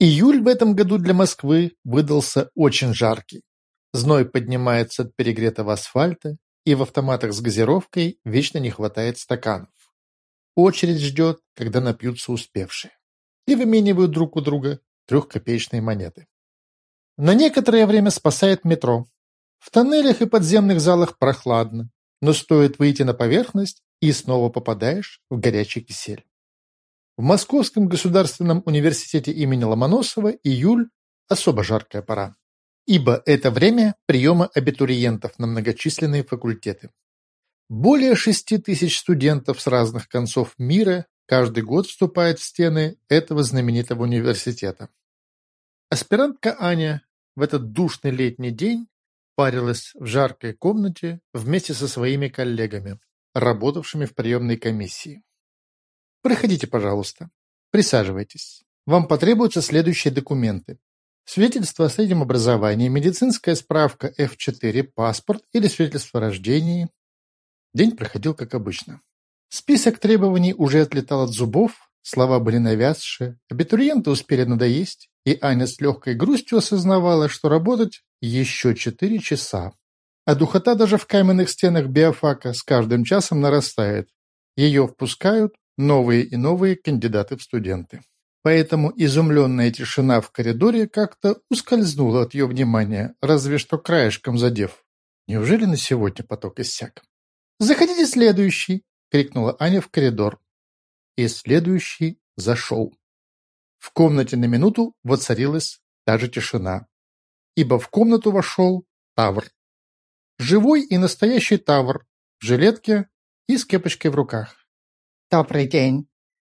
Июль в этом году для Москвы выдался очень жаркий. Зной поднимается от перегретого асфальта, и в автоматах с газировкой вечно не хватает стаканов. Очередь ждет, когда напьются успевшие. И выменивают друг у друга трехкопеечные монеты. На некоторое время спасает метро. В тоннелях и подземных залах прохладно, но стоит выйти на поверхность, и снова попадаешь в горячий кисель. В Московском государственном университете имени Ломоносова июль – особо жаркая пора, ибо это время приема абитуриентов на многочисленные факультеты. Более шести тысяч студентов с разных концов мира каждый год вступает в стены этого знаменитого университета. Аспирантка Аня в этот душный летний день парилась в жаркой комнате вместе со своими коллегами, работавшими в приемной комиссии. Проходите, пожалуйста. Присаживайтесь. Вам потребуются следующие документы. Свидетельство о среднем образовании, медицинская справка F4, паспорт или свидетельство о рождении. День проходил как обычно. Список требований уже отлетал от зубов, слова были навязшие, абитуриенты успели надоесть, и Аня с легкой грустью осознавала, что работать еще четыре часа. А духота даже в каменных стенах биофака с каждым часом нарастает. Ее впускают, новые и новые кандидаты в студенты. Поэтому изумленная тишина в коридоре как-то ускользнула от ее внимания, разве что краешком задев. Неужели на сегодня поток иссяк? «Заходите следующий!» — крикнула Аня в коридор. И следующий зашел. В комнате на минуту воцарилась та же тишина, ибо в комнату вошел Тавр. Живой и настоящий Тавр в жилетке и с кепочкой в руках. «Добрый день.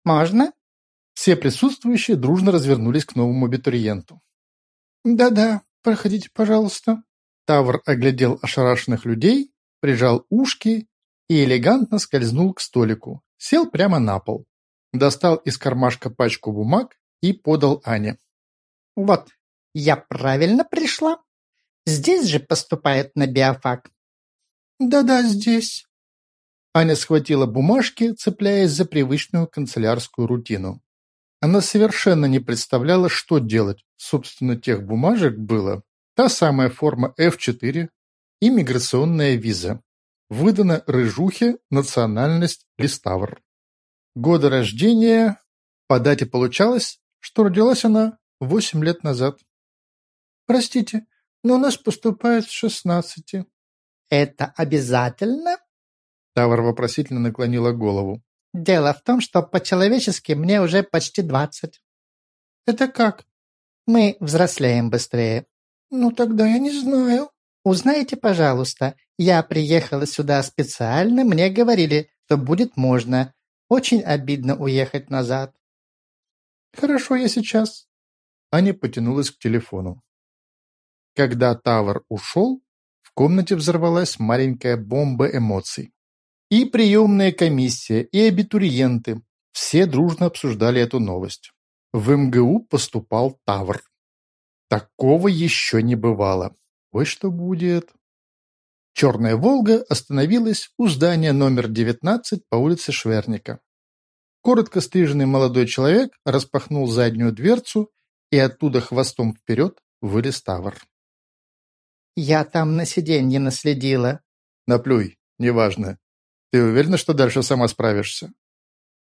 Можно?» Все присутствующие дружно развернулись к новому абитуриенту. «Да-да, проходите, пожалуйста». Тавр оглядел ошарашенных людей, прижал ушки и элегантно скользнул к столику, сел прямо на пол, достал из кармашка пачку бумаг и подал Ане. «Вот, я правильно пришла? Здесь же поступает на биофак?» «Да-да, здесь», Аня схватила бумажки, цепляясь за привычную канцелярскую рутину. Она совершенно не представляла, что делать. Собственно, тех бумажек было та самая форма F4 и миграционная виза. Выдана Рыжухе национальность Листавр. Года рождения по дате получалось, что родилась она восемь лет назад. «Простите, но у нас поступает с шестнадцати». «Это обязательно?» Тавр вопросительно наклонила голову. «Дело в том, что по-человечески мне уже почти двадцать». «Это как?» «Мы взрослеем быстрее». «Ну, тогда я не знаю». «Узнайте, пожалуйста. Я приехала сюда специально, мне говорили, что будет можно. Очень обидно уехать назад». «Хорошо, я сейчас». Аня потянулась к телефону. Когда Тавр ушел, в комнате взорвалась маленькая бомба эмоций. И приемная комиссия, и абитуриенты все дружно обсуждали эту новость. В МГУ поступал Тавр. Такого еще не бывало. Ой, что будет. Черная «Волга» остановилась у здания номер 19 по улице Шверника. Коротко стриженный молодой человек распахнул заднюю дверцу, и оттуда хвостом вперед вылез Тавр. «Я там на сиденье наследила». «Наплюй, неважно. Ты уверена, что дальше сама справишься?»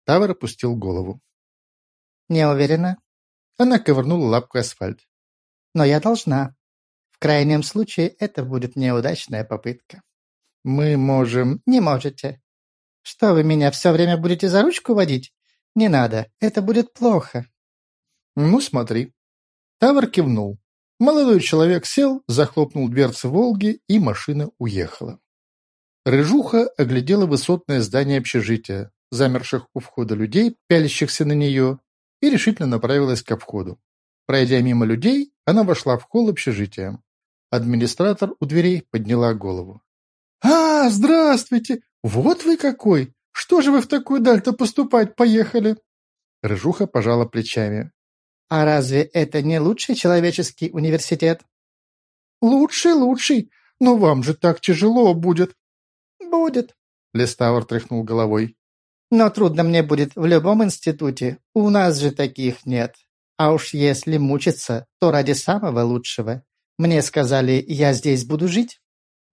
Тавр опустил голову. «Не уверена». Она ковырнула лапкой асфальт. «Но я должна. В крайнем случае это будет неудачная попытка». «Мы можем...» «Не можете. Что, вы меня все время будете за ручку водить? Не надо, это будет плохо». «Ну, смотри». Тавр кивнул. Молодой человек сел, захлопнул дверцы «Волги», и машина уехала. Рыжуха оглядела высотное здание общежития, замерших у входа людей, пялящихся на нее, и решительно направилась ко входу. Пройдя мимо людей, она вошла в холл общежития. Администратор у дверей подняла голову. «А, здравствуйте! Вот вы какой! Что же вы в такую даль-то поступать поехали?» Рыжуха пожала плечами. «А разве это не лучший человеческий университет?» «Лучший, лучший, но вам же так тяжело будет. «Будет», — Леставр тряхнул головой. «Но трудно мне будет в любом институте. У нас же таких нет. А уж если мучиться, то ради самого лучшего. Мне сказали, я здесь буду жить.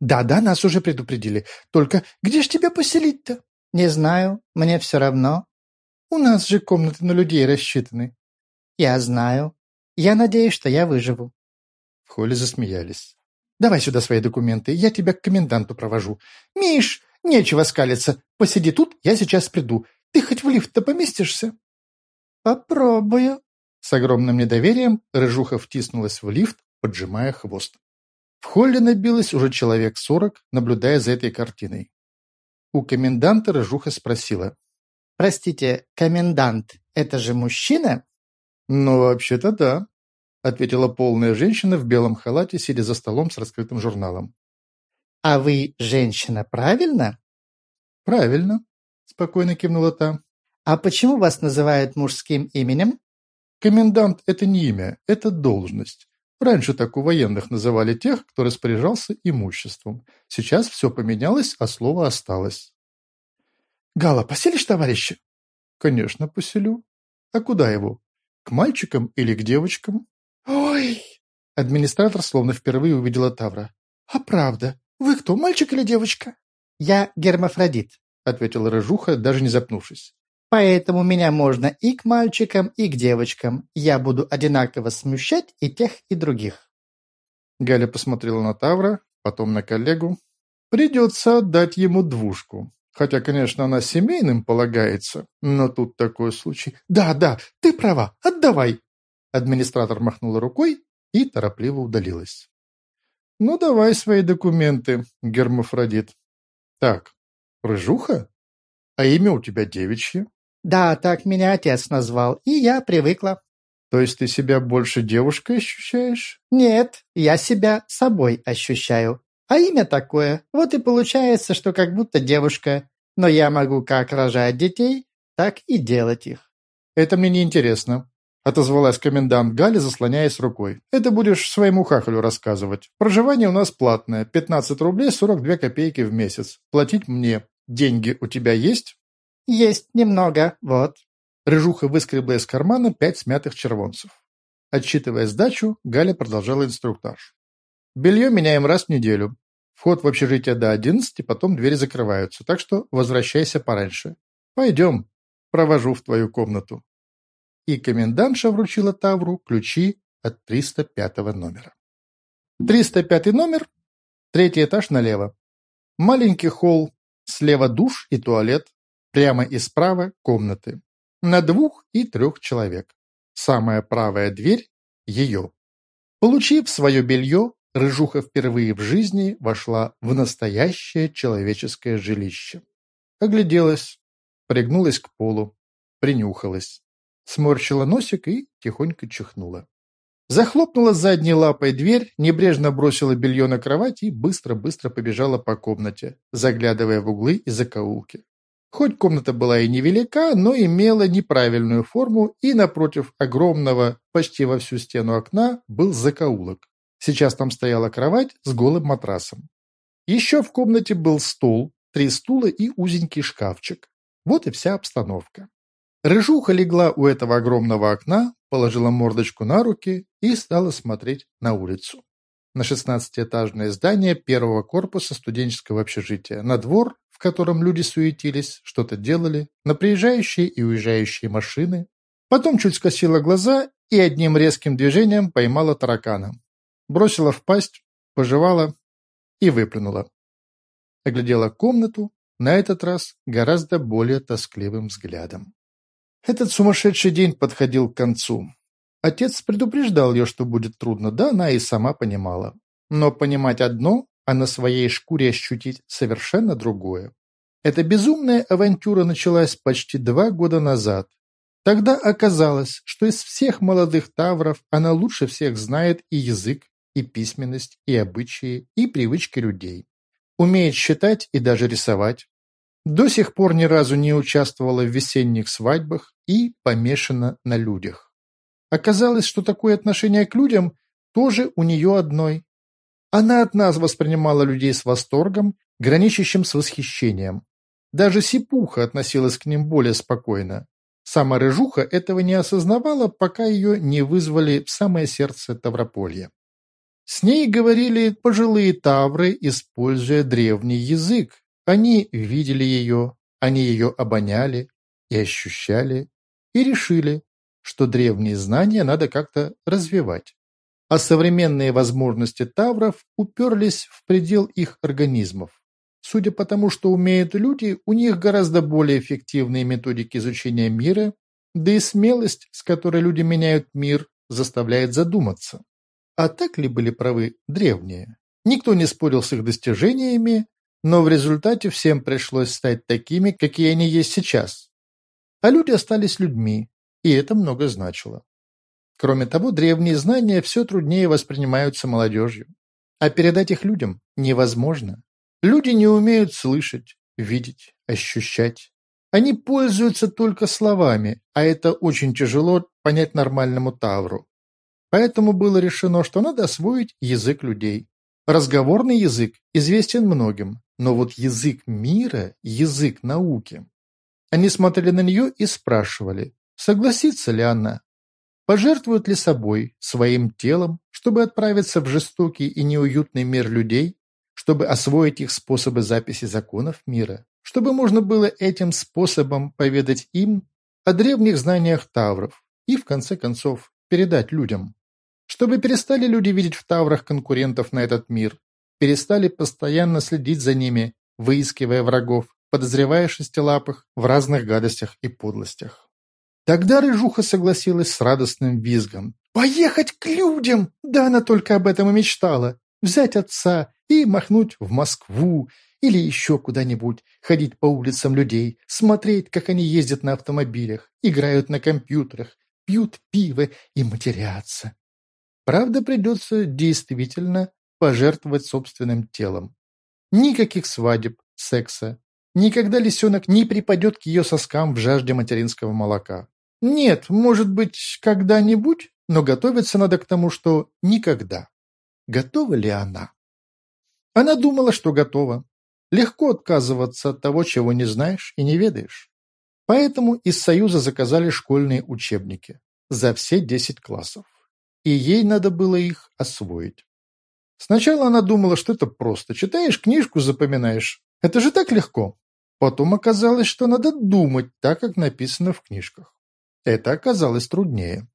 Да-да, нас уже предупредили. Только где ж тебя поселить-то? Не знаю, мне все равно. У нас же комнаты на людей рассчитаны. Я знаю. Я надеюсь, что я выживу. В холле засмеялись. Давай сюда свои документы, я тебя к коменданту провожу. Миш, нечего скалиться. Посиди тут, я сейчас приду. Ты хоть в лифт-то поместишься? Попробую. С огромным недоверием Рыжуха втиснулась в лифт, поджимая хвост. В холле набилось уже человек сорок, наблюдая за этой картиной. У коменданта Рыжуха спросила. «Простите, комендант, это же мужчина?» «Ну, вообще-то да», — ответила полная женщина в белом халате, сидя за столом с раскрытым журналом. «А вы женщина, правильно?» «Правильно», — спокойно кивнула та. «А почему вас называют мужским именем?» «Комендант — это не имя, это должность. Раньше так у военных называли тех, кто распоряжался имуществом. Сейчас все поменялось, а слово осталось. «Гала, поселишь товарища?» «Конечно, поселю. А куда его? К мальчикам или к девочкам?» «Ой!» Администратор словно впервые увидела Тавра. «А правда, вы кто, мальчик или девочка?» «Я гермафродит», — ответила Рыжуха, даже не запнувшись. Поэтому меня можно и к мальчикам, и к девочкам. Я буду одинаково смущать и тех, и других. Галя посмотрела на Тавра, потом на коллегу. Придется отдать ему двушку. Хотя, конечно, она семейным полагается, но тут такой случай. Да, да, ты права, отдавай. Администратор махнула рукой и торопливо удалилась. Ну, давай свои документы, гермафродит. Так, рыжуха? А имя у тебя девичье? Да, так меня отец назвал, и я привыкла. То есть ты себя больше девушкой ощущаешь? Нет, я себя собой ощущаю. А имя такое, вот и получается, что как будто девушка. Но я могу как рожать детей, так и делать их. Это мне не интересно. Отозвалась комендант Галя, заслоняясь рукой. «Это будешь своему хахалю рассказывать. Проживание у нас платное. 15 рублей 42 копейки в месяц. Платить мне. Деньги у тебя есть?» «Есть немного, вот». Рыжуха выскребла из кармана пять смятых червонцев. Отсчитывая сдачу, Галя продолжала инструктаж. «Белье меняем раз в неделю. Вход в общежитие до одиннадцати, потом двери закрываются, так что возвращайся пораньше. Пойдем, провожу в твою комнату». И комендантша вручила Тавру ключи от 305 номера. 305 номер, третий этаж налево. Маленький холл, слева душ и туалет, Прямо и справа комнаты. На двух и трех человек. Самая правая дверь – ее. Получив свое белье, Рыжуха впервые в жизни вошла в настоящее человеческое жилище. Огляделась, пригнулась к полу, принюхалась, сморщила носик и тихонько чихнула. Захлопнула задней лапой дверь, небрежно бросила белье на кровать и быстро-быстро побежала по комнате, заглядывая в углы и закоулки. Хоть комната была и невелика, но имела неправильную форму, и напротив огромного, почти во всю стену окна, был закоулок. Сейчас там стояла кровать с голым матрасом. Еще в комнате был стол, три стула и узенький шкафчик. Вот и вся обстановка. Рыжуха легла у этого огромного окна, положила мордочку на руки и стала смотреть на улицу. На шестнадцатиэтажное здание первого корпуса студенческого общежития, на двор в котором люди суетились, что-то делали, на приезжающие и уезжающие машины. Потом чуть скосила глаза и одним резким движением поймала таракана. Бросила в пасть, пожевала и выплюнула. Оглядела комнату, на этот раз гораздо более тоскливым взглядом. Этот сумасшедший день подходил к концу. Отец предупреждал ее, что будет трудно, да она и сама понимала. Но понимать одно, а на своей шкуре ощутить совершенно другое. Эта безумная авантюра началась почти два года назад. Тогда оказалось, что из всех молодых тавров она лучше всех знает и язык, и письменность, и обычаи, и привычки людей. Умеет считать и даже рисовать. До сих пор ни разу не участвовала в весенних свадьбах и помешана на людях. Оказалось, что такое отношение к людям тоже у нее одной. Она от нас воспринимала людей с восторгом, граничащим с восхищением. Даже Сипуха относилась к ним более спокойно. Сама Рыжуха этого не осознавала, пока ее не вызвали в самое сердце Таврополья. С ней говорили пожилые тавры, используя древний язык. Они видели ее, они ее обоняли и ощущали, и решили, что древние знания надо как-то развивать. А современные возможности тавров уперлись в предел их организмов. Судя по тому, что умеют люди, у них гораздо более эффективные методики изучения мира, да и смелость, с которой люди меняют мир, заставляет задуматься. А так ли были правы древние? Никто не спорил с их достижениями, но в результате всем пришлось стать такими, какие они есть сейчас. А люди остались людьми, и это много значило. Кроме того, древние знания все труднее воспринимаются молодежью. А передать их людям невозможно. Люди не умеют слышать, видеть, ощущать. Они пользуются только словами, а это очень тяжело понять нормальному тавру. Поэтому было решено, что надо освоить язык людей. Разговорный язык известен многим, но вот язык мира, язык науки. Они смотрели на нее и спрашивали, согласится ли она, пожертвует ли собой, своим телом, чтобы отправиться в жестокий и неуютный мир людей, чтобы освоить их способы записи законов мира, чтобы можно было этим способом поведать им о древних знаниях тавров и, в конце концов, передать людям. Чтобы перестали люди видеть в таврах конкурентов на этот мир, перестали постоянно следить за ними, выискивая врагов, подозревая шестилапых в разных гадостях и подлостях. Тогда Рыжуха согласилась с радостным визгом. «Поехать к людям!» Да она только об этом и мечтала. Взять отца и махнуть в Москву или еще куда-нибудь, ходить по улицам людей, смотреть, как они ездят на автомобилях, играют на компьютерах, пьют пиво и матерятся. Правда, придется действительно пожертвовать собственным телом. Никаких свадеб, секса. Никогда лисенок не припадет к ее соскам в жажде материнского молока. Нет, может быть, когда-нибудь, но готовиться надо к тому, что никогда. Готова ли она? Она думала, что готова. Легко отказываться от того, чего не знаешь и не ведаешь. Поэтому из Союза заказали школьные учебники за все 10 классов и ей надо было их освоить. Сначала она думала, что это просто. Читаешь книжку, запоминаешь. Это же так легко. Потом оказалось, что надо думать так, как написано в книжках. Это оказалось труднее.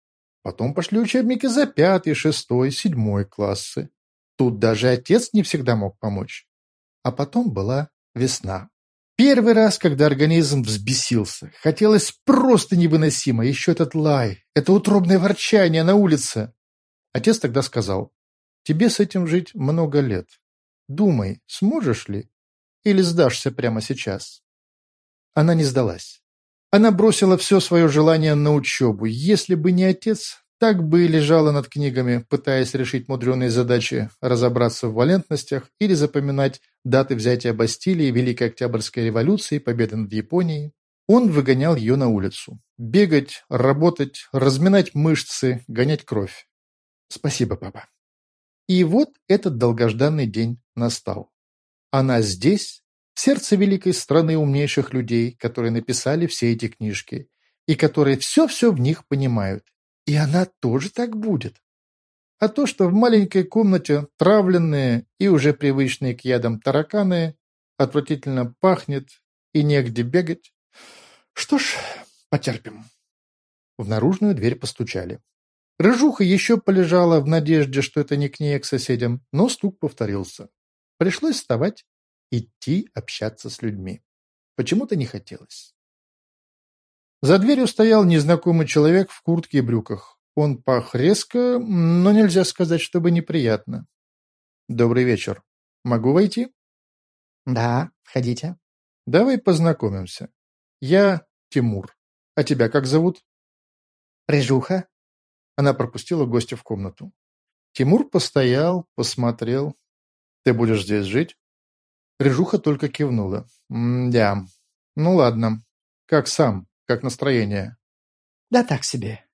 Потом пошли учебники за пятый, шестой, седьмой классы. Тут даже отец не всегда мог помочь. А потом была весна. Первый раз, когда организм взбесился, хотелось просто невыносимо. Еще этот лай, это утробное ворчание на улице. Отец тогда сказал, «Тебе с этим жить много лет. Думай, сможешь ли? Или сдашься прямо сейчас?» Она не сдалась. Она бросила все свое желание на учебу. Если бы не отец, так бы и лежала над книгами, пытаясь решить мудреные задачи, разобраться в валентностях или запоминать даты взятия Бастилии, Великой Октябрьской революции, победы над Японией. Он выгонял ее на улицу. Бегать, работать, разминать мышцы, гонять кровь. Спасибо, папа. И вот этот долгожданный день настал. Она здесь, в сердце великой страны умнейших людей, которые написали все эти книжки, и которые все-все в них понимают. И она тоже так будет. А то, что в маленькой комнате травленные и уже привычные к ядам тараканы, отвратительно пахнет и негде бегать, что ж, потерпим. В наружную дверь постучали. Рыжуха еще полежала в надежде, что это не к ней, а к соседям, но стук повторился. Пришлось вставать, идти общаться с людьми. Почему-то не хотелось. За дверью стоял незнакомый человек в куртке и брюках. Он пах резко, но нельзя сказать, чтобы неприятно. «Добрый вечер. Могу войти?» «Да, входите». «Давай познакомимся. Я Тимур. А тебя как зовут?» «Рыжуха», она пропустила гостя в комнату. Тимур постоял, посмотрел. «Ты будешь здесь жить?» Рыжуха только кивнула. «Да. Ну ладно. Как сам? Как настроение?» «Да так себе.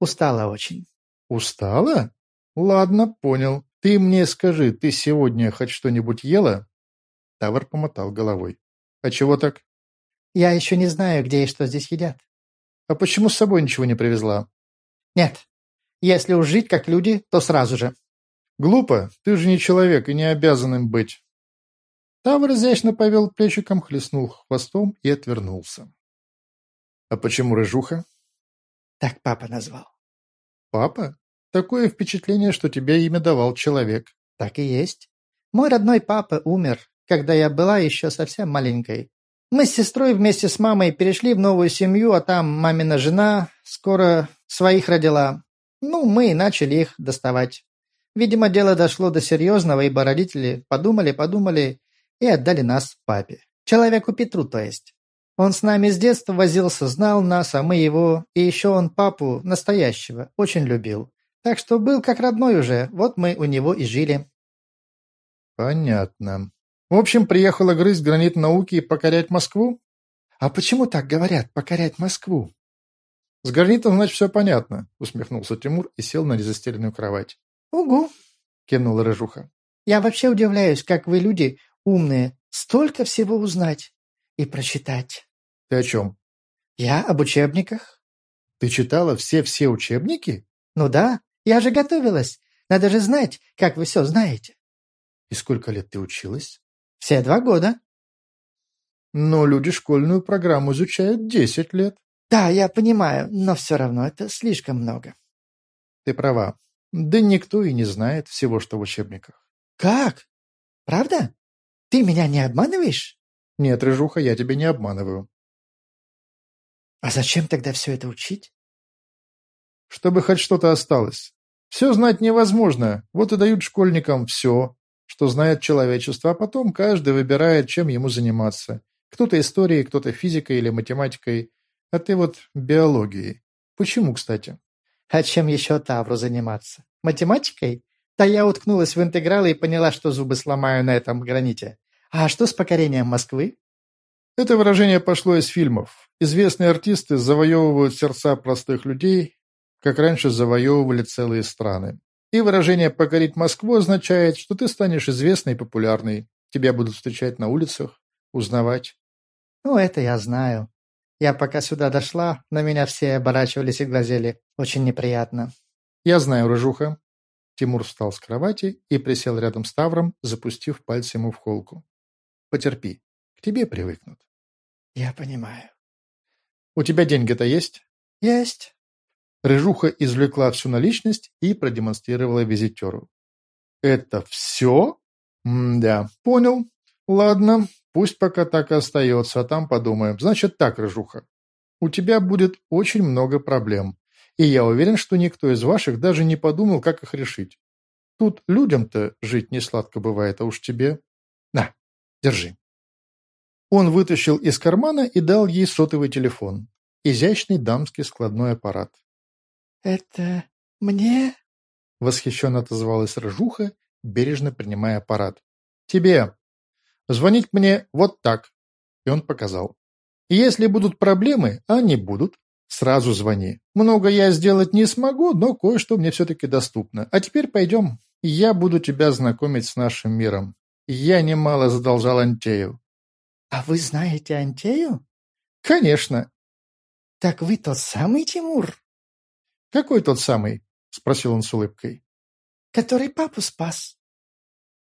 Устала очень». «Устала? Ладно, понял. Ты мне скажи, ты сегодня хоть что-нибудь ела?» Тавр помотал головой. «А чего так?» «Я еще не знаю, где и что здесь едят». А почему с собой ничего не привезла? Нет. Если уж жить как люди, то сразу же. Глупо. Ты же не человек и не обязан им быть. Тавр изящно повел плечиком, хлестнул хвостом и отвернулся. А почему рыжуха? Так папа назвал. Папа? Такое впечатление, что тебе имя давал человек. Так и есть. Мой родной папа умер, когда я была еще совсем маленькой. Мы с сестрой вместе с мамой перешли в новую семью, а там мамина жена скоро своих родила. Ну, мы и начали их доставать. Видимо, дело дошло до серьезного, ибо родители подумали-подумали и отдали нас папе. Человеку Петру, то есть. Он с нами с детства возился, знал нас, а мы его, и еще он папу, настоящего, очень любил. Так что был как родной уже, вот мы у него и жили. Понятно. В общем, приехала грызть гранит науки и покорять Москву? А почему так говорят, покорять Москву? С гранитом, значит, все понятно, усмехнулся Тимур и сел на незастеленную кровать. Угу, кивнула Рыжуха. Я вообще удивляюсь, как вы, люди умные, столько всего узнать и прочитать. Ты о чем? Я об учебниках. Ты читала все-все учебники? Ну да, я же готовилась. Надо же знать, как вы все знаете. И сколько лет ты училась? Все два года. Но люди школьную программу изучают десять лет. Да, я понимаю, но все равно это слишком много. Ты права. Да никто и не знает всего, что в учебниках. Как? Правда? Ты меня не обманываешь? Нет, Рыжуха, я тебя не обманываю. А зачем тогда все это учить? Чтобы хоть что-то осталось. Все знать невозможно, вот и дают школьникам все, что знает человечество, а потом каждый выбирает, чем ему заниматься. Кто-то историей, кто-то физикой или математикой, а ты вот биологией. Почему, кстати? А чем еще Тавру заниматься? Математикой? Да я уткнулась в интегралы и поняла, что зубы сломаю на этом граните. А что с покорением Москвы? Это выражение пошло из фильмов. Известные артисты завоевывают сердца простых людей, как раньше завоевывали целые страны. И выражение «покорить Москву» означает, что ты станешь известной и популярной. Тебя будут встречать на улицах, узнавать. Ну, это я знаю. Я пока сюда дошла, на меня все оборачивались и глазели. Очень неприятно. Я знаю, Рыжуха. Тимур встал с кровати и присел рядом с Тавром, запустив пальцы ему в холку. Потерпи. К тебе привыкнут. Я понимаю. У тебя деньги-то есть? Есть. Рыжуха извлекла всю наличность и продемонстрировала визитеру. «Это все?» «Да, понял. Ладно, пусть пока так и остается, а там подумаем. Значит так, Рыжуха, у тебя будет очень много проблем, и я уверен, что никто из ваших даже не подумал, как их решить. Тут людям-то жить не сладко бывает, а уж тебе... На, держи». Он вытащил из кармана и дал ей сотовый телефон. Изящный дамский складной аппарат. «Это мне?» — восхищенно отозвалась Рыжуха, бережно принимая аппарат. «Тебе. Звонить мне вот так». И он показал. «Если будут проблемы, а они будут, сразу звони. Много я сделать не смогу, но кое-что мне все-таки доступно. А теперь пойдем. Я буду тебя знакомить с нашим миром. Я немало задолжал Антею». «А вы знаете Антею?» «Конечно». «Так вы тот самый Тимур?» «Какой тот самый?» — спросил он с улыбкой. «Который папу спас».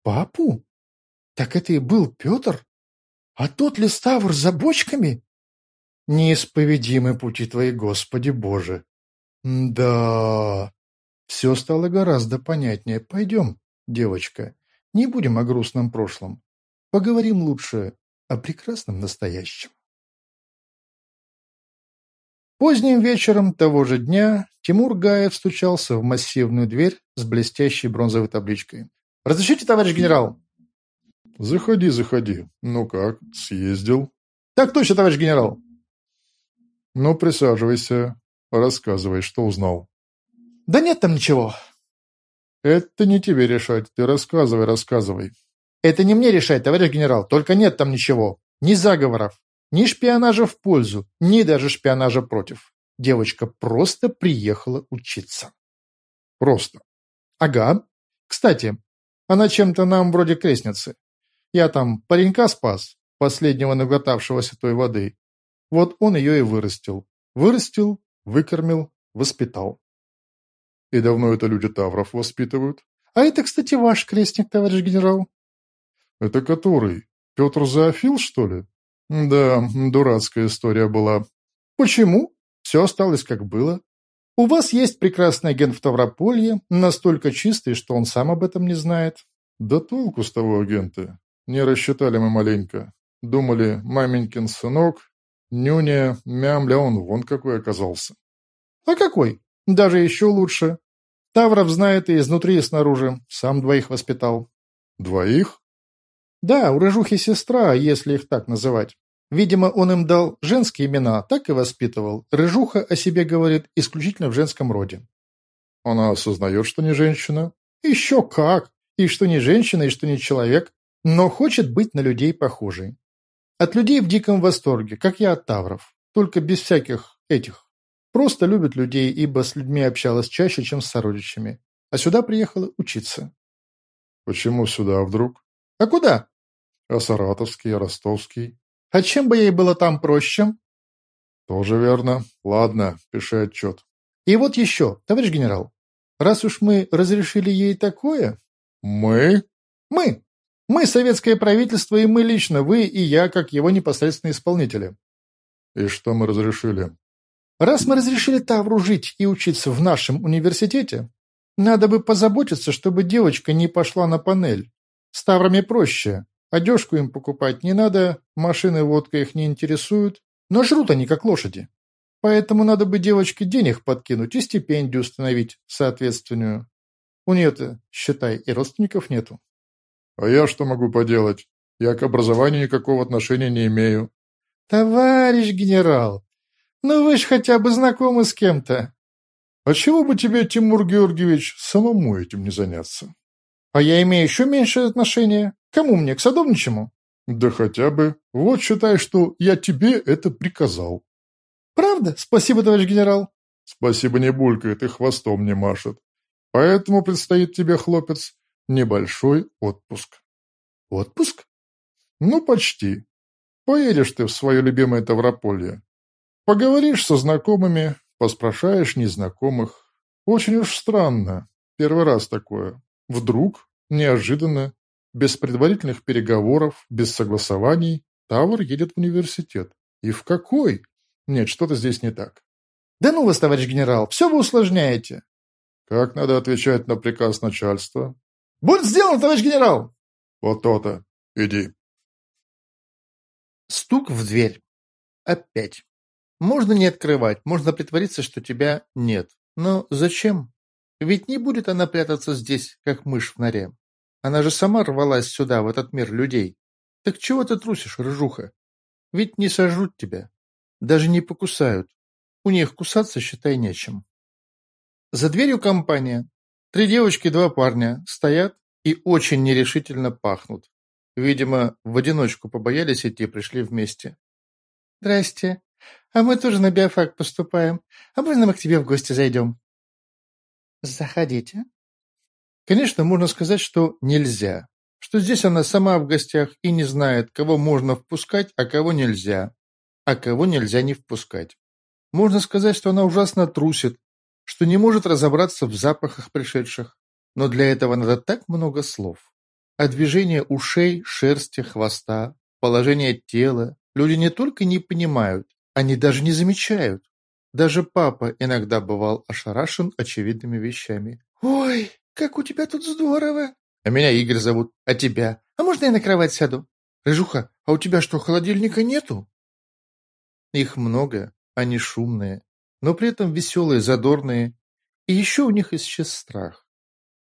«Папу? Так это и был Петр? А тот ли Ставр за бочками?» «Неисповедимы пути твои, Господи Боже!» «Да...» Все стало гораздо понятнее. Пойдем, девочка, не будем о грустном прошлом. Поговорим лучше о прекрасном настоящем. Поздним вечером того же дня Тимур Гаев стучался в массивную дверь с блестящей бронзовой табличкой. «Разрешите, товарищ генерал?» «Заходи, заходи. Ну как, съездил?» «Так точно, товарищ генерал». «Ну, присаживайся. Рассказывай, что узнал». «Да нет там ничего». «Это не тебе решать. Ты рассказывай, рассказывай». «Это не мне решать, товарищ генерал. Только нет там ничего. Ни заговоров, ни шпионажа в пользу, ни даже шпионажа против. Девочка просто приехала учиться. Просто. Ага. Кстати, она чем-то нам вроде крестницы. Я там паренька спас, последнего наглотавшегося той воды. Вот он ее и вырастил. Вырастил, выкормил, воспитал. И давно это люди Тавров воспитывают? А это, кстати, ваш крестник, товарищ генерал. Это который? Петр Зоофил, что ли? Да, дурацкая история была. Почему? Все осталось как было. У вас есть прекрасный агент в Таврополье, настолько чистый, что он сам об этом не знает. Да толку с того агента. Не рассчитали мы маленько. Думали, маменькин сынок, нюня, мямля, он вон какой оказался. А какой? Даже еще лучше. Тавров знает и изнутри, и снаружи. Сам двоих воспитал. Двоих? Да, у Рыжухи сестра, если их так называть. Видимо, он им дал женские имена, так и воспитывал. Рыжуха о себе говорит исключительно в женском роде. Она осознает, что не женщина? Еще как! И что не женщина, и что не человек, но хочет быть на людей похожей. От людей в диком восторге, как я от тавров, только без всяких этих. Просто любит людей, ибо с людьми общалась чаще, чем с сородичами. А сюда приехала учиться. Почему сюда вдруг? А куда? А Саратовский, а Ростовский? А чем бы ей было там проще? Тоже верно. Ладно, пиши отчет. И вот еще, товарищ генерал, раз уж мы разрешили ей такое... Мы? Мы. Мы советское правительство, и мы лично, вы и я, как его непосредственные исполнители. И что мы разрешили? Раз мы разрешили Тавру жить и учиться в нашем университете, надо бы позаботиться, чтобы девочка не пошла на панель. С Таврами проще. Одежку им покупать не надо, машины водка их не интересуют, но жрут они как лошади. Поэтому надо бы девочке денег подкинуть и стипендию установить соответственную. У нее-то, считай, и родственников нету. А я что могу поделать? Я к образованию никакого отношения не имею. Товарищ генерал, ну вы ж хотя бы знакомы с кем-то. А чего бы тебе, Тимур Георгиевич, самому этим не заняться? А я имею еще меньшее отношение. Кому мне, к садовничему? Да хотя бы. Вот считай, что я тебе это приказал. Правда? Спасибо, товарищ генерал. Спасибо не булькает и хвостом не машет. Поэтому предстоит тебе, хлопец, небольшой отпуск. Отпуск? Ну, почти. Поедешь ты в свое любимое Таврополье. Поговоришь со знакомыми, поспрашаешь незнакомых. Очень уж странно. Первый раз такое. Вдруг, неожиданно, без предварительных переговоров, без согласований, Тавр едет в университет. И в какой? Нет, что-то здесь не так. Да ну вас, товарищ генерал, все вы усложняете. Как надо отвечать на приказ начальства? Будет сделано, товарищ генерал. Вот то-то. Иди. Стук в дверь. Опять. Можно не открывать, можно притвориться, что тебя нет. Но зачем? Ведь не будет она прятаться здесь, как мышь в норе. Она же сама рвалась сюда, в этот мир людей. Так чего ты трусишь, рыжуха? Ведь не сожрут тебя. Даже не покусают. У них кусаться, считай, нечем. За дверью компания. Три девочки и два парня стоят и очень нерешительно пахнут. Видимо, в одиночку побоялись идти, пришли вместе. «Здрасте. А мы тоже на биофак поступаем. А можно мы к тебе в гости зайдем?» «Заходите», Конечно, можно сказать, что нельзя, что здесь она сама в гостях и не знает, кого можно впускать, а кого нельзя, а кого нельзя не впускать. Можно сказать, что она ужасно трусит, что не может разобраться в запахах пришедших, но для этого надо так много слов. А движение ушей, шерсти, хвоста, положение тела люди не только не понимают, они даже не замечают. Даже папа иногда бывал ошарашен очевидными вещами. «Ой, «Как у тебя тут здорово!» «А меня Игорь зовут. А тебя? А можно я на кровать сяду?» «Рыжуха, а у тебя что, холодильника нету?» Их много, они шумные, но при этом веселые, задорные. И еще у них исчез страх.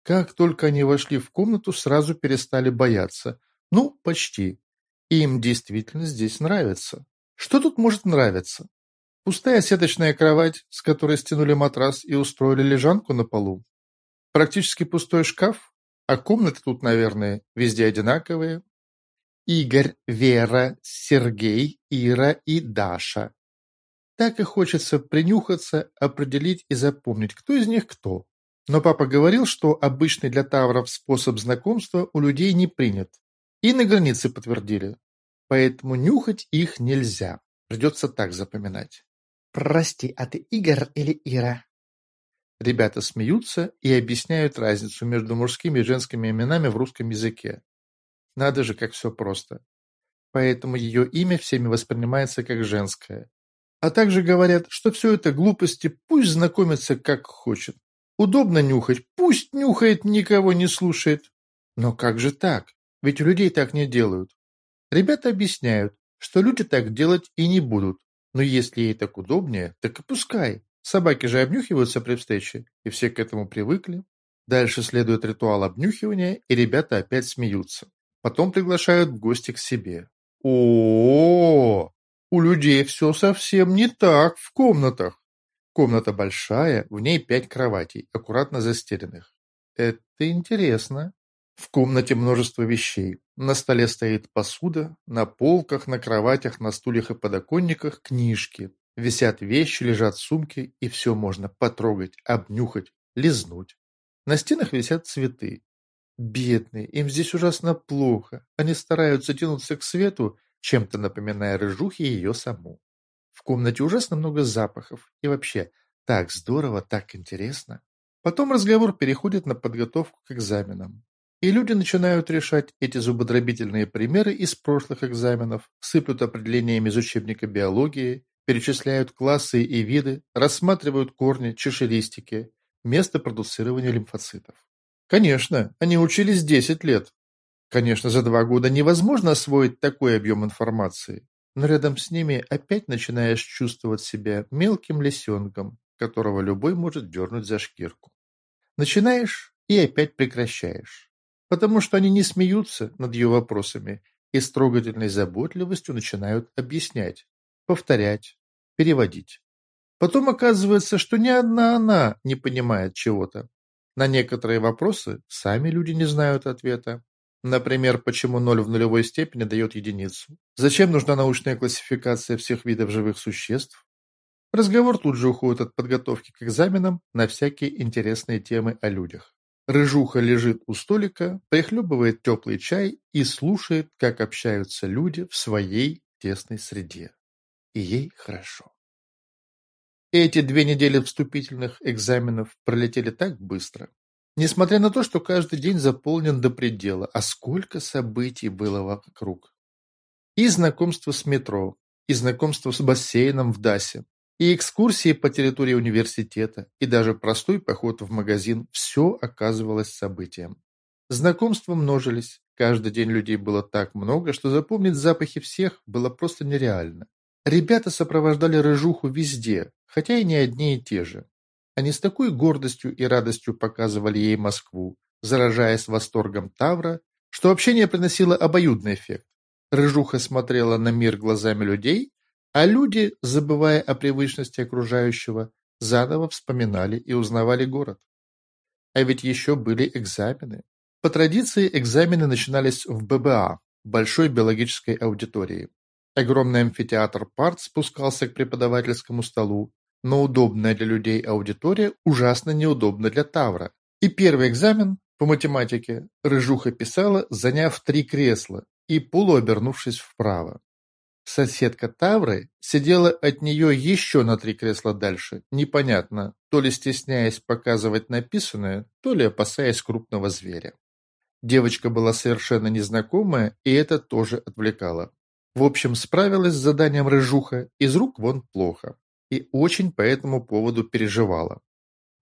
Как только они вошли в комнату, сразу перестали бояться. Ну, почти. И им действительно здесь нравится. Что тут может нравиться? Пустая сеточная кровать, с которой стянули матрас и устроили лежанку на полу. Практически пустой шкаф, а комнаты тут, наверное, везде одинаковые. Игорь, Вера, Сергей, Ира и Даша. Так и хочется принюхаться, определить и запомнить, кто из них кто. Но папа говорил, что обычный для тавров способ знакомства у людей не принят. И на границе подтвердили. Поэтому нюхать их нельзя. Придется так запоминать. «Прости, а ты Игорь или Ира?» Ребята смеются и объясняют разницу между мужскими и женскими именами в русском языке. Надо же, как все просто. Поэтому ее имя всеми воспринимается как женское. А также говорят, что все это глупости, пусть знакомится как хочет. Удобно нюхать, пусть нюхает, никого не слушает. Но как же так? Ведь у людей так не делают. Ребята объясняют, что люди так делать и не будут. Но если ей так удобнее, так и пускай. Собаки же обнюхиваются при встрече, и все к этому привыкли. Дальше следует ритуал обнюхивания, и ребята опять смеются. Потом приглашают в гости к себе. О, -о, -о, -о! У людей все совсем не так в комнатах. Комната большая, в ней пять кроватей, аккуратно застеленных. Это интересно. В комнате множество вещей. На столе стоит посуда, на полках, на кроватях, на стульях и подоконниках книжки, Висят вещи, лежат сумки, и все можно потрогать, обнюхать, лизнуть. На стенах висят цветы. Бедные, им здесь ужасно плохо. Они стараются тянуться к свету, чем-то напоминая рыжухе ее саму. В комнате ужасно много запахов. И вообще, так здорово, так интересно. Потом разговор переходит на подготовку к экзаменам. И люди начинают решать эти зубодробительные примеры из прошлых экзаменов, сыплют определениями из учебника биологии, перечисляют классы и виды, рассматривают корни, чешелистики, место продуцирования лимфоцитов. Конечно, они учились 10 лет. Конечно, за два года невозможно освоить такой объем информации, но рядом с ними опять начинаешь чувствовать себя мелким лисенком, которого любой может дернуть за шкирку. Начинаешь и опять прекращаешь, потому что они не смеются над ее вопросами и с трогательной заботливостью начинают объяснять, повторять, переводить. Потом оказывается, что ни одна она не понимает чего-то. На некоторые вопросы сами люди не знают ответа. Например, почему ноль в нулевой степени дает единицу? Зачем нужна научная классификация всех видов живых существ? Разговор тут же уходит от подготовки к экзаменам на всякие интересные темы о людях. Рыжуха лежит у столика, прихлебывает теплый чай и слушает, как общаются люди в своей тесной среде и ей хорошо. Эти две недели вступительных экзаменов пролетели так быстро, несмотря на то, что каждый день заполнен до предела, а сколько событий было вокруг. И знакомство с метро, и знакомство с бассейном в Дасе, и экскурсии по территории университета, и даже простой поход в магазин – все оказывалось событием. Знакомства множились, каждый день людей было так много, что запомнить запахи всех было просто нереально. Ребята сопровождали Рыжуху везде, хотя и не одни и те же. Они с такой гордостью и радостью показывали ей Москву, заражаясь восторгом Тавра, что общение приносило обоюдный эффект. Рыжуха смотрела на мир глазами людей, а люди, забывая о привычности окружающего, заново вспоминали и узнавали город. А ведь еще были экзамены. По традиции экзамены начинались в ББА, Большой биологической аудитории. Огромный амфитеатр парт спускался к преподавательскому столу, но удобная для людей аудитория ужасно неудобна для Тавра. И первый экзамен по математике Рыжуха писала, заняв три кресла и полуобернувшись вправо. Соседка Тавры сидела от нее еще на три кресла дальше, непонятно, то ли стесняясь показывать написанное, то ли опасаясь крупного зверя. Девочка была совершенно незнакомая, и это тоже отвлекало. В общем, справилась с заданием рыжуха из рук вон плохо и очень по этому поводу переживала.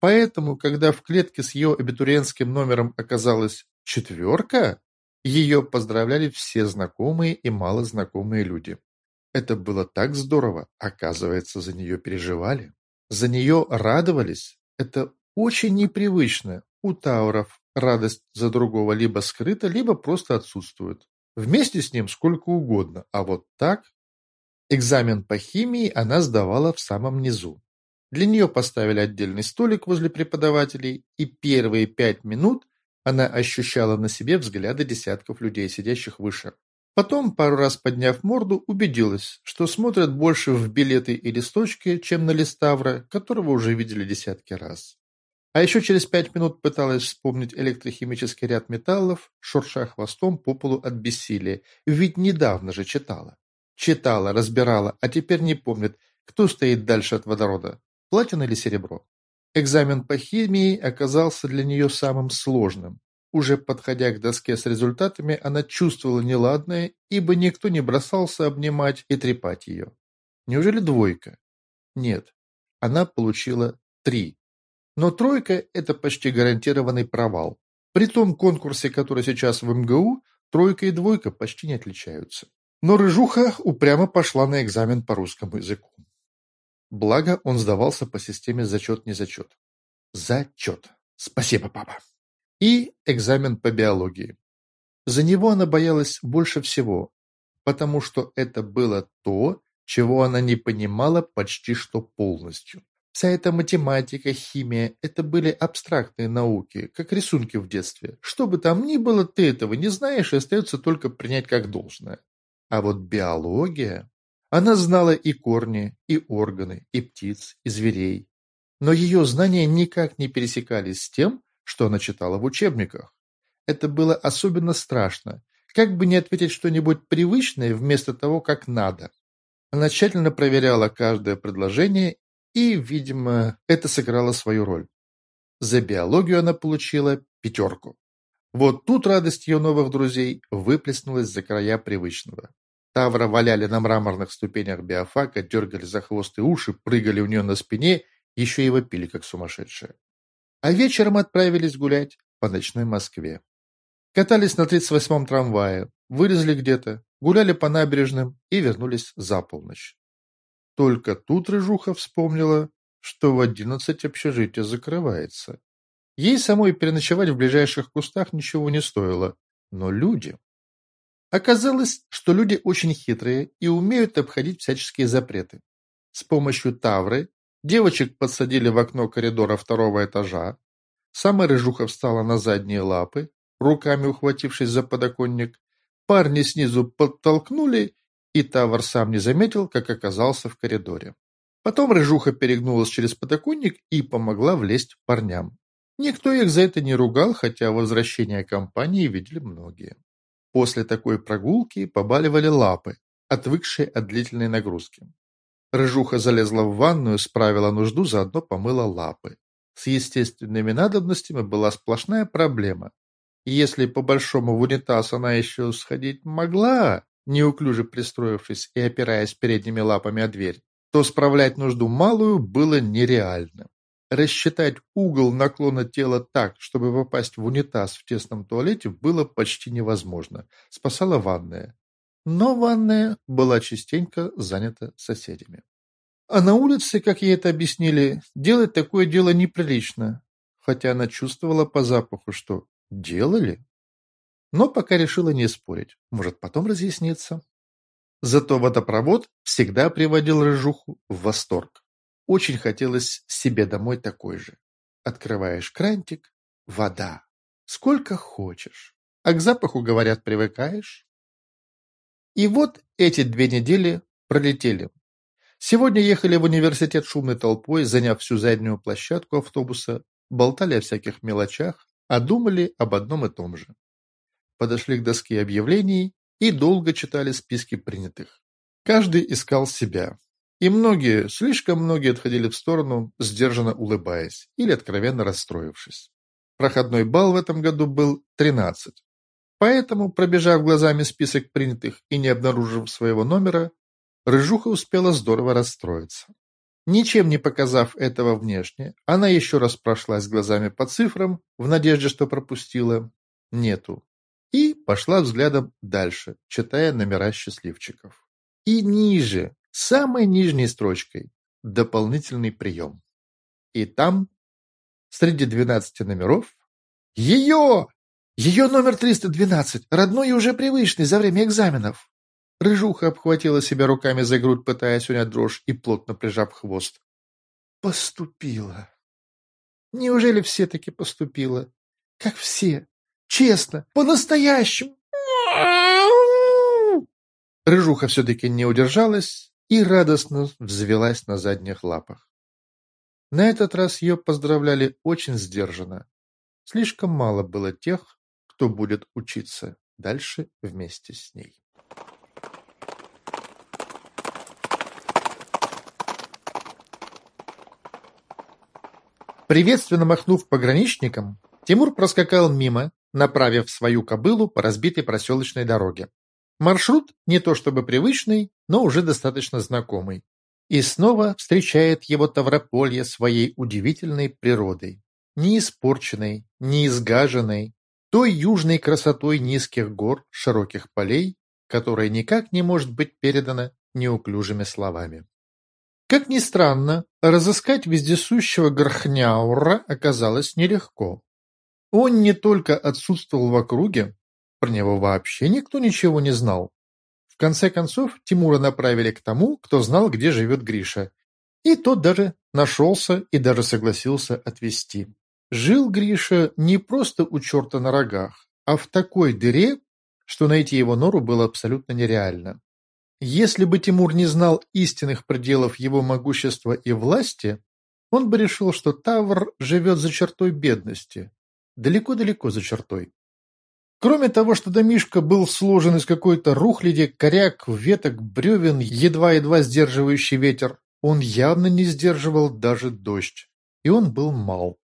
Поэтому, когда в клетке с ее абитуриентским номером оказалась четверка, ее поздравляли все знакомые и малознакомые люди. Это было так здорово, оказывается, за нее переживали. За нее радовались. Это очень непривычно. У тауров радость за другого либо скрыта, либо просто отсутствует. Вместе с ним сколько угодно, а вот так... Экзамен по химии она сдавала в самом низу. Для нее поставили отдельный столик возле преподавателей, и первые пять минут она ощущала на себе взгляды десятков людей, сидящих выше. Потом, пару раз подняв морду, убедилась, что смотрят больше в билеты и листочки, чем на листавра, которого уже видели десятки раз. А еще через пять минут пыталась вспомнить электрохимический ряд металлов, шурша хвостом по полу от бессилия. Ведь недавно же читала. Читала, разбирала, а теперь не помнит, кто стоит дальше от водорода, платина или серебро. Экзамен по химии оказался для нее самым сложным. Уже подходя к доске с результатами, она чувствовала неладное, ибо никто не бросался обнимать и трепать ее. Неужели двойка? Нет, она получила три. Но тройка – это почти гарантированный провал. При том конкурсе, который сейчас в МГУ, тройка и двойка почти не отличаются. Но Рыжуха упрямо пошла на экзамен по русскому языку. Благо, он сдавался по системе зачет-не зачет. Зачет. Спасибо, папа. И экзамен по биологии. За него она боялась больше всего, потому что это было то, чего она не понимала почти что полностью. Вся эта математика, химия – это были абстрактные науки, как рисунки в детстве. Что бы там ни было, ты этого не знаешь, и остается только принять как должное. А вот биология... Она знала и корни, и органы, и птиц, и зверей. Но ее знания никак не пересекались с тем, что она читала в учебниках. Это было особенно страшно. Как бы не ответить что-нибудь привычное вместо того, как надо. Она тщательно проверяла каждое предложение, и, видимо, это сыграло свою роль. За биологию она получила пятерку. Вот тут радость ее новых друзей выплеснулась за края привычного. Тавра валяли на мраморных ступенях биофака, дергали за хвост и уши, прыгали у нее на спине, еще и вопили, как сумасшедшие. А вечером отправились гулять по ночной Москве. Катались на 38-м трамвае, вылезли где-то, гуляли по набережным и вернулись за полночь. Только тут Рыжуха вспомнила, что в одиннадцать общежитие закрывается. Ей самой переночевать в ближайших кустах ничего не стоило, но люди... Оказалось, что люди очень хитрые и умеют обходить всяческие запреты. С помощью тавры девочек подсадили в окно коридора второго этажа, сама Рыжуха встала на задние лапы, руками ухватившись за подоконник, парни снизу подтолкнули, и Тавр сам не заметил, как оказался в коридоре. Потом Рыжуха перегнулась через подоконник и помогла влезть парням. Никто их за это не ругал, хотя возвращение компании видели многие. После такой прогулки побаливали лапы, отвыкшие от длительной нагрузки. Рыжуха залезла в ванную, справила нужду, заодно помыла лапы. С естественными надобностями была сплошная проблема. Если по большому в унитаз она еще сходить могла, неуклюже пристроившись и опираясь передними лапами о дверь, то справлять нужду малую было нереально. Рассчитать угол наклона тела так, чтобы попасть в унитаз в тесном туалете, было почти невозможно. Спасала ванная. Но ванная была частенько занята соседями. А на улице, как ей это объяснили, делать такое дело неприлично, хотя она чувствовала по запаху, что делали. Но пока решила не спорить, может потом разъяснится. Зато водопровод всегда приводил Рыжуху в восторг. Очень хотелось себе домой такой же. Открываешь крантик – вода. Сколько хочешь. А к запаху, говорят, привыкаешь. И вот эти две недели пролетели. Сегодня ехали в университет шумной толпой, заняв всю заднюю площадку автобуса, болтали о всяких мелочах, а думали об одном и том же. Подошли к доске объявлений и долго читали списки принятых. Каждый искал себя, и многие, слишком многие отходили в сторону, сдержанно улыбаясь или откровенно расстроившись. Проходной балл в этом году был 13. Поэтому, пробежав глазами список принятых и не обнаружив своего номера, Рыжуха успела здорово расстроиться. Ничем не показав этого внешне, она еще раз прошлась глазами по цифрам, в надежде, что пропустила. Нету. И пошла взглядом дальше, читая номера счастливчиков. И ниже, самой нижней строчкой дополнительный прием. И там, среди 12 номеров, ее! Ее номер 312, родной и уже привычный за время экзаменов. Рыжуха обхватила себя руками за грудь, пытаясь унять дрожь и плотно прижав хвост. Поступила. Неужели все-таки поступила? Как все. Честно, по-настоящему. Рыжуха все-таки не удержалась и радостно взвелась на задних лапах. На этот раз ее поздравляли очень сдержанно. Слишком мало было тех, кто будет учиться дальше вместе с ней. Приветственно махнув пограничникам, Тимур проскакал мимо, направив свою кобылу по разбитой проселочной дороге. Маршрут не то чтобы привычный, но уже достаточно знакомый. И снова встречает его Таврополье своей удивительной природой. Не испорченной, не изгаженной, той южной красотой низких гор, широких полей, которая никак не может быть передана неуклюжими словами. Как ни странно, разыскать вездесущего Грхняура оказалось нелегко. Он не только отсутствовал в округе, про него вообще никто ничего не знал. В конце концов, Тимура направили к тому, кто знал, где живет Гриша. И тот даже нашелся и даже согласился отвезти. Жил Гриша не просто у черта на рогах, а в такой дыре, что найти его нору было абсолютно нереально. Если бы Тимур не знал истинных пределов его могущества и власти, он бы решил, что Тавр живет за чертой бедности, далеко-далеко за чертой. Кроме того, что домишка был сложен из какой-то рухляди, коряк, веток, бревен, едва-едва сдерживающий ветер, он явно не сдерживал даже дождь, и он был мал.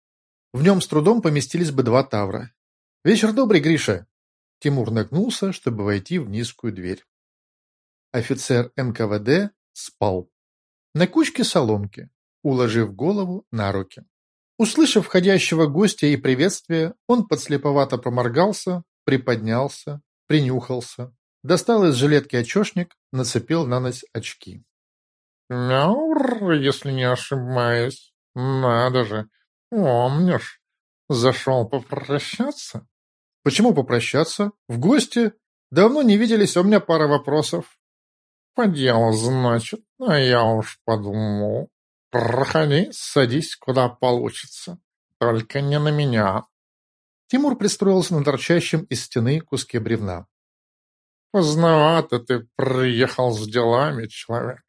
В нем с трудом поместились бы два тавра. «Вечер добрый, Гриша!» Тимур нагнулся, чтобы войти в низкую дверь. Офицер НКВД спал. На кучке соломки, уложив голову на руки. Услышав входящего гостя и приветствие, он подслеповато проморгался, приподнялся, принюхался, достал из жилетки очешник, нацепил на нос очки. «Мяур, если не ошибаюсь. Надо же, помнишь, зашел попрощаться?» «Почему попрощаться? В гости? Давно не виделись, у меня пара вопросов». «По делу, значит, а я уж подумал. Проходи, садись, куда получится. Только не на меня». Тимур пристроился на торчащем из стены куске бревна. «Поздновато ты приехал с делами, человек.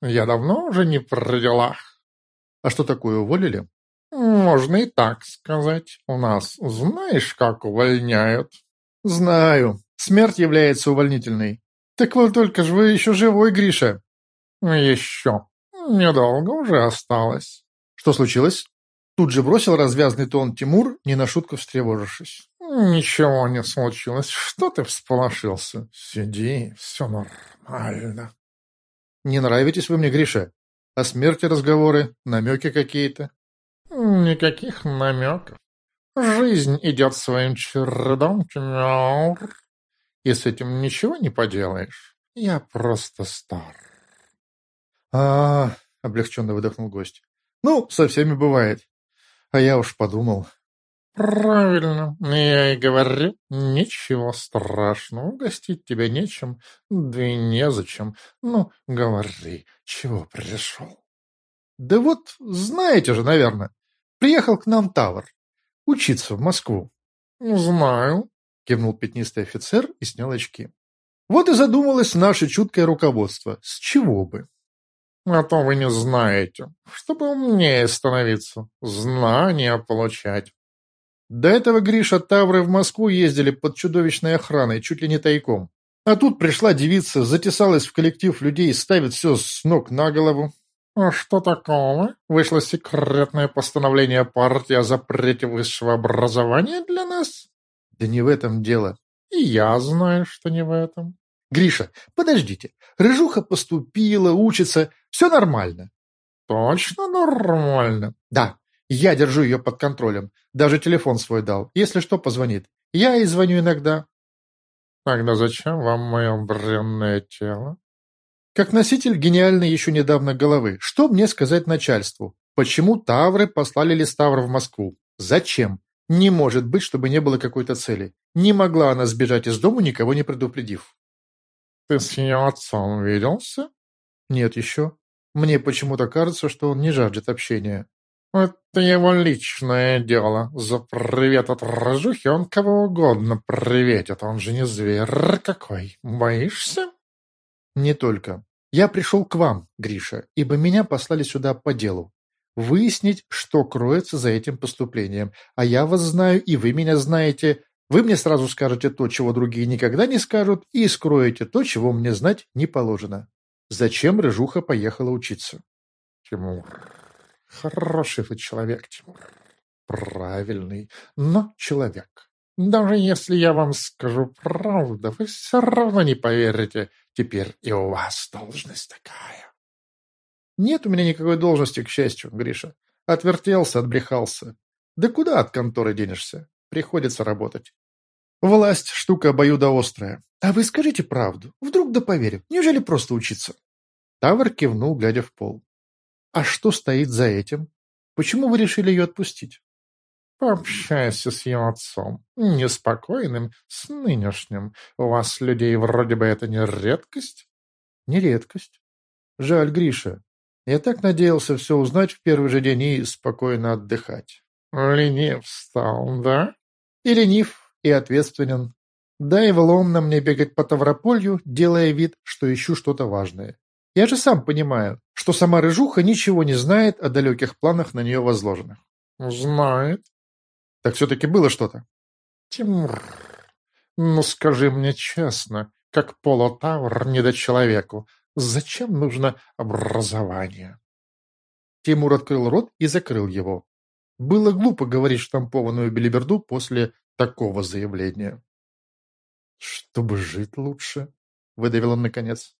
Я давно уже не при делах». «А что такое, уволили?» «Можно и так сказать. У нас знаешь, как увольняют?» «Знаю. Смерть является увольнительной. Так вот только же вы еще живой, Гриша». «Еще. Недолго уже осталось». «Что случилось?» Тут же бросил развязный тон Тимур, не на шутку встревожившись. «Ничего не случилось. Что ты всполошился? Сиди, все нормально». «Не нравитесь вы мне, Гриша? О смерти разговоры, намеки какие-то?» «Никаких намеков. Жизнь идет своим чередом, Тимур. И с этим ничего не поделаешь. Я просто стар». «А-а-а», облегченно выдохнул гость. «Ну, со всеми бывает. А я уж подумал. Правильно, я и говорю, ничего страшного, угостить тебя нечем, да и незачем. Ну, говори, чего пришел? Да вот, знаете же, наверное, приехал к нам Тавр, учиться в Москву. Знаю, кивнул пятнистый офицер и снял очки. Вот и задумалось наше чуткое руководство. С чего бы? А то вы не знаете, чтобы умнее становиться, знания получать. До этого Гриша Тавры в Москву ездили под чудовищной охраной, чуть ли не тайком. А тут пришла девица, затесалась в коллектив людей и ставит все с ног на голову. А что такого? Вышло секретное постановление партии о запрете высшего образования для нас? Да не в этом дело. И я знаю, что не в этом. Гриша, подождите. Рыжуха поступила, учится. Все нормально. Точно нормально? Да. Я держу ее под контролем. Даже телефон свой дал. Если что, позвонит. Я и звоню иногда. Тогда зачем вам мое бренное тело? Как носитель гениальной еще недавно головы, что мне сказать начальству? Почему Тавры послали Листавр в Москву? Зачем? Не может быть, чтобы не было какой-то цели. Не могла она сбежать из дома, никого не предупредив. Ты с ее отцом виделся? Нет еще. Мне почему-то кажется, что он не жаждет общения. Это его личное дело. За привет от рожухи он кого угодно приветит. Он же не зверь какой. Боишься? Не только. Я пришел к вам, Гриша, ибо меня послали сюда по делу. Выяснить, что кроется за этим поступлением. А я вас знаю, и вы меня знаете. Вы мне сразу скажете то, чего другие никогда не скажут, и скроете то, чего мне знать не положено. Зачем Рыжуха поехала учиться? Тимур, Хороший вы человек, Тимур. Правильный, но человек. Даже если я вам скажу правду, вы все равно не поверите. Теперь и у вас должность такая. Нет у меня никакой должности, к счастью, Гриша. Отвертелся, отбрехался. Да куда от конторы денешься? Приходится работать. Власть – штука обоюдоострая. А вы скажите правду. Вдруг да поверю. Неужели просто учиться? Тавр кивнул, глядя в пол. А что стоит за этим? Почему вы решили ее отпустить? Пообщайся с ее отцом. Неспокойным, с нынешним. У вас, людей, вроде бы это не редкость? Не редкость. Жаль, Гриша. Я так надеялся все узнать в первый же день и спокойно отдыхать. Ленив стал, да? И ленив, и ответственен. Да и вломно мне бегать по Таврополью, делая вид, что ищу что-то важное. Я же сам понимаю, что сама Рыжуха ничего не знает о далеких планах на нее возложенных. Знает. Так все-таки было что-то. Тимур, ну скажи мне честно, как полотавр недочеловеку, зачем нужно образование? Тимур открыл рот и закрыл его. Было глупо говорить штампованную белиберду после такого заявления. «Чтобы жить лучше», — выдавил он наконец.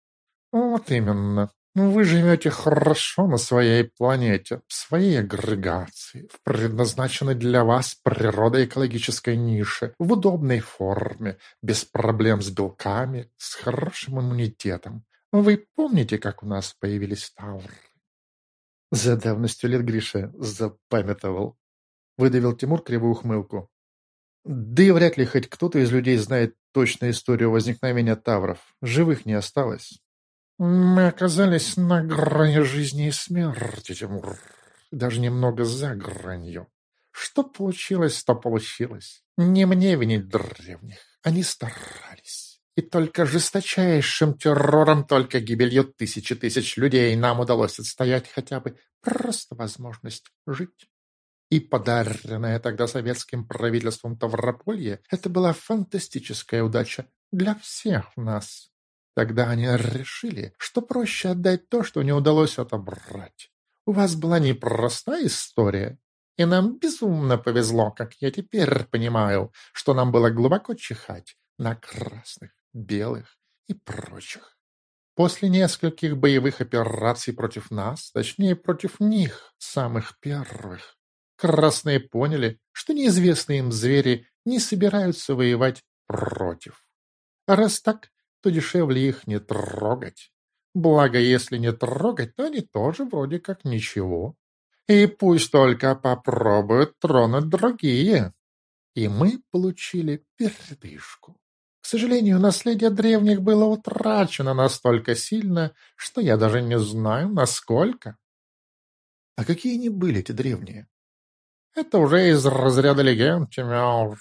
«Вот именно. Вы живете хорошо на своей планете, в своей агрегации, в предназначенной для вас природоэкологической нише, в удобной форме, без проблем с белками, с хорошим иммунитетом. Вы помните, как у нас появились тауры? За давностью лет Гриша запамятовал. Выдавил Тимур кривую ухмылку. Да и вряд ли хоть кто-то из людей знает точную историю возникновения тавров. Живых не осталось. Мы оказались на грани жизни и смерти, Тимур. Даже немного за гранью. Что получилось, то получилось. Не мне винить древних. Они старались. И только жесточайшим террором, только гибелью тысячи тысяч людей нам удалось отстоять хотя бы просто возможность жить. И подаренное тогда советским правительством Таврополье – это была фантастическая удача для всех нас. Тогда они решили, что проще отдать то, что не удалось отобрать. У вас была непростая история, и нам безумно повезло, как я теперь понимаю, что нам было глубоко чихать на красных белых и прочих. После нескольких боевых операций против нас, точнее против них, самых первых, красные поняли, что неизвестные им звери не собираются воевать против. А раз так, то дешевле их не трогать. Благо, если не трогать, то они тоже вроде как ничего. И пусть только попробуют тронуть другие. И мы получили передышку. К сожалению, наследие древних было утрачено настолько сильно, что я даже не знаю, насколько. А какие они были, эти древние? Это уже из разряда легенд, Тимеор.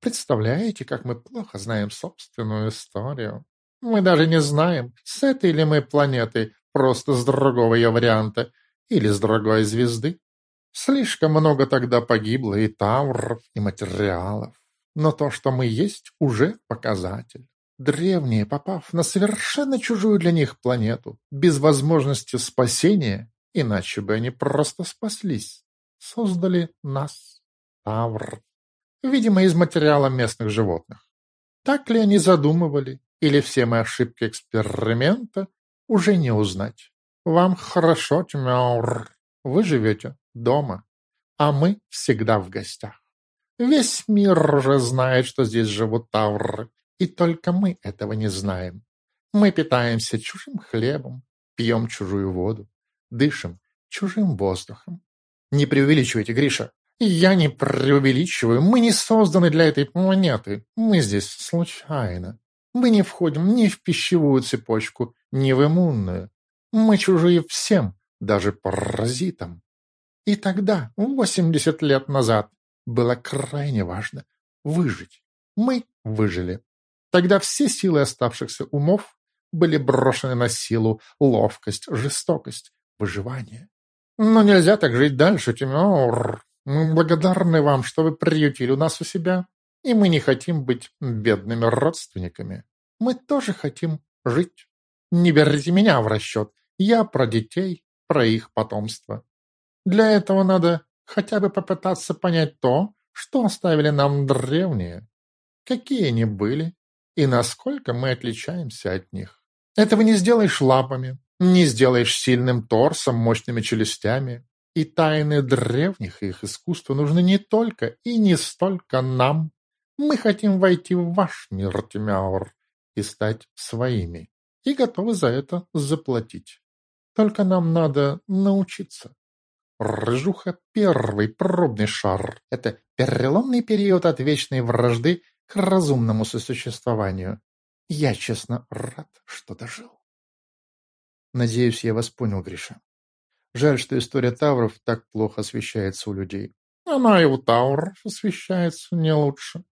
Представляете, как мы плохо знаем собственную историю? Мы даже не знаем, с этой ли мы планеты, просто с другого ее варианта, или с другой звезды. Слишком много тогда погибло и тауров, и материалов. Но то, что мы есть, уже показатель. Древние, попав на совершенно чужую для них планету, без возможности спасения, иначе бы они просто спаслись, создали нас, Тавр, видимо, из материала местных животных. Так ли они задумывали, или все мои ошибки эксперимента, уже не узнать. Вам хорошо, Тмяур, вы живете дома, а мы всегда в гостях. Весь мир уже знает, что здесь живут тавры, и только мы этого не знаем. Мы питаемся чужим хлебом, пьем чужую воду, дышим чужим воздухом. Не преувеличивайте, Гриша. Я не преувеличиваю. Мы не созданы для этой планеты. Мы здесь случайно. Мы не входим ни в пищевую цепочку, ни в иммунную. Мы чужие всем, даже паразитам. И тогда, 80 лет назад, было крайне важно выжить. Мы выжили. Тогда все силы оставшихся умов были брошены на силу, ловкость, жестокость, выживание. Но нельзя так жить дальше, Тимур. Мы благодарны вам, что вы приютили нас у себя, и мы не хотим быть бедными родственниками. Мы тоже хотим жить. Не берите меня в расчет. Я про детей, про их потомство. Для этого надо хотя бы попытаться понять то, что оставили нам древние, какие они были и насколько мы отличаемся от них. Этого не сделаешь лапами, не сделаешь сильным торсом, мощными челюстями. И тайны древних и их искусства нужны не только и не столько нам. Мы хотим войти в ваш мир, Тимяур, и стать своими, и готовы за это заплатить. Только нам надо научиться. Рыжуха — первый пробный шар. Это переломный период от вечной вражды к разумному сосуществованию. Я, честно, рад, что дожил. Надеюсь, я вас понял, Гриша. Жаль, что история Тавров так плохо освещается у людей. Она и у Тавров освещается не лучше.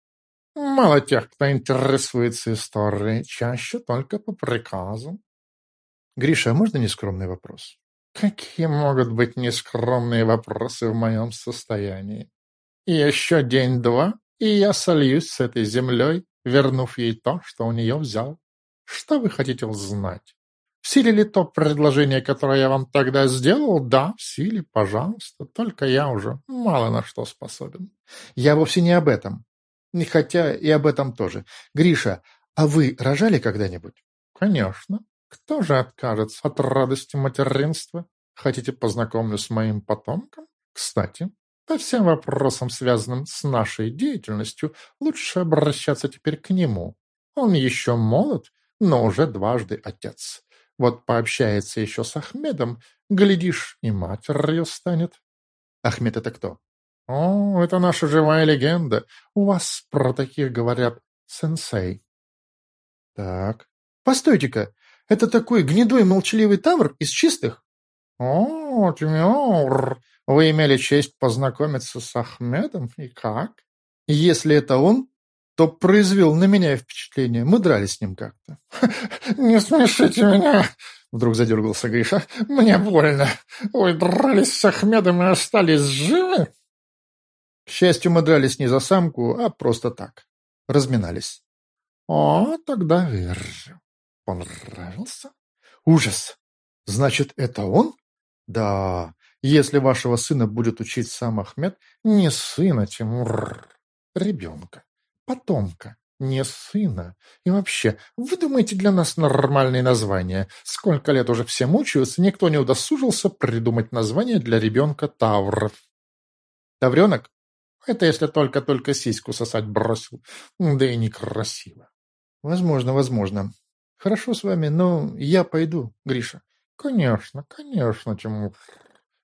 Мало тех, кто интересуется историей, чаще только по приказу. Гриша, а можно нескромный вопрос? Какие могут быть нескромные вопросы в моем состоянии? Еще день-два, и я сольюсь с этой землей, вернув ей то, что у нее взял. Что вы хотите узнать? В силе ли то предложение, которое я вам тогда сделал? Да, в силе, пожалуйста. Только я уже мало на что способен. Я вовсе не об этом. Хотя и об этом тоже. Гриша, а вы рожали когда-нибудь? Конечно. Кто же откажется от радости материнства? Хотите познакомлю с моим потомком? Кстати, по всем вопросам, связанным с нашей деятельностью, лучше обращаться теперь к нему. Он еще молод, но уже дважды отец. Вот пообщается еще с Ахмедом, глядишь, и матерью станет. Ахмед это кто? О, это наша живая легенда. У вас про таких говорят сенсей. Так. Постойте-ка, это такой гнедой молчаливый тавр из чистых? О, Тимур, вы имели честь познакомиться с Ахмедом, и как? Если это он, то произвел на меня впечатление. Мы дрались с ним как-то. «Не смешите меня!» Вдруг задергался Гриша. «Мне больно. Вы дрались с Ахмедом и остались живы?» К счастью, мы дрались не за самку, а просто так. Разминались. «О, тогда верю. Понравился?» «Ужас! Значит, это он?» «Да, если вашего сына будет учить сам Ахмед, не сына, Тимур, ребенка» потомка, не сына. И вообще, вы думаете для нас нормальные названия? Сколько лет уже все мучаются, никто не удосужился придумать название для ребенка Тавров. Тавренок? Это если только-только сиську сосать бросил. Да и некрасиво. Возможно, возможно. Хорошо с вами, но я пойду, Гриша. Конечно, конечно, Тимур.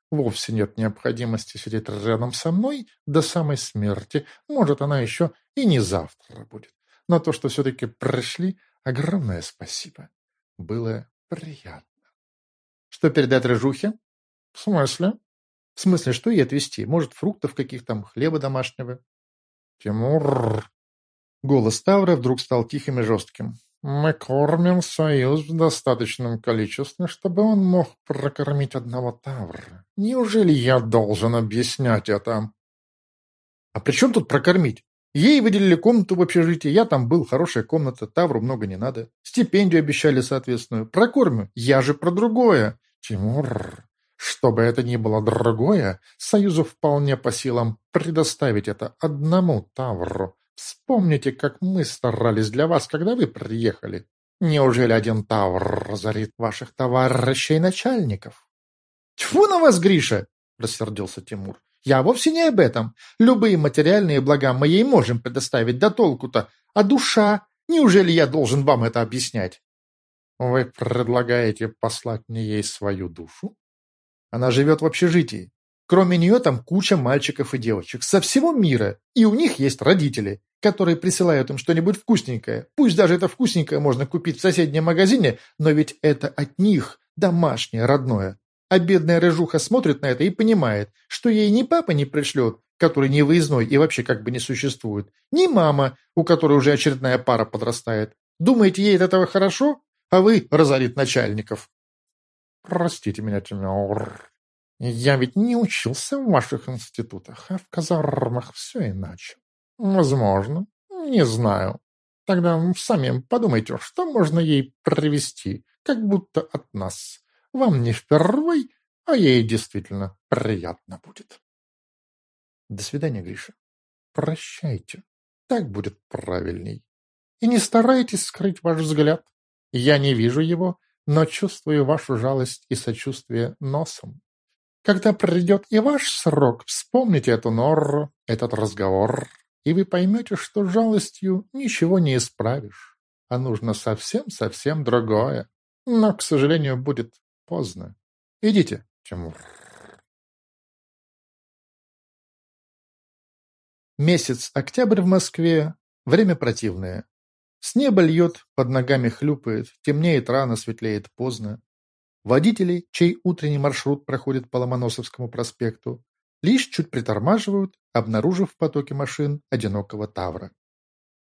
Вовсе нет необходимости сидеть рядом со мной до самой смерти. Может, она еще и не завтра будет. Но то, что все-таки пришли, огромное спасибо. Было приятно. Что передать рыжухе? В смысле? В смысле, что ей отвезти? Может, фруктов каких-то, хлеба домашнего? Тимур... Голос Тавра вдруг стал тихим и жестким. Мы кормим Союз в достаточном количестве, чтобы он мог прокормить одного Тавра. Неужели я должен объяснять это? А при чем тут прокормить? Ей выделили комнату в общежитии, я там был, хорошая комната, Тавру много не надо. Стипендию обещали соответственную. Прокормю. Я же про другое. Тимур, что это ни было другое, Союзу вполне по силам предоставить это одному Тавру. Вспомните, как мы старались для вас, когда вы приехали. Неужели один Тавр разорит ваших товарищей начальников? Тьфу на вас, Гриша! рассердился Тимур. Я вовсе не об этом. Любые материальные блага мы ей можем предоставить, да толку-то. А душа? Неужели я должен вам это объяснять? Вы предлагаете послать мне ей свою душу? Она живет в общежитии. Кроме нее там куча мальчиков и девочек со всего мира, и у них есть родители которые присылают им что-нибудь вкусненькое. Пусть даже это вкусненькое можно купить в соседнем магазине, но ведь это от них, домашнее, родное. А бедная рыжуха смотрит на это и понимает, что ей ни папа не пришлет, который не выездной и вообще как бы не существует, ни мама, у которой уже очередная пара подрастает. Думаете, ей от этого хорошо? А вы разорит начальников. Простите меня, Тимур. Я ведь не учился в ваших институтах, а в казармах все иначе. Возможно. Не знаю. Тогда сами подумайте, что можно ей привести, как будто от нас. Вам не впервой, а ей действительно приятно будет. До свидания, Гриша. Прощайте. Так будет правильней. И не старайтесь скрыть ваш взгляд. Я не вижу его, но чувствую вашу жалость и сочувствие носом. Когда придет и ваш срок, вспомните эту норру, этот разговор, и вы поймете, что жалостью ничего не исправишь, а нужно совсем-совсем другое. Но, к сожалению, будет поздно. Идите, Тимур. Месяц октябрь в Москве. Время противное. С неба льет, под ногами хлюпает, темнеет рано, светлеет поздно. Водители, чей утренний маршрут проходит по Ломоносовскому проспекту, лишь чуть притормаживают, обнаружив в потоке машин одинокого Тавра.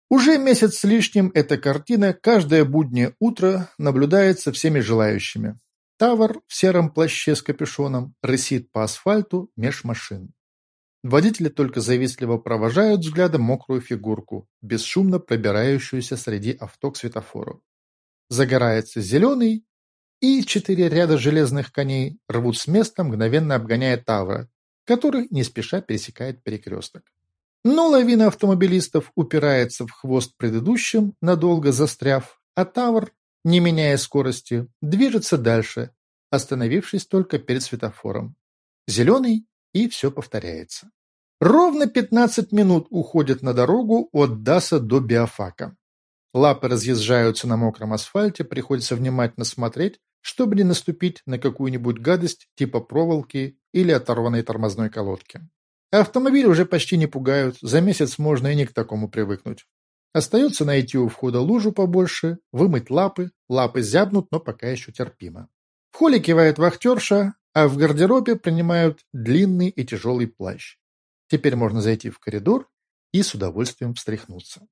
Уже месяц с лишним эта картина каждое буднее утро наблюдается всеми желающими. Тавр в сером плаще с капюшоном рысит по асфальту меж машин. Водители только завистливо провожают взглядом мокрую фигурку, бесшумно пробирающуюся среди авто к светофору. Загорается зеленый, и четыре ряда железных коней рвут с места, мгновенно обгоняя Тавра, который не спеша пересекает перекресток. Но лавина автомобилистов упирается в хвост предыдущим, надолго застряв, а Тавр, не меняя скорости, движется дальше, остановившись только перед светофором. Зеленый и все повторяется. Ровно 15 минут уходят на дорогу от Даса до Биофака. Лапы разъезжаются на мокром асфальте, приходится внимательно смотреть, чтобы не наступить на какую-нибудь гадость типа проволоки или оторванной тормозной колодки. Автомобили уже почти не пугают, за месяц можно и не к такому привыкнуть. Остается найти у входа лужу побольше, вымыть лапы, лапы зябнут, но пока еще терпимо. В холле кивает вахтерша, а в гардеробе принимают длинный и тяжелый плащ. Теперь можно зайти в коридор и с удовольствием встряхнуться.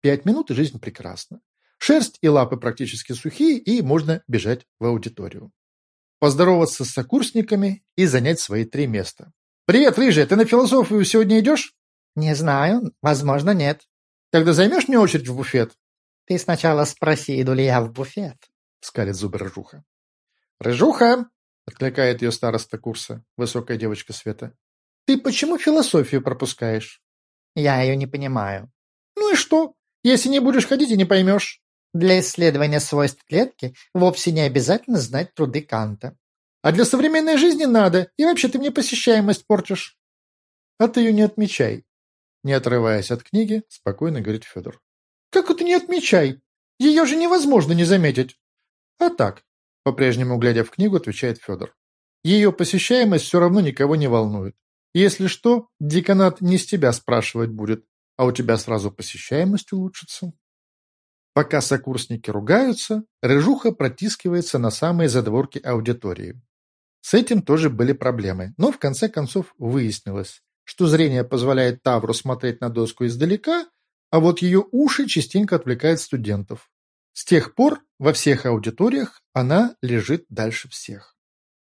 Пять минут и жизнь прекрасна. Шерсть и лапы практически сухие, и можно бежать в аудиторию. Поздороваться с сокурсниками и занять свои три места. «Привет, Рыжая, ты на философию сегодня идешь?» «Не знаю, возможно, нет». «Тогда займешь мне очередь в буфет?» «Ты сначала спроси, иду ли я в буфет», — скалит зубы Рыжуха. «Рыжуха!» — откликает ее староста курса, высокая девочка Света. «Ты почему философию пропускаешь?» «Я ее не понимаю». «Ну и что? Если не будешь ходить и не поймешь». «Для исследования свойств клетки вовсе не обязательно знать труды Канта». «А для современной жизни надо, и вообще ты мне посещаемость портишь». «А ты ее не отмечай». Не отрываясь от книги, спокойно говорит Федор. «Как это не отмечай? Ее же невозможно не заметить». «А так, по-прежнему, глядя в книгу, отвечает Федор. Ее посещаемость все равно никого не волнует. Если что, деканат не с тебя спрашивать будет, а у тебя сразу посещаемость улучшится. Пока сокурсники ругаются, Рыжуха протискивается на самые задворки аудитории. С этим тоже были проблемы, но в конце концов выяснилось, что зрение позволяет Тавру смотреть на доску издалека, а вот ее уши частенько отвлекают студентов. С тех пор во всех аудиториях она лежит дальше всех.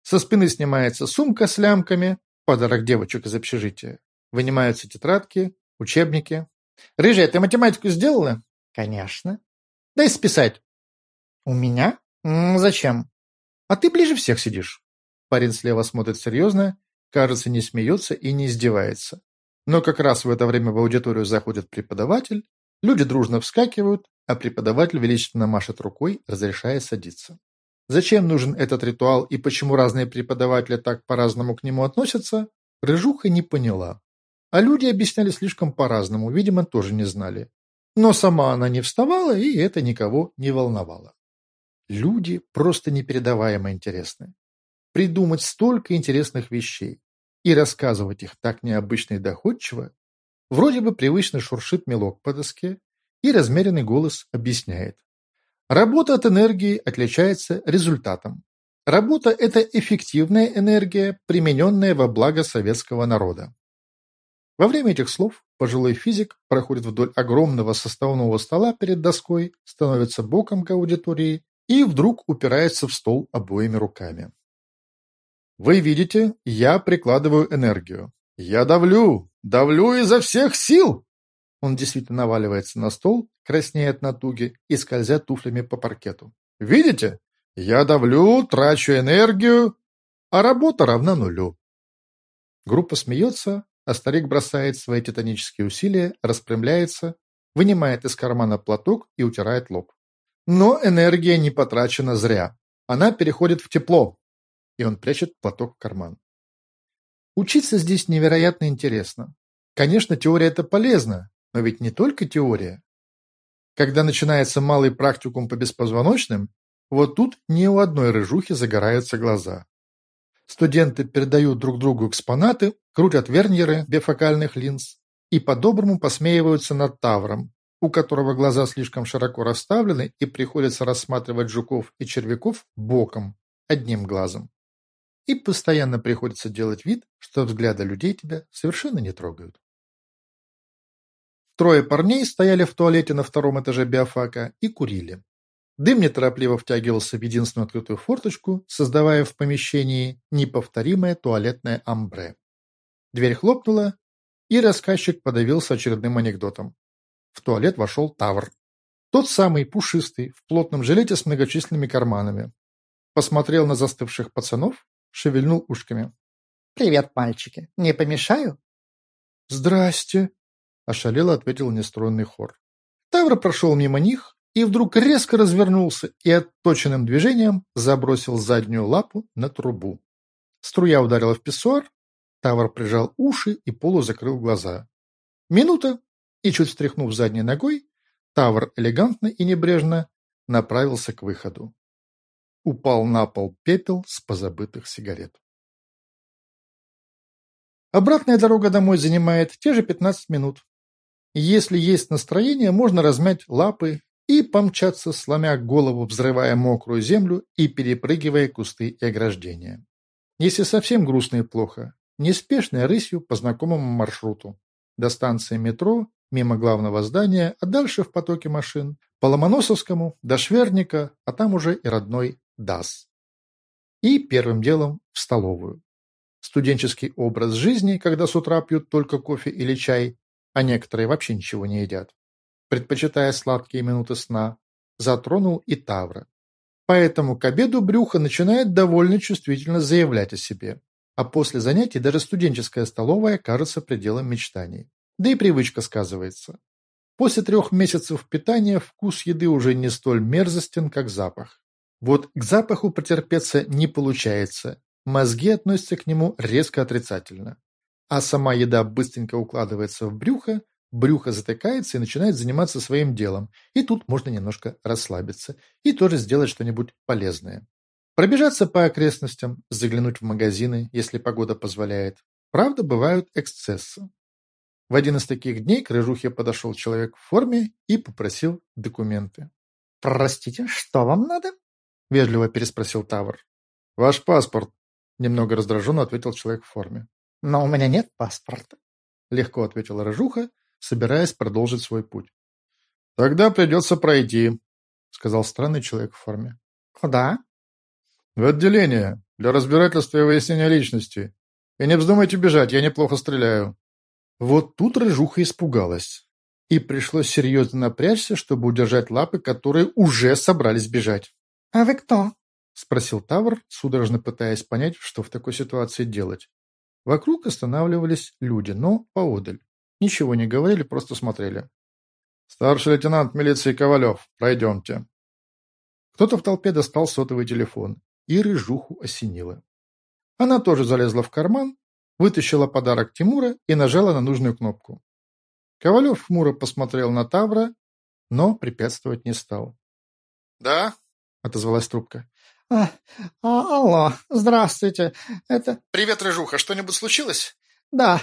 Со спины снимается сумка с лямками, подарок девочек из общежития. Вынимаются тетрадки, учебники. «Рыжая, ты математику сделала?» «Конечно». «Дай списать». «У меня? Зачем?» «А ты ближе всех сидишь». Парень слева смотрит серьезно, кажется, не смеется и не издевается. Но как раз в это время в аудиторию заходит преподаватель, люди дружно вскакивают, а преподаватель величественно машет рукой, разрешая садиться. Зачем нужен этот ритуал и почему разные преподаватели так по-разному к нему относятся, Рыжуха не поняла. А люди объясняли слишком по-разному, видимо, тоже не знали. Но сама она не вставала, и это никого не волновало. Люди просто непередаваемо интересны. Придумать столько интересных вещей и рассказывать их так необычно и доходчиво, вроде бы привычно шуршит мелок по доске, и размеренный голос объясняет. Работа от энергии отличается результатом. Работа – это эффективная энергия, примененная во благо советского народа. Во время этих слов пожилой физик проходит вдоль огромного составного стола перед доской, становится боком к аудитории и вдруг упирается в стол обоими руками. Вы видите, я прикладываю энергию. Я давлю, давлю изо всех сил. Он действительно наваливается на стол, краснеет натуги и скользя туфлями по паркету. «Видите? Я давлю, трачу энергию, а работа равна нулю. Группа смеется, а старик бросает свои титанические усилия, распрямляется, вынимает из кармана платок и утирает лоб. Но энергия не потрачена зря. Она переходит в тепло, и он прячет платок в карман. Учиться здесь невероятно интересно. Конечно, теория это полезно, но ведь не только теория. Когда начинается малый практикум по беспозвоночным, вот тут ни у одной рыжухи загораются глаза. Студенты передают друг другу экспонаты, крутят верньеры бифокальных линз и по-доброму посмеиваются над Тавром, у которого глаза слишком широко расставлены и приходится рассматривать жуков и червяков боком, одним глазом. И постоянно приходится делать вид, что взгляды людей тебя совершенно не трогают. Трое парней стояли в туалете на втором этаже биофака и курили. Дым неторопливо втягивался в единственную открытую форточку, создавая в помещении неповторимое туалетное амбре. Дверь хлопнула, и рассказчик подавился очередным анекдотом. В туалет вошел Тавр. Тот самый, пушистый, в плотном жилете с многочисленными карманами. Посмотрел на застывших пацанов, шевельнул ушками. «Привет, мальчики. Не помешаю?» «Здрасте», Ошалело ответил нестройный хор. Тавр прошел мимо них и вдруг резко развернулся и отточенным движением забросил заднюю лапу на трубу. Струя ударила в писсуар, Тавр прижал уши и полузакрыл глаза. Минута, и чуть встряхнув задней ногой, Тавр элегантно и небрежно направился к выходу. Упал на пол пепел с позабытых сигарет. Обратная дорога домой занимает те же 15 минут. Если есть настроение, можно размять лапы и помчаться, сломя голову, взрывая мокрую землю и перепрыгивая кусты и ограждения. Если совсем грустно и плохо, неспешной рысью по знакомому маршруту. До станции метро, мимо главного здания, а дальше в потоке машин, по Ломоносовскому, до Шверника, а там уже и родной ДАС. И первым делом в столовую. Студенческий образ жизни, когда с утра пьют только кофе или чай, а некоторые вообще ничего не едят, предпочитая сладкие минуты сна, затронул и Тавра. Поэтому к обеду брюхо начинает довольно чувствительно заявлять о себе, а после занятий даже студенческая столовая кажется пределом мечтаний. Да и привычка сказывается. После трех месяцев питания вкус еды уже не столь мерзостен, как запах. Вот к запаху потерпеться не получается, мозги относятся к нему резко отрицательно а сама еда быстренько укладывается в брюхо, брюхо затыкается и начинает заниматься своим делом. И тут можно немножко расслабиться и тоже сделать что-нибудь полезное. Пробежаться по окрестностям, заглянуть в магазины, если погода позволяет. Правда, бывают эксцессы. В один из таких дней к рыжухе подошел человек в форме и попросил документы. «Простите, что вам надо?» – вежливо переспросил Тавр. «Ваш паспорт», – немного раздраженно ответил человек в форме. «Но у меня нет паспорта», — легко ответила Рыжуха, собираясь продолжить свой путь. «Тогда придется пройти», — сказал странный человек в форме. «Куда?» «В отделение, для разбирательства и выяснения личности. И не вздумайте бежать, я неплохо стреляю». Вот тут Рыжуха испугалась. И пришлось серьезно напрячься, чтобы удержать лапы, которые уже собрались бежать. «А вы кто?» — спросил Тавр, судорожно пытаясь понять, что в такой ситуации делать. Вокруг останавливались люди, но поодаль. Ничего не говорили, просто смотрели. «Старший лейтенант милиции Ковалев, пройдемте». Кто-то в толпе достал сотовый телефон, и рыжуху осенило. Она тоже залезла в карман, вытащила подарок Тимура и нажала на нужную кнопку. Ковалев хмуро посмотрел на Тавра, но препятствовать не стал. «Да?» — отозвалась трубка. А, а, алло, здравствуйте. Это... Привет, Рыжуха. Что-нибудь случилось? Да.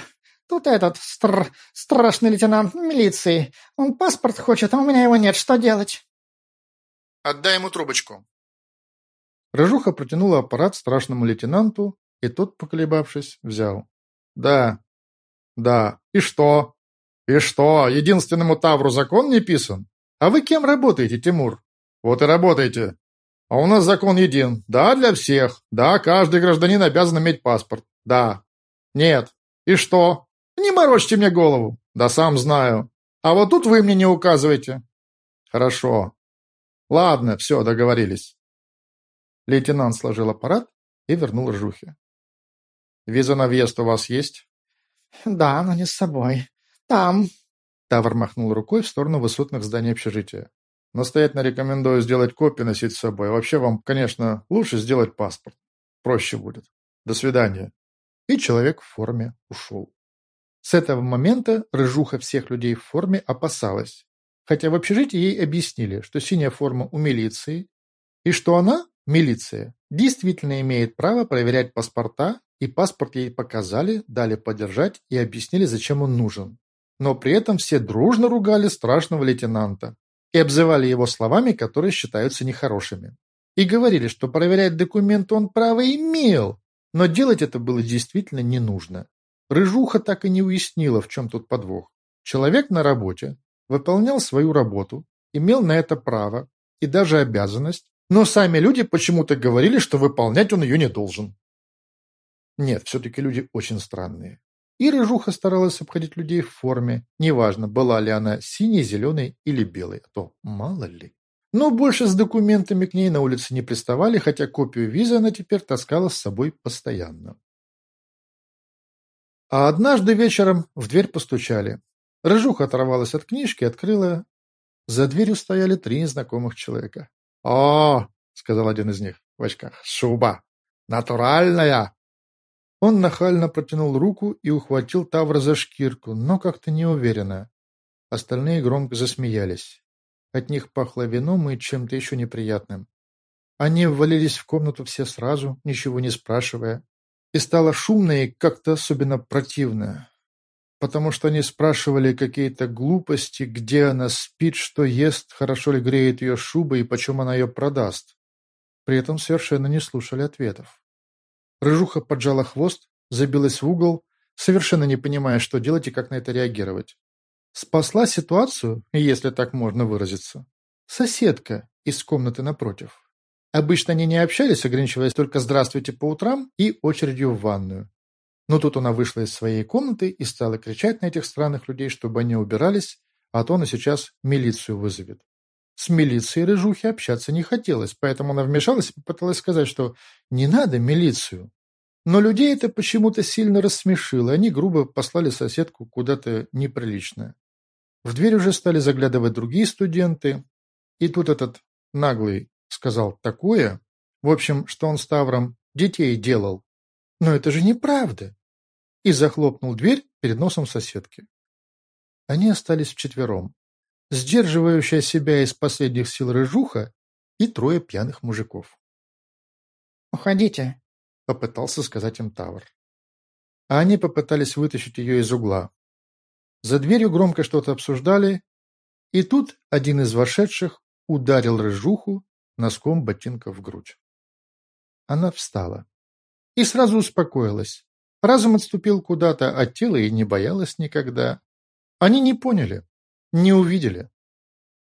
Тут этот стр... страшный лейтенант милиции. Он паспорт хочет, а у меня его нет. Что делать? Отдай ему трубочку. Рыжуха протянула аппарат страшному лейтенанту, и тот, поколебавшись, взял. Да, да. И что? И что, единственному Тавру закон не писан? А вы кем работаете, Тимур? Вот и работаете. А у нас закон един. Да, для всех. Да, каждый гражданин обязан иметь паспорт. Да. Нет. И что? Не морочьте мне голову. Да сам знаю. А вот тут вы мне не указывайте. Хорошо. Ладно, все, договорились. Лейтенант сложил аппарат и вернул ржухе. Виза на въезд у вас есть? Да, но не с собой. Там. Тавр махнул рукой в сторону высотных зданий общежития. Настоятельно рекомендую сделать копию носить с собой. Вообще вам, конечно, лучше сделать паспорт. Проще будет. До свидания. И человек в форме ушел. С этого момента рыжуха всех людей в форме опасалась. Хотя в общежитии ей объяснили, что синяя форма у милиции, и что она, милиция, действительно имеет право проверять паспорта, и паспорт ей показали, дали подержать и объяснили, зачем он нужен. Но при этом все дружно ругали страшного лейтенанта, и обзывали его словами, которые считаются нехорошими. И говорили, что проверять документы он право имел, но делать это было действительно не нужно. Рыжуха так и не уяснила, в чем тут подвох. Человек на работе выполнял свою работу, имел на это право и даже обязанность, но сами люди почему-то говорили, что выполнять он ее не должен. Нет, все-таки люди очень странные. И Рыжуха старалась обходить людей в форме, неважно, была ли она синей, зеленой или белой, а то мало ли. Но больше с документами к ней на улице не приставали, хотя копию визы она теперь таскала с собой постоянно. А однажды вечером в дверь постучали. Рыжуха оторвалась от книжки открыла. За дверью стояли три незнакомых человека. «О!» — сказал один из них в очках. «Шуба! Натуральная!» Он нахально протянул руку и ухватил Тавра за шкирку, но как-то неуверенно. Остальные громко засмеялись. От них пахло вином и чем-то еще неприятным. Они ввалились в комнату все сразу, ничего не спрашивая. И стало шумно и как-то особенно противно. Потому что они спрашивали какие-то глупости, где она спит, что ест, хорошо ли греет ее шуба и почем она ее продаст. При этом совершенно не слушали ответов. Рыжуха поджала хвост, забилась в угол, совершенно не понимая, что делать и как на это реагировать. Спасла ситуацию, если так можно выразиться, соседка из комнаты напротив. Обычно они не общались, ограничиваясь только «здравствуйте» по утрам и очередью в ванную. Но тут она вышла из своей комнаты и стала кричать на этих странных людей, чтобы они убирались, а то она сейчас милицию вызовет. С милицией Рыжухе общаться не хотелось, поэтому она вмешалась и попыталась сказать, что не надо милицию. Но людей это почему-то сильно рассмешило, они грубо послали соседку куда-то неприличное. В дверь уже стали заглядывать другие студенты, и тут этот наглый сказал такое, в общем, что он с Тавром детей делал. Но это же неправда. И захлопнул дверь перед носом соседки. Они остались вчетвером сдерживающая себя из последних сил рыжуха и трое пьяных мужиков. «Уходите», — попытался сказать им Тавр. А они попытались вытащить ее из угла. За дверью громко что-то обсуждали, и тут один из вошедших ударил рыжуху носком ботинка в грудь. Она встала и сразу успокоилась. Разум отступил куда-то от тела и не боялась никогда. Они не поняли, не увидели.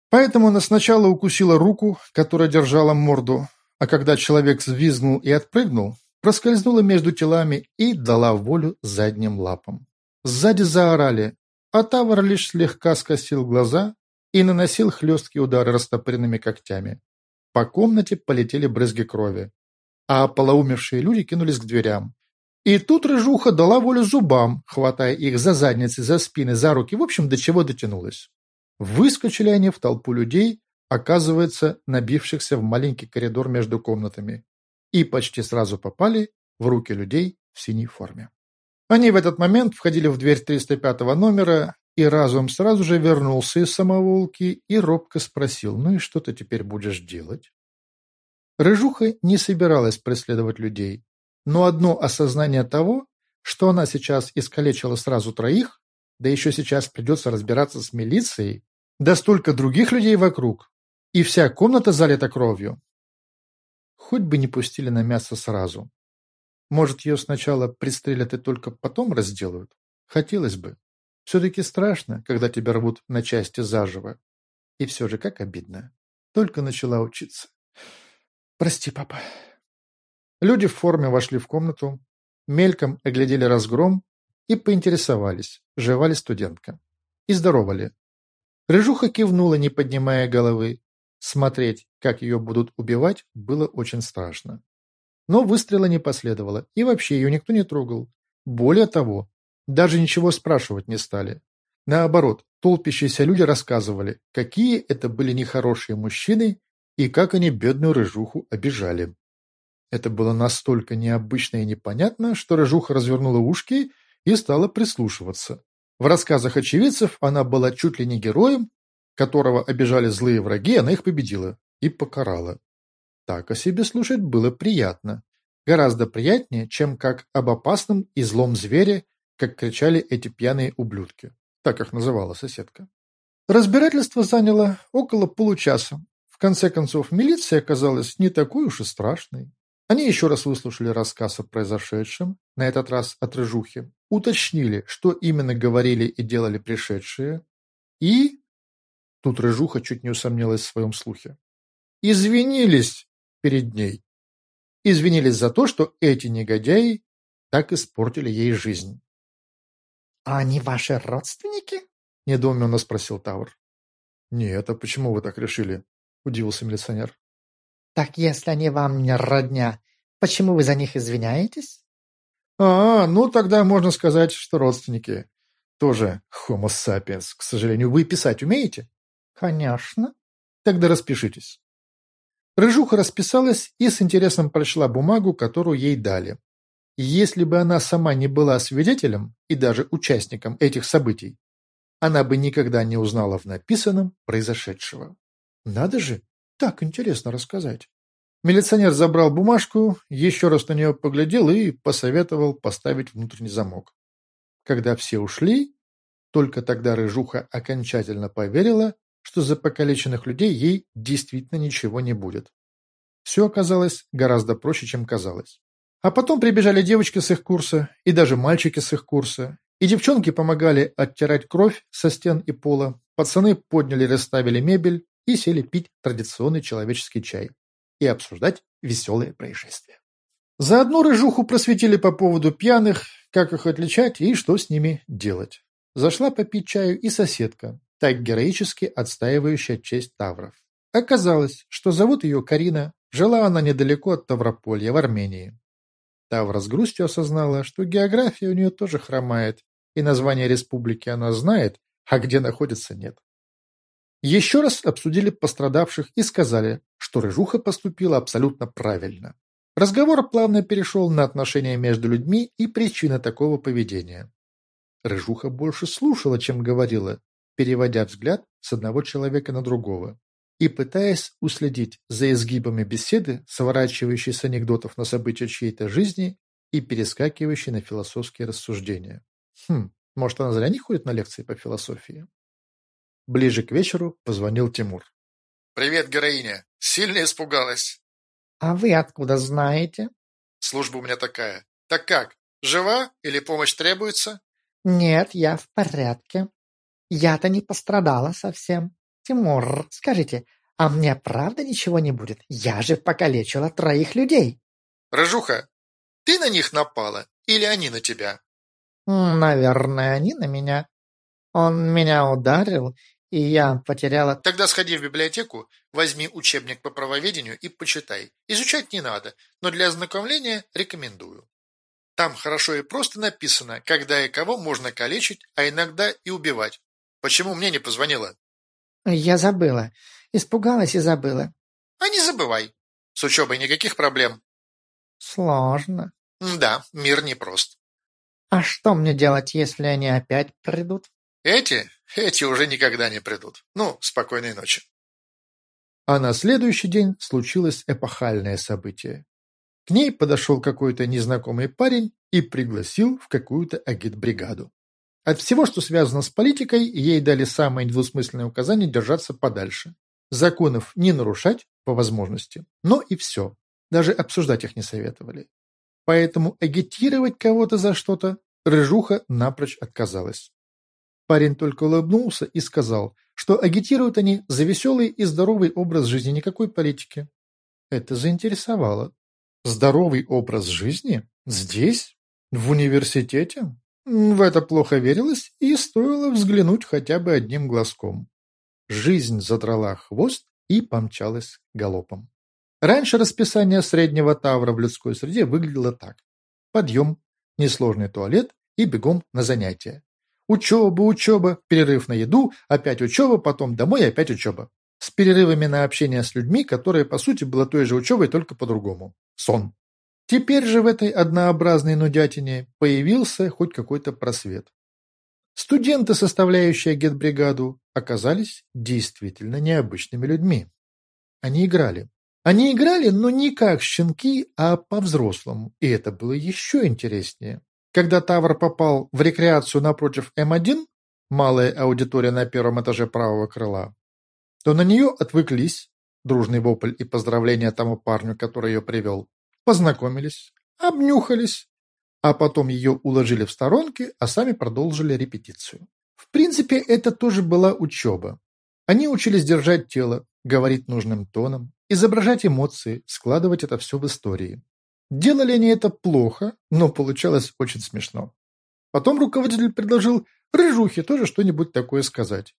Поэтому она сначала укусила руку, которая держала морду, а когда человек взвизгнул и отпрыгнул, проскользнула между телами и дала волю задним лапам. Сзади заорали, а Тавр лишь слегка скосил глаза и наносил хлесткие удары растопыренными когтями. По комнате полетели брызги крови, а полоумевшие люди кинулись к дверям. И тут рыжуха дала волю зубам, хватая их за задницы, за спины, за руки, в общем, до чего дотянулась. Выскочили они в толпу людей, оказывается, набившихся в маленький коридор между комнатами, и почти сразу попали в руки людей в синей форме. Они в этот момент входили в дверь 305 номера, и разум сразу же вернулся из самоволки и робко спросил, ну и что ты теперь будешь делать? Рыжуха не собиралась преследовать людей, но одно осознание того, что она сейчас искалечила сразу троих, да еще сейчас придется разбираться с милицией, да столько других людей вокруг, и вся комната залита кровью. Хоть бы не пустили на мясо сразу. Может, ее сначала пристрелят и только потом разделают? Хотелось бы. Все-таки страшно, когда тебя рвут на части заживо. И все же как обидно. Только начала учиться. Прости, папа. Люди в форме вошли в комнату, мельком оглядели разгром и поинтересовались, жива ли студентка. И здоровали. Рыжуха кивнула, не поднимая головы. Смотреть, как ее будут убивать, было очень страшно. Но выстрела не последовало, и вообще ее никто не трогал. Более того, даже ничего спрашивать не стали. Наоборот, толпящиеся люди рассказывали, какие это были нехорошие мужчины и как они бедную рыжуху обижали. Это было настолько необычно и непонятно, что рыжуха развернула ушки и стала прислушиваться. В рассказах очевидцев она была чуть ли не героем, которого обижали злые враги, она их победила и покарала. Так о себе слушать было приятно. Гораздо приятнее, чем как об опасном и злом звере, как кричали эти пьяные ублюдки. Так их называла соседка. Разбирательство заняло около получаса. В конце концов, милиция оказалась не такой уж и страшной. Они еще раз выслушали рассказ о произошедшем, на этот раз от Рыжухи, уточнили, что именно говорили и делали пришедшие, и... Тут Рыжуха чуть не усомнилась в своем слухе. Извинились перед ней. Извинились за то, что эти негодяи так испортили ей жизнь. «А они ваши родственники?» – недоуменно спросил Тавр. «Нет, а почему вы так решили?» – удивился милиционер. Так если они вам не родня, почему вы за них извиняетесь? А, ну тогда можно сказать, что родственники. Тоже homo sapiens, к сожалению. Вы писать умеете? Конечно. Тогда распишитесь. Рыжуха расписалась и с интересом прочла бумагу, которую ей дали. Если бы она сама не была свидетелем и даже участником этих событий, она бы никогда не узнала в написанном произошедшего. Надо же, так интересно рассказать. Милиционер забрал бумажку, еще раз на нее поглядел и посоветовал поставить внутренний замок. Когда все ушли, только тогда Рыжуха окончательно поверила, что за покалеченных людей ей действительно ничего не будет. Все оказалось гораздо проще, чем казалось. А потом прибежали девочки с их курса, и даже мальчики с их курса, и девчонки помогали оттирать кровь со стен и пола, пацаны подняли и расставили мебель, и сели пить традиционный человеческий чай и обсуждать веселые происшествия. Заодно рыжуху просветили по поводу пьяных, как их отличать и что с ними делать. Зашла попить чаю и соседка, так героически отстаивающая честь Тавров. Оказалось, что зовут ее Карина, жила она недалеко от Таврополья, в Армении. Тавра с грустью осознала, что география у нее тоже хромает, и название республики она знает, а где находится нет. Еще раз обсудили пострадавших и сказали, что Рыжуха поступила абсолютно правильно. Разговор плавно перешел на отношения между людьми и причины такого поведения. Рыжуха больше слушала, чем говорила, переводя взгляд с одного человека на другого и пытаясь уследить за изгибами беседы, сворачивающей с анекдотов на события чьей-то жизни и перескакивающей на философские рассуждения. Хм, может, она зря не ходит на лекции по философии? Ближе к вечеру позвонил Тимур. «Привет, героиня. Сильно испугалась?» «А вы откуда знаете?» «Служба у меня такая. Так как, жива или помощь требуется?» «Нет, я в порядке. Я-то не пострадала совсем. Тимур, скажите, а мне правда ничего не будет? Я же покалечила троих людей». «Рыжуха, ты на них напала или они на тебя?» «Наверное, они на меня. Он меня ударил, и я потеряла... Тогда сходи в библиотеку, возьми учебник по правоведению и почитай. Изучать не надо, но для ознакомления рекомендую. Там хорошо и просто написано, когда и кого можно калечить, а иногда и убивать. Почему мне не позвонила? Я забыла. Испугалась и забыла. А не забывай. С учебой никаких проблем. Сложно. Да, мир непрост. А что мне делать, если они опять придут? Эти? Эти уже никогда не придут. Ну, спокойной ночи. А на следующий день случилось эпохальное событие. К ней подошел какой-то незнакомый парень и пригласил в какую-то агитбригаду. От всего, что связано с политикой, ей дали самое недвусмысленное указание держаться подальше. Законов не нарушать, по возможности, но и все. Даже обсуждать их не советовали. Поэтому агитировать кого-то за что-то Рыжуха напрочь отказалась. Парень только улыбнулся и сказал, что агитируют они за веселый и здоровый образ жизни, никакой политики. Это заинтересовало. Здоровый образ жизни? Здесь? В университете? В это плохо верилось и стоило взглянуть хотя бы одним глазком. Жизнь задрала хвост и помчалась галопом. Раньше расписание среднего тавра в людской среде выглядело так. Подъем, несложный туалет и бегом на занятия. Учеба, учеба, перерыв на еду, опять учеба, потом домой опять учеба. С перерывами на общение с людьми, которые, по сути, было той же учебой, только по-другому. Сон. Теперь же в этой однообразной нудятине появился хоть какой-то просвет. Студенты, составляющие гетбригаду, оказались действительно необычными людьми. Они играли. Они играли, но не как щенки, а по-взрослому, и это было еще интереснее. Когда Тавр попал в рекреацию напротив М1, малая аудитория на первом этаже правого крыла, то на нее отвыклись, дружный вопль и поздравления тому парню, который ее привел, познакомились, обнюхались, а потом ее уложили в сторонки, а сами продолжили репетицию. В принципе, это тоже была учеба. Они учились держать тело, говорить нужным тоном, изображать эмоции, складывать это все в истории. Делали они это плохо, но получалось очень смешно. Потом руководитель предложил Рыжухе тоже что-нибудь такое сказать.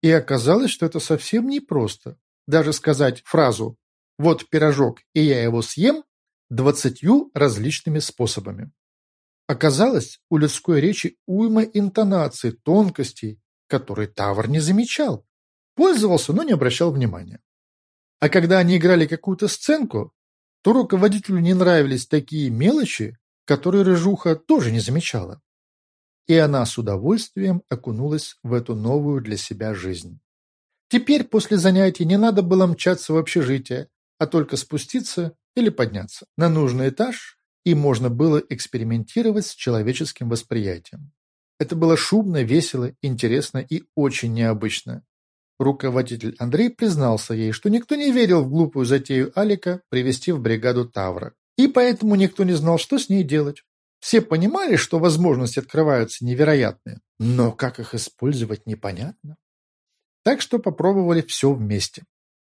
И оказалось, что это совсем непросто. Даже сказать фразу «вот пирожок, и я его съем» двадцатью различными способами. Оказалось, у людской речи уйма интонаций, тонкостей, которые Тавр не замечал. Пользовался, но не обращал внимания. А когда они играли какую-то сценку, то руководителю не нравились такие мелочи, которые Рыжуха тоже не замечала. И она с удовольствием окунулась в эту новую для себя жизнь. Теперь после занятий не надо было мчаться в общежитие, а только спуститься или подняться на нужный этаж и можно было экспериментировать с человеческим восприятием. Это было шумно, весело, интересно и очень необычно. Руководитель Андрей признался ей, что никто не верил в глупую затею Алика привести в бригаду Тавра, и поэтому никто не знал, что с ней делать. Все понимали, что возможности открываются невероятные, но как их использовать непонятно. Так что попробовали все вместе.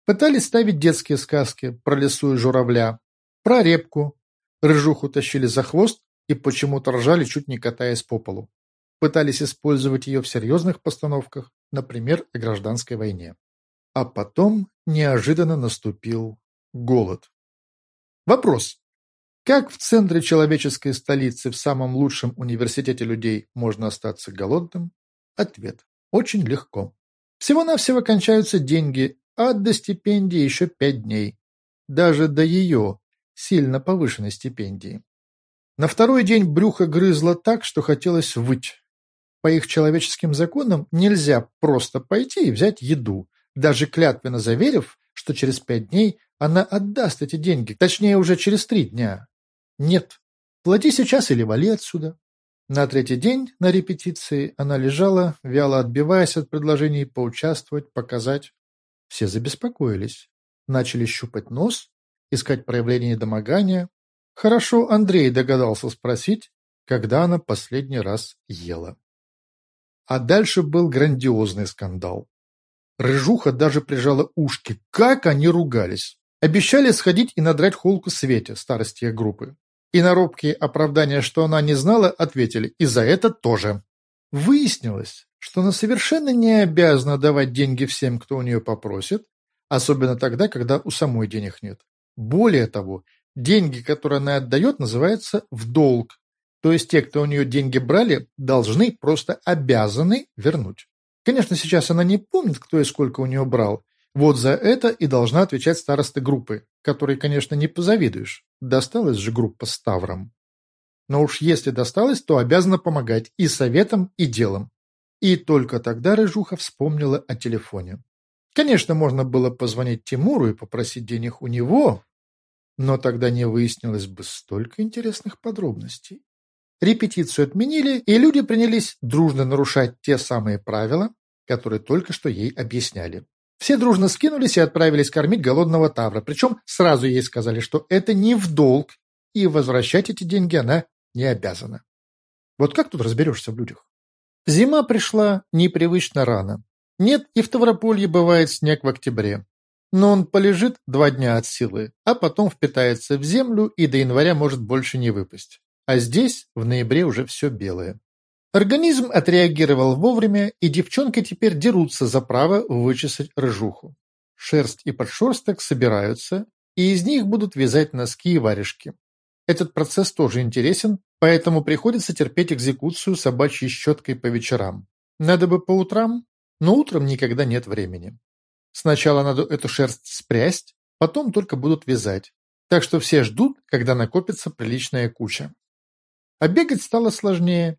Пытались ставить детские сказки про лесу и журавля, про репку, Рыжуху тащили за хвост и почему-то ржали, чуть не катаясь по полу. Пытались использовать ее в серьезных постановках, например, о гражданской войне. А потом неожиданно наступил голод. Вопрос. Как в центре человеческой столицы в самом лучшем университете людей можно остаться голодным? Ответ. Очень легко. Всего-навсего кончаются деньги, а до стипендии еще пять дней. Даже до ее, сильно повышенной стипендии. На второй день брюхо грызло так, что хотелось выть. По их человеческим законам нельзя просто пойти и взять еду, даже клятвенно заверив, что через пять дней она отдаст эти деньги, точнее уже через три дня. Нет, плати сейчас или вали отсюда. На третий день на репетиции она лежала, вяло отбиваясь от предложений поучаствовать, показать. Все забеспокоились. Начали щупать нос, искать проявление недомогания. Хорошо Андрей догадался спросить, когда она последний раз ела. А дальше был грандиозный скандал. Рыжуха даже прижала ушки. Как они ругались! Обещали сходить и надрать холку Свете, старости их группы. И на робкие оправдания, что она не знала, ответили «и за это тоже». Выяснилось, что она совершенно не обязана давать деньги всем, кто у нее попросит, особенно тогда, когда у самой денег нет. Более того, деньги, которые она отдает, называются в долг. То есть те, кто у нее деньги брали, должны, просто обязаны вернуть. Конечно, сейчас она не помнит, кто и сколько у нее брал. Вот за это и должна отвечать староста группы, которой, конечно, не позавидуешь. Досталась же группа с. Но уж если досталось, то обязана помогать и советом, и делом. И только тогда Рыжуха вспомнила о телефоне. Конечно, можно было позвонить Тимуру и попросить денег у него, но тогда не выяснилось бы столько интересных подробностей. Репетицию отменили, и люди принялись дружно нарушать те самые правила, которые только что ей объясняли. Все дружно скинулись и отправились кормить голодного тавра, причем сразу ей сказали, что это не в долг, и возвращать эти деньги она не обязана. Вот как тут разберешься в людях? Зима пришла непривычно рано. Нет, и в Таврополье бывает снег в октябре. Но он полежит два дня от силы, а потом впитается в землю и до января может больше не выпасть. А здесь в ноябре уже все белое. Организм отреагировал вовремя, и девчонки теперь дерутся за право вычесать рыжуху. Шерсть и подшерсток собираются, и из них будут вязать носки и варежки. Этот процесс тоже интересен, поэтому приходится терпеть экзекуцию собачьей щеткой по вечерам. Надо бы по утрам, но утром никогда нет времени. Сначала надо эту шерсть спрясть, потом только будут вязать. Так что все ждут, когда накопится приличная куча. А бегать стало сложнее.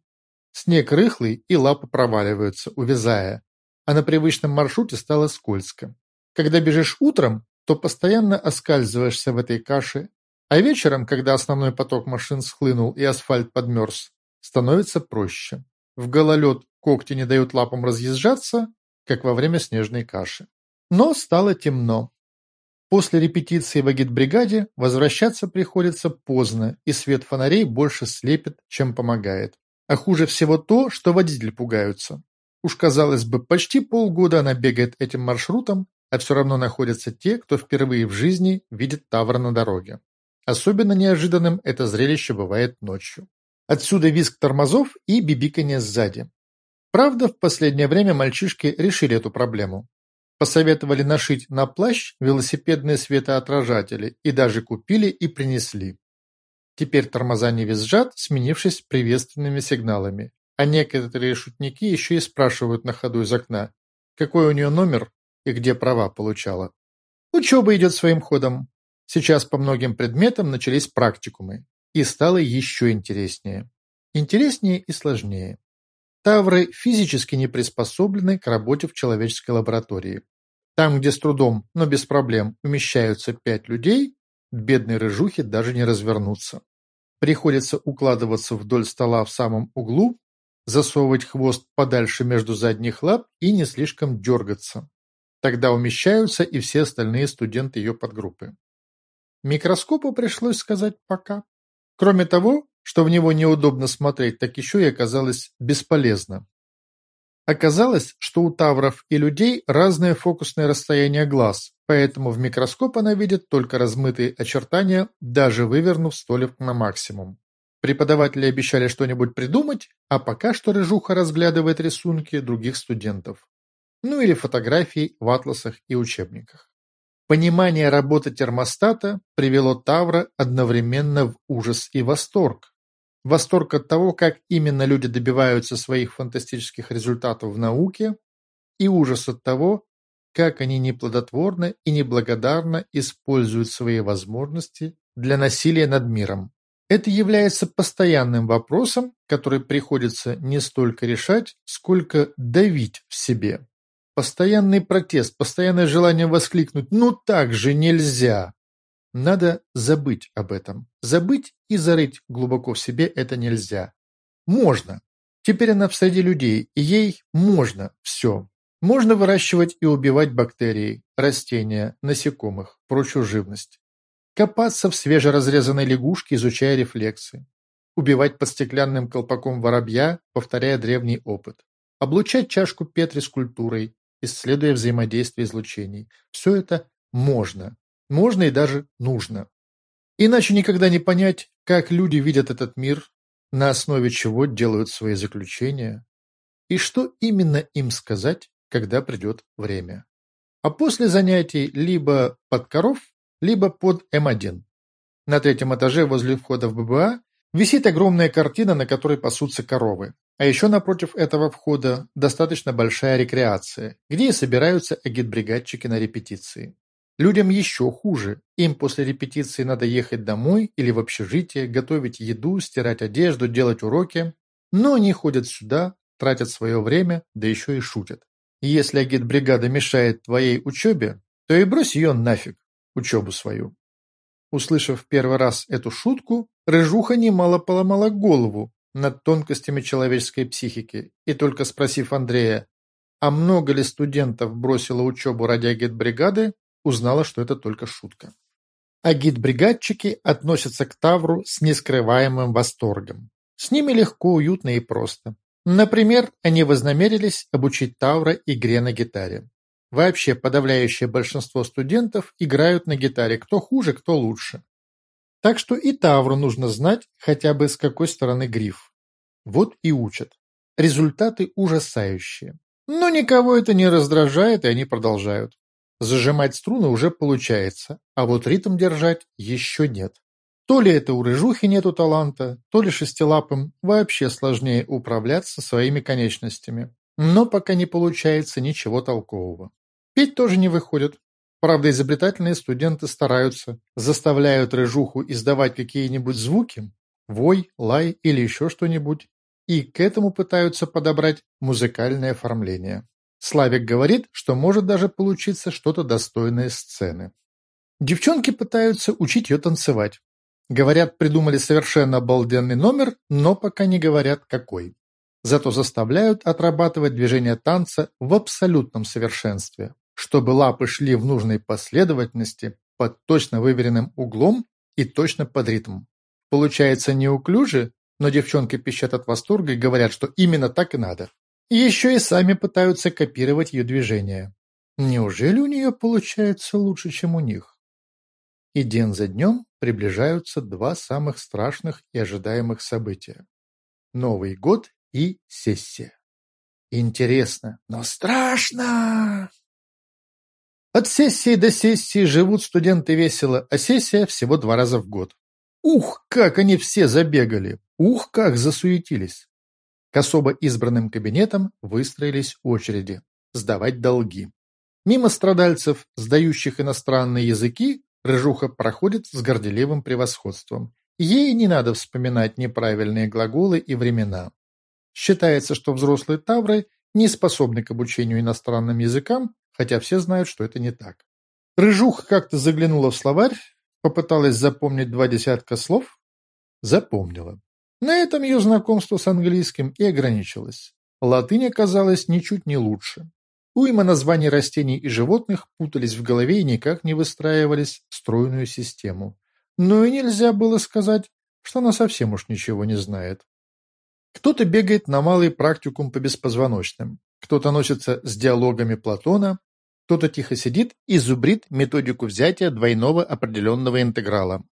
Снег рыхлый и лапы проваливаются, увязая. А на привычном маршруте стало скользко. Когда бежишь утром, то постоянно оскальзываешься в этой каше, а вечером, когда основной поток машин схлынул и асфальт подмерз, становится проще. В гололед когти не дают лапам разъезжаться, как во время снежной каши. Но стало темно. После репетиции в агитбригаде возвращаться приходится поздно, и свет фонарей больше слепит, чем помогает. А хуже всего то, что водители пугаются. Уж казалось бы, почти полгода она бегает этим маршрутом, а все равно находятся те, кто впервые в жизни видит Тавра на дороге. Особенно неожиданным это зрелище бывает ночью. Отсюда визг тормозов и бибиканье сзади. Правда, в последнее время мальчишки решили эту проблему. Посоветовали нашить на плащ велосипедные светоотражатели и даже купили и принесли. Теперь тормоза не визжат, сменившись приветственными сигналами. А некоторые шутники еще и спрашивают на ходу из окна, какой у нее номер и где права получала. Учеба идет своим ходом. Сейчас по многим предметам начались практикумы, и стало еще интереснее. Интереснее и сложнее. Тавры физически не приспособлены к работе в человеческой лаборатории. Там, где с трудом, но без проблем умещаются пять людей, бедной рыжухе даже не развернуться. Приходится укладываться вдоль стола в самом углу, засовывать хвост подальше между задних лап и не слишком дергаться. Тогда умещаются и все остальные студенты ее подгруппы. Микроскопу пришлось сказать «пока». Кроме того, что в него неудобно смотреть, так еще и оказалось бесполезно. Оказалось, что у тавров и людей разное фокусное расстояние глаз, поэтому в микроскоп она видит только размытые очертания, даже вывернув столик на максимум. Преподаватели обещали что-нибудь придумать, а пока что Рыжуха разглядывает рисунки других студентов ну или фотографий в атласах и учебниках. Понимание работы термостата привело Тавра одновременно в ужас и восторг. Восторг от того, как именно люди добиваются своих фантастических результатов в науке, и ужас от того, как они неплодотворно и неблагодарно используют свои возможности для насилия над миром. Это является постоянным вопросом, который приходится не столько решать, сколько давить в себе. Постоянный протест, постоянное желание воскликнуть «Ну так же нельзя!» Надо забыть об этом. Забыть и зарыть глубоко в себе это нельзя. Можно. Теперь она в среде людей, и ей можно все. Можно выращивать и убивать бактерии, растения, насекомых, прочую живность. Копаться в свежеразрезанной лягушке, изучая рефлексы. Убивать под стеклянным колпаком воробья, повторяя древний опыт. Облучать чашку Петри скульптурой, исследуя взаимодействие излучений. Все это можно. Можно и даже нужно. Иначе никогда не понять, как люди видят этот мир, на основе чего делают свои заключения, и что именно им сказать, когда придет время. А после занятий либо под коров, либо под М1. На третьем этаже возле входа в ББА висит огромная картина, на которой пасутся коровы. А еще напротив этого входа достаточно большая рекреация, где и собираются агитбригадчики на репетиции. Людям еще хуже. Им после репетиции надо ехать домой или в общежитие, готовить еду, стирать одежду, делать уроки. Но они ходят сюда, тратят свое время, да еще и шутят. Если агитбригада мешает твоей учебе, то и брось ее нафиг, учебу свою. Услышав первый раз эту шутку, Рыжуха немало поломала голову, над тонкостями человеческой психики, и только спросив Андрея, а много ли студентов бросило учебу ради агитбригады, узнала, что это только шутка. Агитбригадчики относятся к Тавру с нескрываемым восторгом. С ними легко, уютно и просто. Например, они вознамерились обучить Тавра игре на гитаре. Вообще, подавляющее большинство студентов играют на гитаре, кто хуже, кто лучше. Так что и Тавру нужно знать хотя бы с какой стороны гриф. Вот и учат. Результаты ужасающие. Но никого это не раздражает, и они продолжают. Зажимать струны уже получается, а вот ритм держать еще нет. То ли это у рыжухи нету таланта, то ли шестилапым вообще сложнее управляться своими конечностями. Но пока не получается ничего толкового. Петь тоже не выходит. Правда, изобретательные студенты стараются, заставляют рыжуху издавать какие-нибудь звуки, вой, лай или еще что-нибудь, и к этому пытаются подобрать музыкальное оформление. Славик говорит, что может даже получиться что-то достойное сцены. Девчонки пытаются учить ее танцевать. Говорят, придумали совершенно обалденный номер, но пока не говорят, какой. Зато заставляют отрабатывать движения танца в абсолютном совершенстве, чтобы лапы шли в нужной последовательности, под точно выверенным углом и точно под ритм. Получается неуклюже, но девчонки пищат от восторга и говорят, что именно так и надо. И еще и сами пытаются копировать ее движения. Неужели у нее получается лучше, чем у них? И день за днем приближаются два самых страшных и ожидаемых события. Новый год и сессия. Интересно, но страшно! От сессии до сессии живут студенты весело, а сессия всего два раза в год. Ух, как они все забегали! Ух, как засуетились! К особо избранным кабинетам выстроились очереди. Сдавать долги. Мимо страдальцев, сдающих иностранные языки, Рыжуха проходит с горделивым превосходством. Ей не надо вспоминать неправильные глаголы и времена. Считается, что взрослые тавры не способны к обучению иностранным языкам, хотя все знают, что это не так. Рыжуха как-то заглянула в словарь, попыталась запомнить два десятка слов, запомнила. На этом ее знакомство с английским и ограничилось. Латынь оказалась ничуть не лучше. Уйма названий растений и животных путались в голове и никак не выстраивались в стройную систему. Но и нельзя было сказать, что она совсем уж ничего не знает. Кто-то бегает на малый практикум по беспозвоночным, кто-то носится с диалогами Платона, кто-то тихо сидит и зубрит методику взятия двойного определенного интеграла.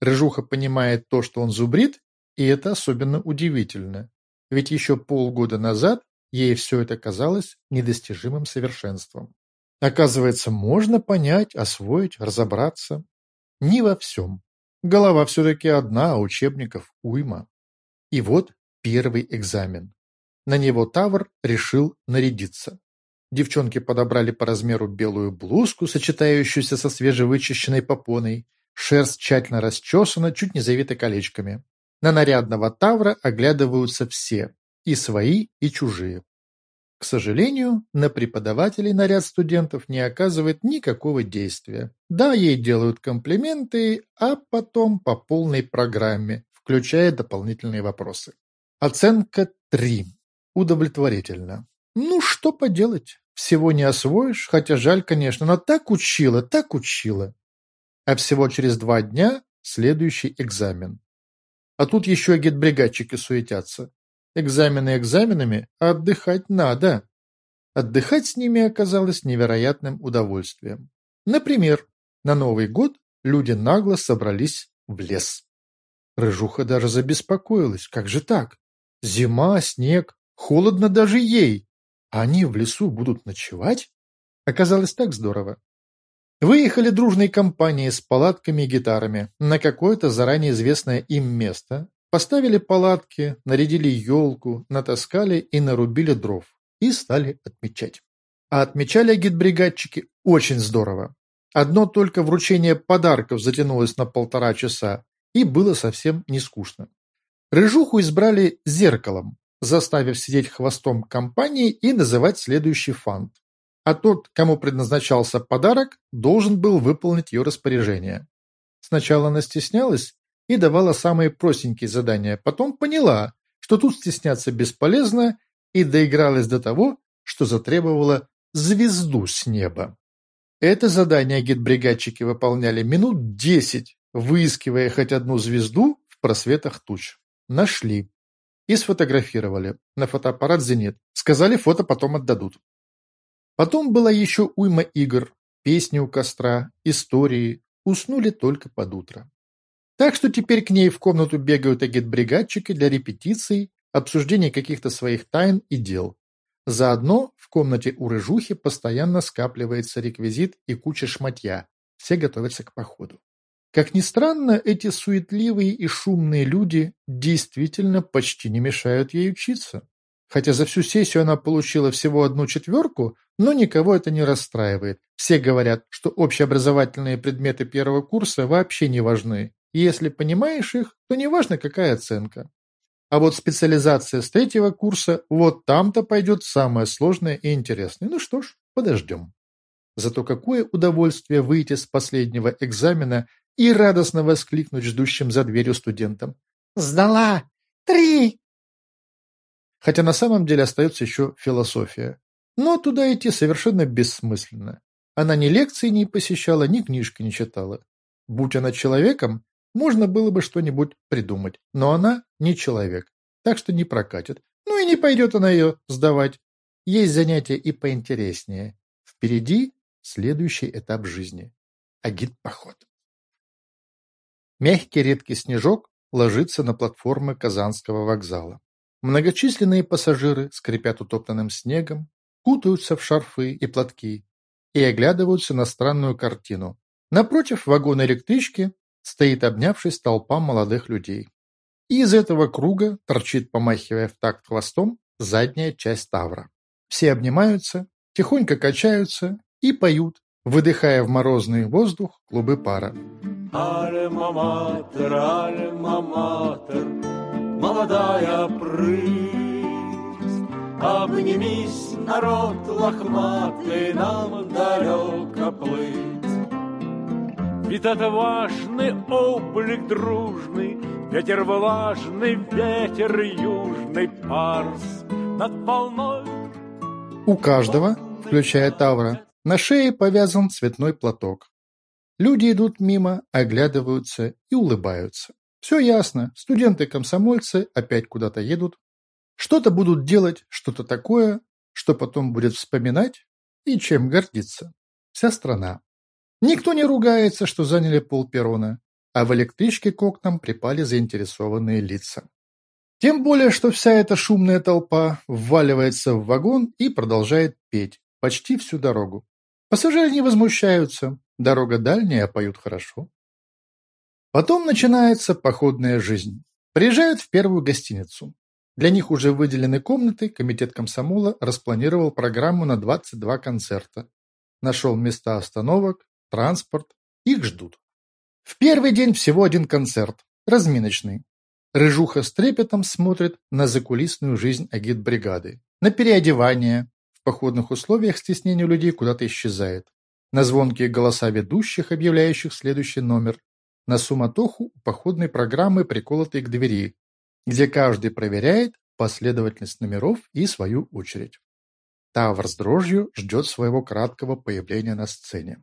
Рыжуха понимает то, что он зубрит, и это особенно удивительно. Ведь еще полгода назад Ей все это казалось недостижимым совершенством. Оказывается, можно понять, освоить, разобраться. Не во всем. Голова все-таки одна, а учебников уйма. И вот первый экзамен. На него Тавр решил нарядиться. Девчонки подобрали по размеру белую блузку, сочетающуюся со свежевычищенной попоной. Шерсть тщательно расчесана, чуть не завита колечками. На нарядного Тавра оглядываются все, и свои, и чужие. К сожалению, на преподавателей наряд студентов не оказывает никакого действия. Да, ей делают комплименты, а потом по полной программе, включая дополнительные вопросы. Оценка 3. Удовлетворительно. Ну, что поделать? Всего не освоишь, хотя жаль, конечно, но так учила, так учила. А всего через два дня следующий экзамен. А тут еще и гетбригадчики суетятся. Экзамены экзаменами, а отдыхать надо. Отдыхать с ними оказалось невероятным удовольствием. Например, на Новый год люди нагло собрались в лес. Рыжуха даже забеспокоилась. Как же так? Зима, снег, холодно даже ей. А они в лесу будут ночевать? Оказалось так здорово. Выехали дружной компанией с палатками и гитарами на какое-то заранее известное им место, Поставили палатки, нарядили елку, натаскали и нарубили дров. И стали отмечать. А отмечали гидбригадчики очень здорово. Одно только вручение подарков затянулось на полтора часа, и было совсем не скучно. Рыжуху избрали зеркалом, заставив сидеть хвостом компании и называть следующий фант. А тот, кому предназначался подарок, должен был выполнить ее распоряжение. Сначала она стеснялась, и давала самые простенькие задания. Потом поняла, что тут стесняться бесполезно, и доигралась до того, что затребовала звезду с неба. Это задание гидбригадчики выполняли минут десять, выискивая хоть одну звезду в просветах туч. Нашли. И сфотографировали. На фотоаппарат «Зенит». Сказали, фото потом отдадут. Потом была еще уйма игр, песни у костра, истории. Уснули только под утро. Так что теперь к ней в комнату бегают агитбригадчики для репетиций, обсуждения каких-то своих тайн и дел. Заодно в комнате у рыжухи постоянно скапливается реквизит и куча шматья. Все готовятся к походу. Как ни странно, эти суетливые и шумные люди действительно почти не мешают ей учиться. Хотя за всю сессию она получила всего одну четверку, но никого это не расстраивает. Все говорят, что общеобразовательные предметы первого курса вообще не важны. И если понимаешь их, то не важно, какая оценка. А вот специализация с третьего курса, вот там-то пойдет самое сложное и интересное. Ну что ж, подождем. Зато какое удовольствие выйти с последнего экзамена и радостно воскликнуть ждущим за дверью студентам. «Сдала! Три!» Хотя на самом деле остается еще философия. Но туда идти совершенно бессмысленно. Она ни лекции не посещала, ни книжки не читала. Будь она человеком, можно было бы что-нибудь придумать. Но она не человек, так что не прокатит. Ну и не пойдет она ее сдавать. Есть занятия и поинтереснее. Впереди следующий этап жизни. Агит-поход. Мягкий редкий снежок ложится на платформы Казанского вокзала. Многочисленные пассажиры скрипят утоптанным снегом, кутаются в шарфы и платки и оглядываются на странную картину. Напротив вагона электрички стоит обнявшись толпа молодых людей. И из этого круга торчит, помахивая в такт хвостом, задняя часть Тавра. Все обнимаются, тихонько качаются и поют, выдыхая в морозный воздух клубы пара. Альма-матер, альма-матер, молодая прыть. Обнимись, народ лохматый, нам далеко плыть. Ведь это важный облик дружный, Ветер влажный, ветер южный, Парс над волной. У каждого, включая Тавра, на шее повязан цветной платок. Люди идут мимо, оглядываются и улыбаются. Все ясно, студенты-комсомольцы опять куда-то едут. Что-то будут делать, что-то такое, что потом будет вспоминать и чем гордиться. Вся страна. Никто не ругается, что заняли полперрона, а в электричке к окнам припали заинтересованные лица. Тем более, что вся эта шумная толпа вваливается в вагон и продолжает петь почти всю дорогу. Пассажиры не возмущаются, дорога дальняя, а поют хорошо. Потом начинается походная жизнь. Приезжают в первую гостиницу. Для них уже выделены комнаты, комитет комсомола распланировал программу на 22 концерта. Нашел места остановок, транспорт, их ждут. В первый день всего один концерт, разминочный. Рыжуха с трепетом смотрит на закулисную жизнь агитбригады, на переодевание, в походных условиях стеснение людей куда-то исчезает, на звонкие голоса ведущих, объявляющих следующий номер, на суматоху походной программы, приколотой к двери, где каждый проверяет последовательность номеров и свою очередь. Тавр с дрожью ждет своего краткого появления на сцене.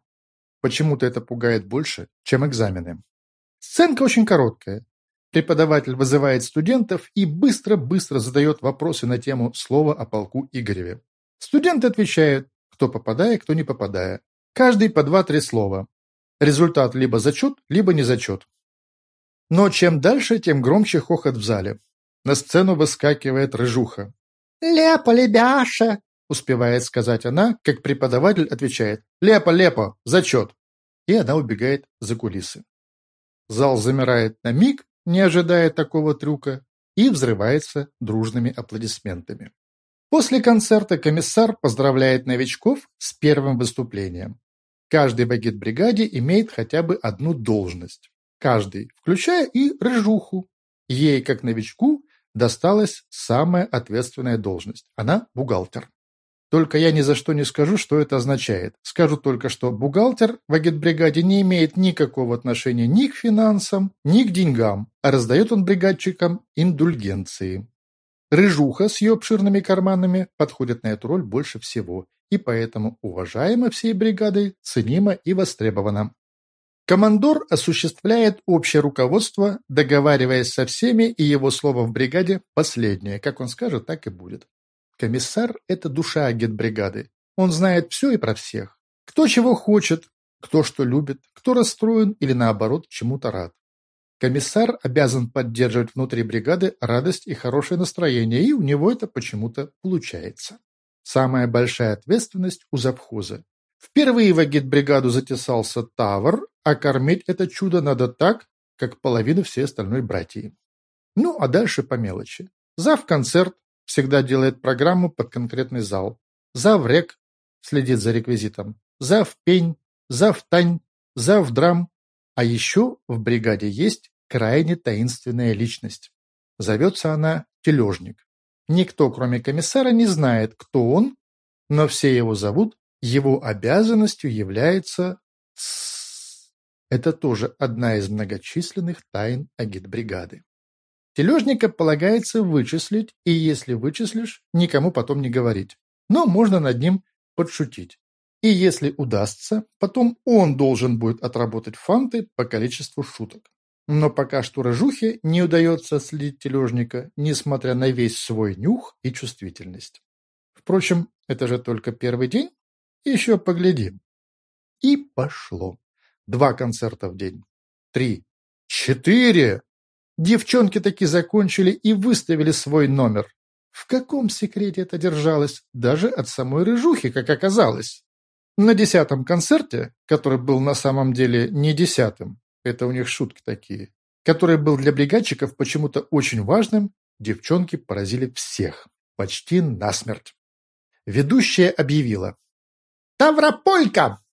Почему-то это пугает больше, чем экзамены. Сценка очень короткая. Преподаватель вызывает студентов и быстро-быстро задает вопросы на тему слова о полку Игореве. Студенты отвечают, кто попадая, кто не попадая. Каждый по два-три слова. Результат либо зачет, либо не зачет. Но чем дальше, тем громче хохот в зале. На сцену выскакивает рыжуха. «Лепа, лебяша!» успевает сказать она, как преподаватель отвечает «Лепо, лепо, зачет!» И она убегает за кулисы. Зал замирает на миг, не ожидая такого трюка, и взрывается дружными аплодисментами. После концерта комиссар поздравляет новичков с первым выступлением. Каждый багет-бригаде имеет хотя бы одну должность. Каждый, включая и рыжуху. Ей, как новичку, досталась самая ответственная должность. Она бухгалтер. Только я ни за что не скажу, что это означает. Скажу только, что бухгалтер в агитбригаде не имеет никакого отношения ни к финансам, ни к деньгам, а раздает он бригадчикам индульгенции. Рыжуха с ее обширными карманами подходит на эту роль больше всего, и поэтому уважаема всей бригадой, ценима и востребована. Командор осуществляет общее руководство, договариваясь со всеми, и его слово в бригаде последнее. Как он скажет, так и будет. Комиссар – это душа агитбригады. Он знает все и про всех. Кто чего хочет, кто что любит, кто расстроен или наоборот чему-то рад. Комиссар обязан поддерживать внутри бригады радость и хорошее настроение, и у него это почему-то получается. Самая большая ответственность у завхоза. Впервые в агитбригаду затесался Тавр, а кормить это чудо надо так, как половину всей остальной братьи. Ну, а дальше по мелочи. Зав концерт всегда делает программу под конкретный зал. Зав рек следит за реквизитом. Зав пень, зав тань, зав драм. А еще в бригаде есть крайне таинственная личность. Зовется она Тележник. Никто, кроме комиссара, не знает, кто он, но все его зовут, его обязанностью является... Это тоже одна из многочисленных тайн агитбригады. Тележника полагается вычислить, и если вычислишь, никому потом не говорить. Но можно над ним подшутить. И если удастся, потом он должен будет отработать фанты по количеству шуток. Но пока что Рыжухе не удается слить тележника, несмотря на весь свой нюх и чувствительность. Впрочем, это же только первый день. Еще поглядим. И пошло. Два концерта в день. Три. Четыре! Девчонки таки закончили и выставили свой номер. В каком секрете это держалось? Даже от самой Рыжухи, как оказалось. На десятом концерте, который был на самом деле не десятым, это у них шутки такие, который был для бригадчиков почему-то очень важным, девчонки поразили всех, почти насмерть. Ведущая объявила «Таврополька!»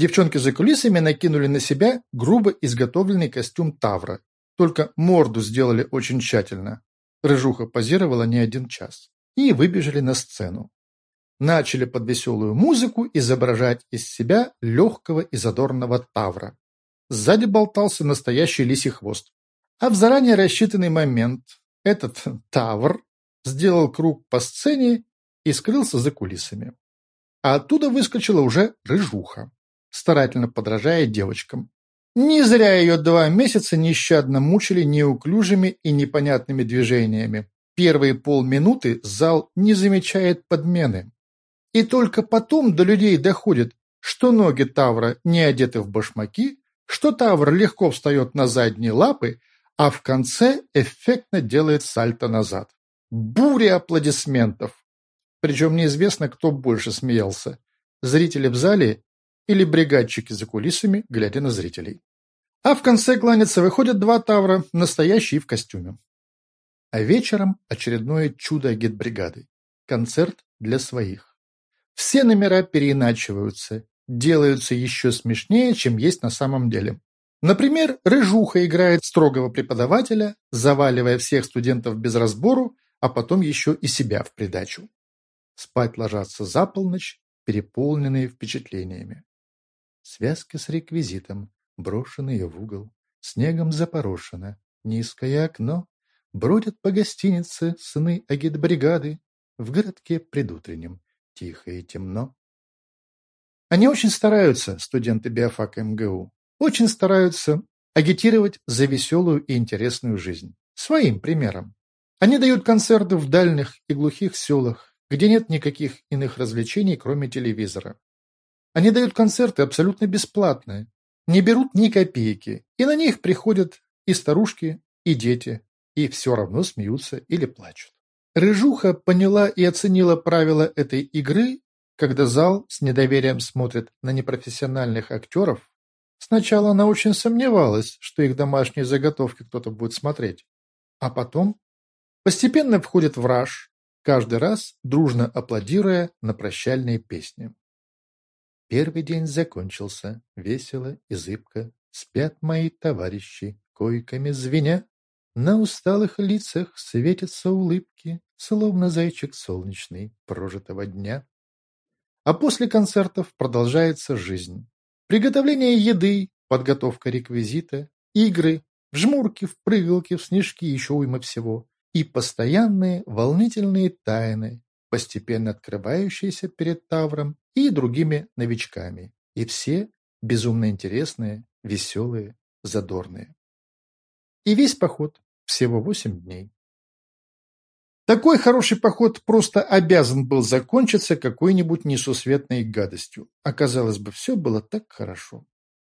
Девчонки за кулисами накинули на себя грубо изготовленный костюм Тавра, только морду сделали очень тщательно. Рыжуха позировала не один час. И выбежали на сцену. Начали под веселую музыку изображать из себя легкого и задорного Тавра. Сзади болтался настоящий лисий хвост. А в заранее рассчитанный момент этот Тавр сделал круг по сцене и скрылся за кулисами. А оттуда выскочила уже рыжуха, старательно подражая девочкам. Не зря ее два месяца нещадно мучили неуклюжими и непонятными движениями. Первые полминуты зал не замечает подмены. И только потом до людей доходит, что ноги Тавра не одеты в башмаки, что Тавр легко встает на задние лапы, а в конце эффектно делает сальто назад. Буря аплодисментов! Причем неизвестно, кто больше смеялся – зрители в зале или бригадчики за кулисами, глядя на зрителей. А в конце кланяться выходят два тавра, настоящие в костюме. А вечером очередное чудо гетбригады – концерт для своих. Все номера переиначиваются, делаются еще смешнее, чем есть на самом деле. Например, Рыжуха играет строгого преподавателя, заваливая всех студентов без разбору, а потом еще и себя в придачу. Спать ложатся за полночь, переполненные впечатлениями. Связка с реквизитом, брошенные в угол, снегом запорошено, низкое окно, бродят по гостинице сны агитбригады, в городке предутреннем, тихо и темно. Они очень стараются, студенты биофака МГУ, очень стараются агитировать за веселую и интересную жизнь. Своим примером. Они дают концерты в дальних и глухих селах, где нет никаких иных развлечений, кроме телевизора. Они дают концерты абсолютно бесплатные, не берут ни копейки, и на них приходят и старушки, и дети, и все равно смеются или плачут. Рыжуха поняла и оценила правила этой игры когда зал с недоверием смотрит на непрофессиональных актеров, сначала она очень сомневалась, что их домашние заготовки кто-то будет смотреть. А потом постепенно входит в раж, каждый раз дружно аплодируя на прощальные песни. Первый день закончился, весело и зыбко. Спят мои товарищи, койками звеня. На усталых лицах светятся улыбки, Словно зайчик солнечный прожитого дня. А после концертов продолжается жизнь. Приготовление еды, подготовка реквизита, игры, в жмурки, в прыгалки, в снежки, еще уйма всего. И постоянные волнительные тайны, постепенно открывающиеся перед Тавром и другими новичками. И все безумно интересные, веселые, задорные. И весь поход всего восемь дней. Такой хороший поход просто обязан был закончиться какой-нибудь несусветной гадостью. Оказалось бы, все было так хорошо.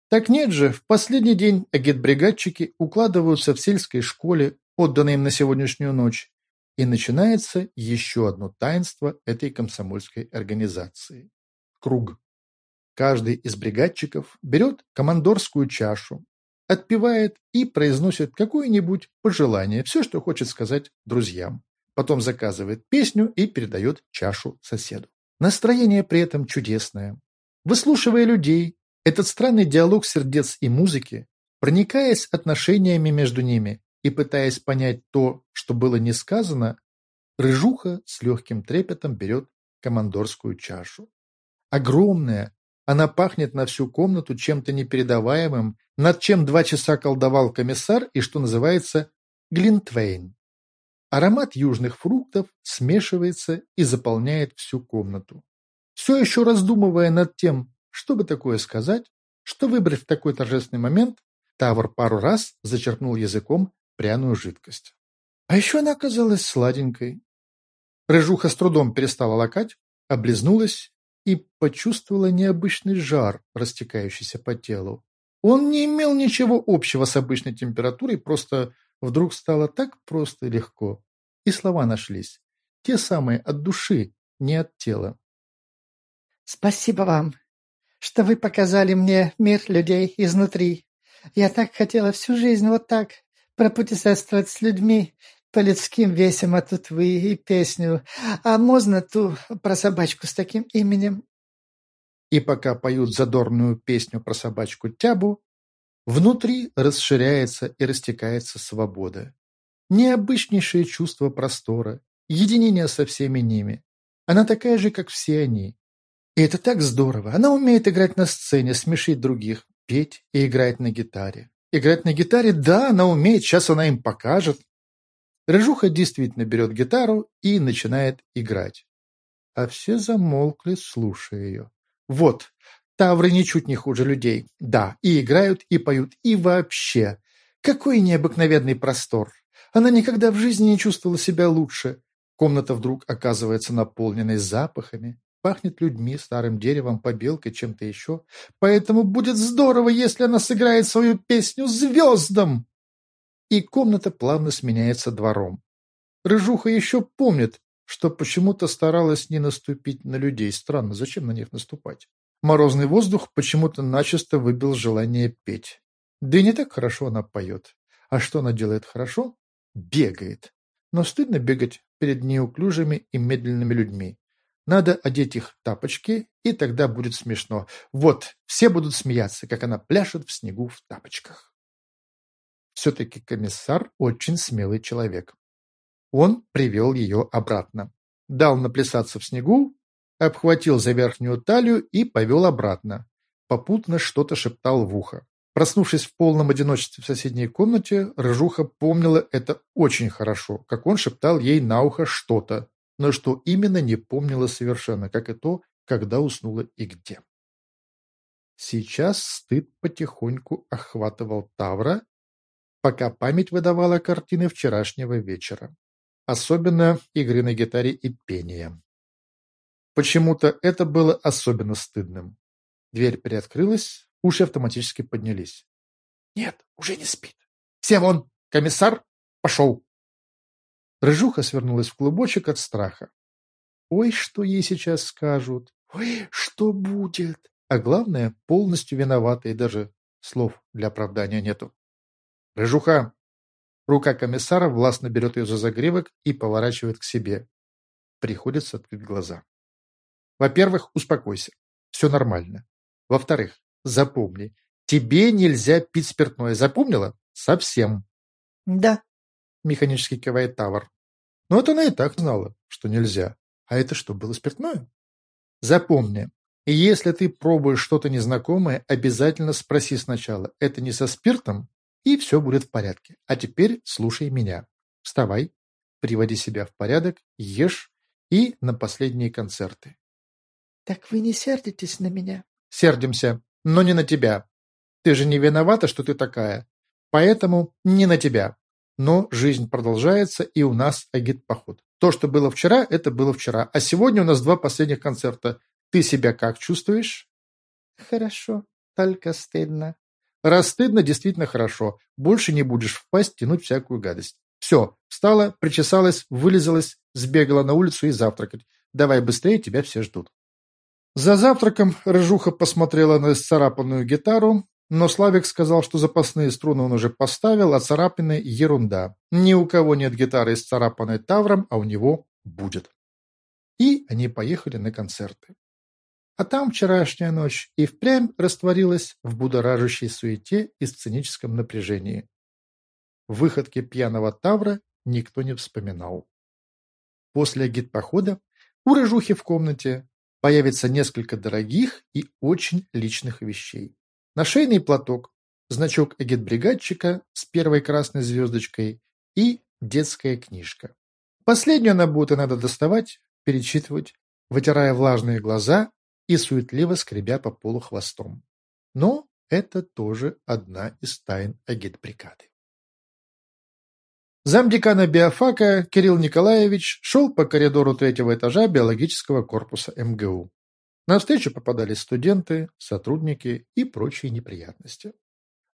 Так нет же, в последний день агитбригадчики укладываются в сельской школе, отданной им на сегодняшнюю ночь, И начинается еще одно таинство этой комсомольской организации. Круг. Каждый из бригадчиков берет командорскую чашу, отпивает и произносит какое-нибудь пожелание, все, что хочет сказать друзьям. Потом заказывает песню и передает чашу соседу. Настроение при этом чудесное. Выслушивая людей, этот странный диалог сердец и музыки, проникаясь отношениями между ними и пытаясь понять то, что было не сказано, Рыжуха с легким трепетом берет командорскую чашу. Огромная, она пахнет на всю комнату чем-то непередаваемым, над чем два часа колдовал комиссар и, что называется, глинтвейн. Аромат южных фруктов смешивается и заполняет всю комнату. Все еще раздумывая над тем, что бы такое сказать, что выбрать в такой торжественный момент, Тавр пару раз зачерпнул языком пряную жидкость. А еще она оказалась сладенькой. Рыжуха с трудом перестала лакать, облизнулась и почувствовала необычный жар, растекающийся по телу. Он не имел ничего общего с обычной температурой, просто Вдруг стало так просто и легко. И слова нашлись. Те самые от души, не от тела. «Спасибо вам, что вы показали мне мир людей изнутри. Я так хотела всю жизнь вот так пропутешествовать с людьми по людским весям, а тут вы и песню. А можно ту про собачку с таким именем?» И пока поют задорную песню про собачку Тябу, Внутри расширяется и растекается свобода. Необычнейшее чувство простора, единение со всеми ними. Она такая же, как все они. И это так здорово. Она умеет играть на сцене, смешить других, петь и играть на гитаре. Играть на гитаре, да, она умеет, сейчас она им покажет. Рыжуха действительно берет гитару и начинает играть. А все замолкли, слушая ее. Вот, Тавры ничуть не хуже людей. Да, и играют, и поют, и вообще. Какой необыкновенный простор. Она никогда в жизни не чувствовала себя лучше. Комната вдруг оказывается наполненной запахами. Пахнет людьми, старым деревом, побелкой, чем-то еще. Поэтому будет здорово, если она сыграет свою песню звездам. И комната плавно сменяется двором. Рыжуха еще помнит, что почему-то старалась не наступить на людей. Странно, зачем на них наступать? Морозный воздух почему-то начисто выбил желание петь. Да и не так хорошо она поет. А что она делает хорошо? Бегает. Но стыдно бегать перед неуклюжими и медленными людьми. Надо одеть их тапочки, и тогда будет смешно. Вот, все будут смеяться, как она пляшет в снегу в тапочках. Все-таки комиссар очень смелый человек. Он привел ее обратно. Дал наплясаться в снегу, обхватил за верхнюю талию и повел обратно. Попутно что-то шептал в ухо. Проснувшись в полном одиночестве в соседней комнате, Рыжуха помнила это очень хорошо, как он шептал ей на ухо что-то, но что именно не помнила совершенно, как и то, когда уснула и где. Сейчас стыд потихоньку охватывал Тавра, пока память выдавала картины вчерашнего вечера. Особенно игры на гитаре и пения. Почему-то это было особенно стыдным. Дверь приоткрылась, уши автоматически поднялись. «Нет, уже не спит. Все вон! Комиссар пошел!» Рыжуха свернулась в клубочек от страха. Ой, что ей сейчас скажут! Ой, что будет! А главное, полностью виновата, и даже слов для оправдания нету. «Рыжуха!» Рука комиссара властно берет ее за загривок и поворачивает к себе. Приходится открыть глаза. Во-первых, успокойся. Все нормально. Во-вторых, запомни, тебе нельзя пить спиртное. Запомнила? Совсем. Да. Механически кивает Тавр. Но это она и так знала, что нельзя. А это что, было спиртное? Запомни, если ты пробуешь что-то незнакомое, обязательно спроси сначала, это не со спиртом, и все будет в порядке. А теперь слушай меня. Вставай, приводи себя в порядок, ешь и на последние концерты. «Так вы не сердитесь на меня?» «Сердимся, но не на тебя. Ты же не виновата, что ты такая. Поэтому не на тебя. Но жизнь продолжается, и у нас агит-поход. То, что было вчера, это было вчера. А сегодня у нас два последних концерта. Ты себя как чувствуешь?» «Хорошо, только стыдно». «Раз стыдно, действительно хорошо. Больше не будешь впасть, тянуть всякую гадость. Все, встала, причесалась, вылезалась, сбегала на улицу и завтракать. Давай быстрее, тебя все ждут. За завтраком Рыжуха посмотрела на исцарапанную гитару, но Славик сказал, что запасные струны он уже поставил, а царапины – ерунда. Ни у кого нет гитары, исцарапанной тавром, а у него будет. И они поехали на концерты. А там вчерашняя ночь и впрямь растворилась в будоражащей суете и сценическом напряжении. Выходки пьяного тавра никто не вспоминал. После гид-похода у Рыжухи в комнате появится несколько дорогих и очень личных вещей. Нашейный платок, значок агитбригадчика с первой красной звездочкой и детская книжка. Последнюю она надо доставать, перечитывать, вытирая влажные глаза и суетливо скребя по полу хвостом. Но это тоже одна из тайн агитбригады. Замдекана биофака Кирилл Николаевич шел по коридору третьего этажа биологического корпуса МГУ. На встречу попадались студенты, сотрудники и прочие неприятности.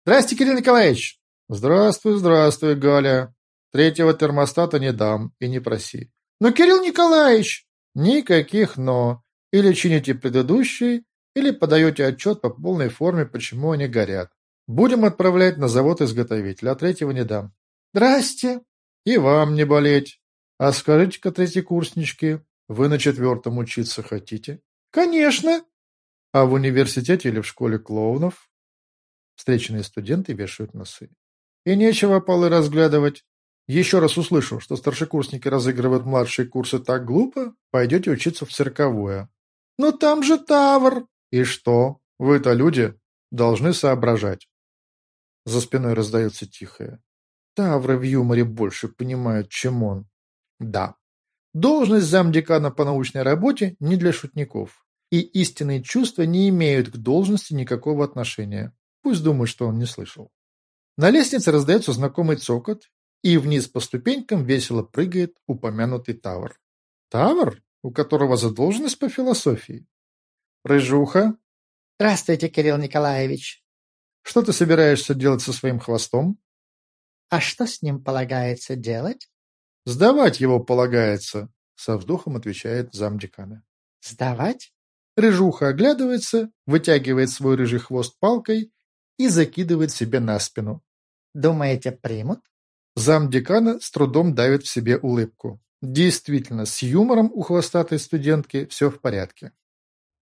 «Здрасте, Кирилл Николаевич!» «Здравствуй, здравствуй, Галя. Третьего термостата не дам и не проси». «Но, Кирилл Николаевич!» «Никаких «но». Или чините предыдущий, или подаете отчет по полной форме, почему они горят. Будем отправлять на завод изготовителя, а третьего не дам. «Здрасте!» «И вам не болеть. А скажите-ка, третьекурснички, вы на четвертом учиться хотите?» «Конечно!» «А в университете или в школе клоунов?» Встреченные студенты вешают носы. «И нечего полы разглядывать. Еще раз услышу, что старшекурсники разыгрывают младшие курсы так глупо, пойдете учиться в цирковое». «Но там же Тавр!» «И что? Вы-то люди, должны соображать». За спиной раздается тихое. Тавры в юморе больше понимают, чем он. Да, должность замдекана по научной работе не для шутников. И истинные чувства не имеют к должности никакого отношения. Пусть думают, что он не слышал. На лестнице раздается знакомый цокот, и вниз по ступенькам весело прыгает упомянутый Тавр. Тавр, у которого задолженность по философии. Рыжуха. Здравствуйте, Кирилл Николаевич. Что ты собираешься делать со своим хвостом? А что с ним полагается делать? Сдавать его полагается, со вздохом отвечает замдекана. Сдавать? Рыжуха оглядывается, вытягивает свой рыжий хвост палкой и закидывает себе на спину. Думаете, примут? Замдекана с трудом давит в себе улыбку. Действительно, с юмором у хвостатой студентки все в порядке.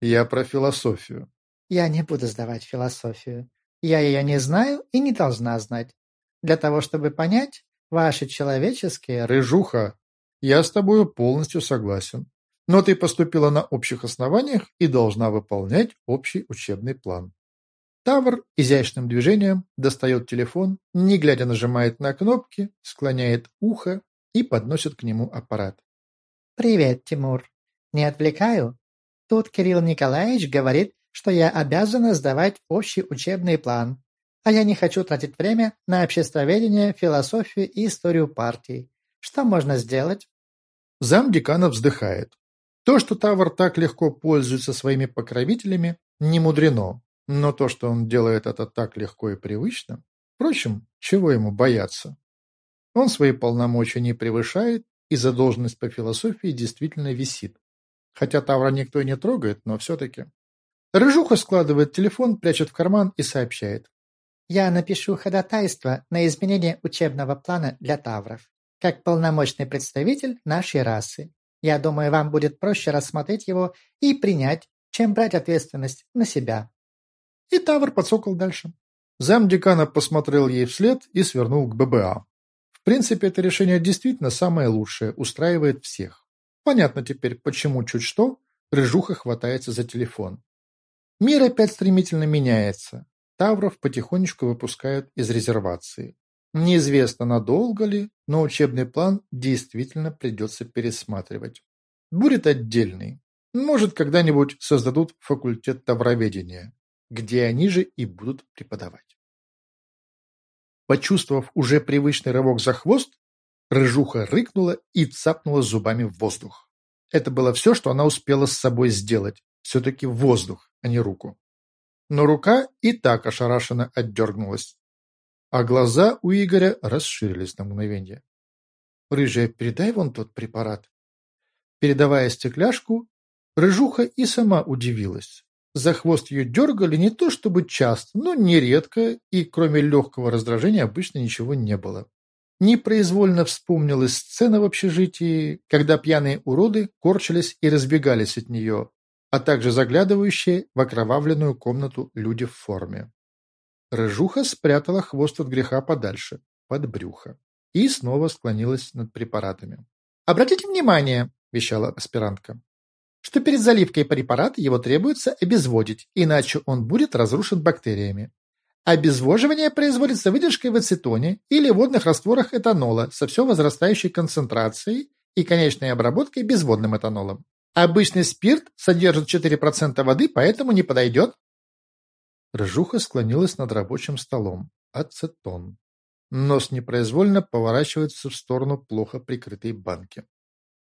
Я про философию. Я не буду сдавать философию. Я ее не знаю и не должна знать. Для того, чтобы понять ваши человеческие... Рыжуха, я с тобою полностью согласен. Но ты поступила на общих основаниях и должна выполнять общий учебный план. Тавр изящным движением достает телефон, не глядя нажимает на кнопки, склоняет ухо и подносит к нему аппарат. «Привет, Тимур. Не отвлекаю? Тут Кирилл Николаевич говорит, что я обязана сдавать общий учебный план а я не хочу тратить время на обществоведение, философию и историю партии. Что можно сделать? Зам декана вздыхает. То, что Тавр так легко пользуется своими покровителями, не мудрено. Но то, что он делает это так легко и привычно, впрочем, чего ему бояться? Он свои полномочия не превышает и задолженность по философии действительно висит. Хотя Тавра никто и не трогает, но все-таки. Рыжуха складывает телефон, прячет в карман и сообщает. Я напишу ходатайство на изменение учебного плана для тавров, как полномочный представитель нашей расы. Я думаю, вам будет проще рассмотреть его и принять, чем брать ответственность на себя». И Тавр подсокол дальше. Зам декана посмотрел ей вслед и свернул к ББА. В принципе, это решение действительно самое лучшее, устраивает всех. Понятно теперь, почему чуть что Рыжуха хватается за телефон. Мир опять стремительно меняется. Тавров потихонечку выпускают из резервации. Неизвестно, надолго ли, но учебный план действительно придется пересматривать. Будет отдельный. Может, когда-нибудь создадут факультет тавроведения, где они же и будут преподавать. Почувствовав уже привычный рывок за хвост, рыжуха рыкнула и цапнула зубами в воздух. Это было все, что она успела с собой сделать. Все-таки воздух, а не руку но рука и так ошарашенно отдернулась. А глаза у Игоря расширились на мгновение. Рыжая, передай вон тот препарат. Передавая стекляшку, Рыжуха и сама удивилась. За хвост ее дергали не то чтобы часто, но нередко, и кроме легкого раздражения обычно ничего не было. Непроизвольно вспомнилась сцена в общежитии, когда пьяные уроды корчились и разбегались от нее, а также заглядывающие в окровавленную комнату люди в форме. Рыжуха спрятала хвост от греха подальше, под брюхо, и снова склонилась над препаратами. «Обратите внимание», – вещала аспирантка, что перед заливкой препарата его требуется обезводить, иначе он будет разрушен бактериями. Обезвоживание производится выдержкой в ацетоне или водных растворах этанола со все возрастающей концентрацией и конечной обработкой безводным этанолом. Обычный спирт содержит 4% воды, поэтому не подойдет. Рыжуха склонилась над рабочим столом. Ацетон. Нос непроизвольно поворачивается в сторону плохо прикрытой банки.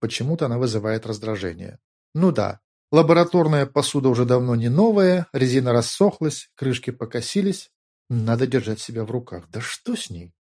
Почему-то она вызывает раздражение. Ну да, лабораторная посуда уже давно не новая, резина рассохлась, крышки покосились. Надо держать себя в руках. Да что с ней?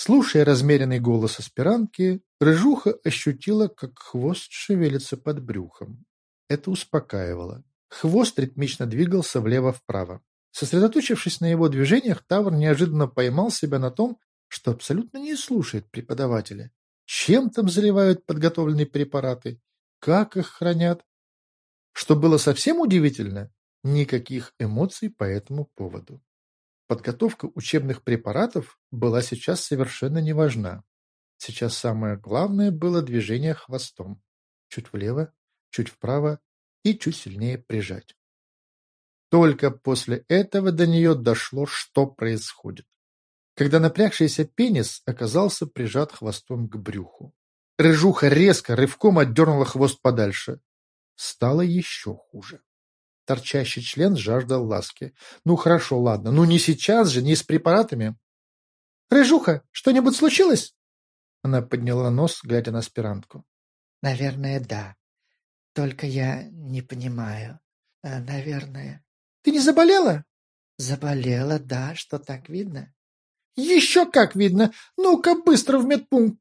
Слушая размеренный голос аспирантки, Рыжуха ощутила, как хвост шевелится под брюхом. Это успокаивало. Хвост ритмично двигался влево-вправо. Сосредоточившись на его движениях, Тавр неожиданно поймал себя на том, что абсолютно не слушает преподавателя. Чем там заливают подготовленные препараты? Как их хранят? Что было совсем удивительно, никаких эмоций по этому поводу. Подготовка учебных препаратов была сейчас совершенно не важна. Сейчас самое главное было движение хвостом. Чуть влево, чуть вправо и чуть сильнее прижать. Только после этого до нее дошло, что происходит. Когда напрягшийся пенис оказался прижат хвостом к брюху. Рыжуха резко, рывком отдернула хвост подальше. Стало еще хуже. Торчащий член жаждал ласки. Ну хорошо, ладно, ну не сейчас же, не с препаратами. «Рыжуха, что-нибудь случилось?» Она подняла нос, глядя на аспирантку. «Наверное, да. Только я не понимаю. Э, наверное...» «Ты не заболела?» «Заболела, да, что так видно?» «Еще как видно! Ну-ка, быстро в медпункт!»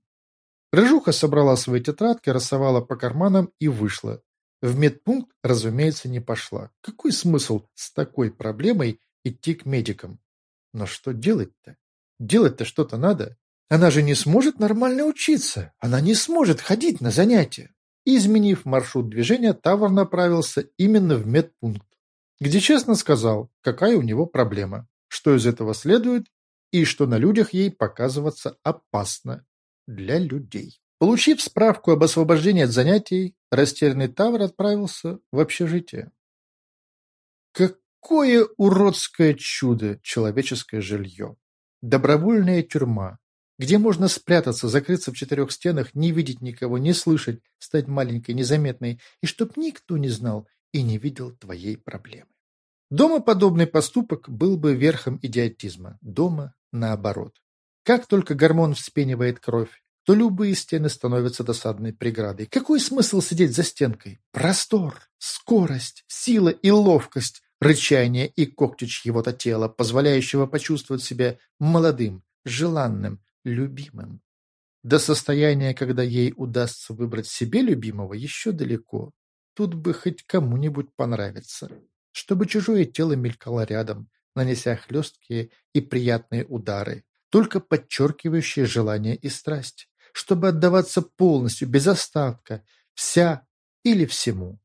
Рыжуха собрала свои тетрадки, рассовала по карманам и вышла. В медпункт, разумеется, не пошла. Какой смысл с такой проблемой идти к медикам? Но что делать-то? Делать-то что-то надо. Она же не сможет нормально учиться. Она не сможет ходить на занятия. Изменив маршрут движения, Тавр направился именно в медпункт, где честно сказал, какая у него проблема, что из этого следует и что на людях ей показываться опасно для людей. Получив справку об освобождении от занятий, растерянный Тавр отправился в общежитие. Какое уродское чудо человеческое жилье! Добровольная тюрьма, где можно спрятаться, закрыться в четырех стенах, не видеть никого, не слышать, стать маленькой, незаметной, и чтоб никто не знал и не видел твоей проблемы. Дома подобный поступок был бы верхом идиотизма, дома наоборот. Как только гормон вспенивает кровь, то любые стены становятся досадной преградой. Какой смысл сидеть за стенкой? Простор, скорость, сила и ловкость, рычание и когти чьего-то тела, позволяющего почувствовать себя молодым, желанным, любимым. До состояния, когда ей удастся выбрать себе любимого, еще далеко. Тут бы хоть кому-нибудь понравиться. Чтобы чужое тело мелькало рядом, нанеся хлесткие и приятные удары, только подчеркивающие желание и страсть, чтобы отдаваться полностью, без остатка, вся или всему.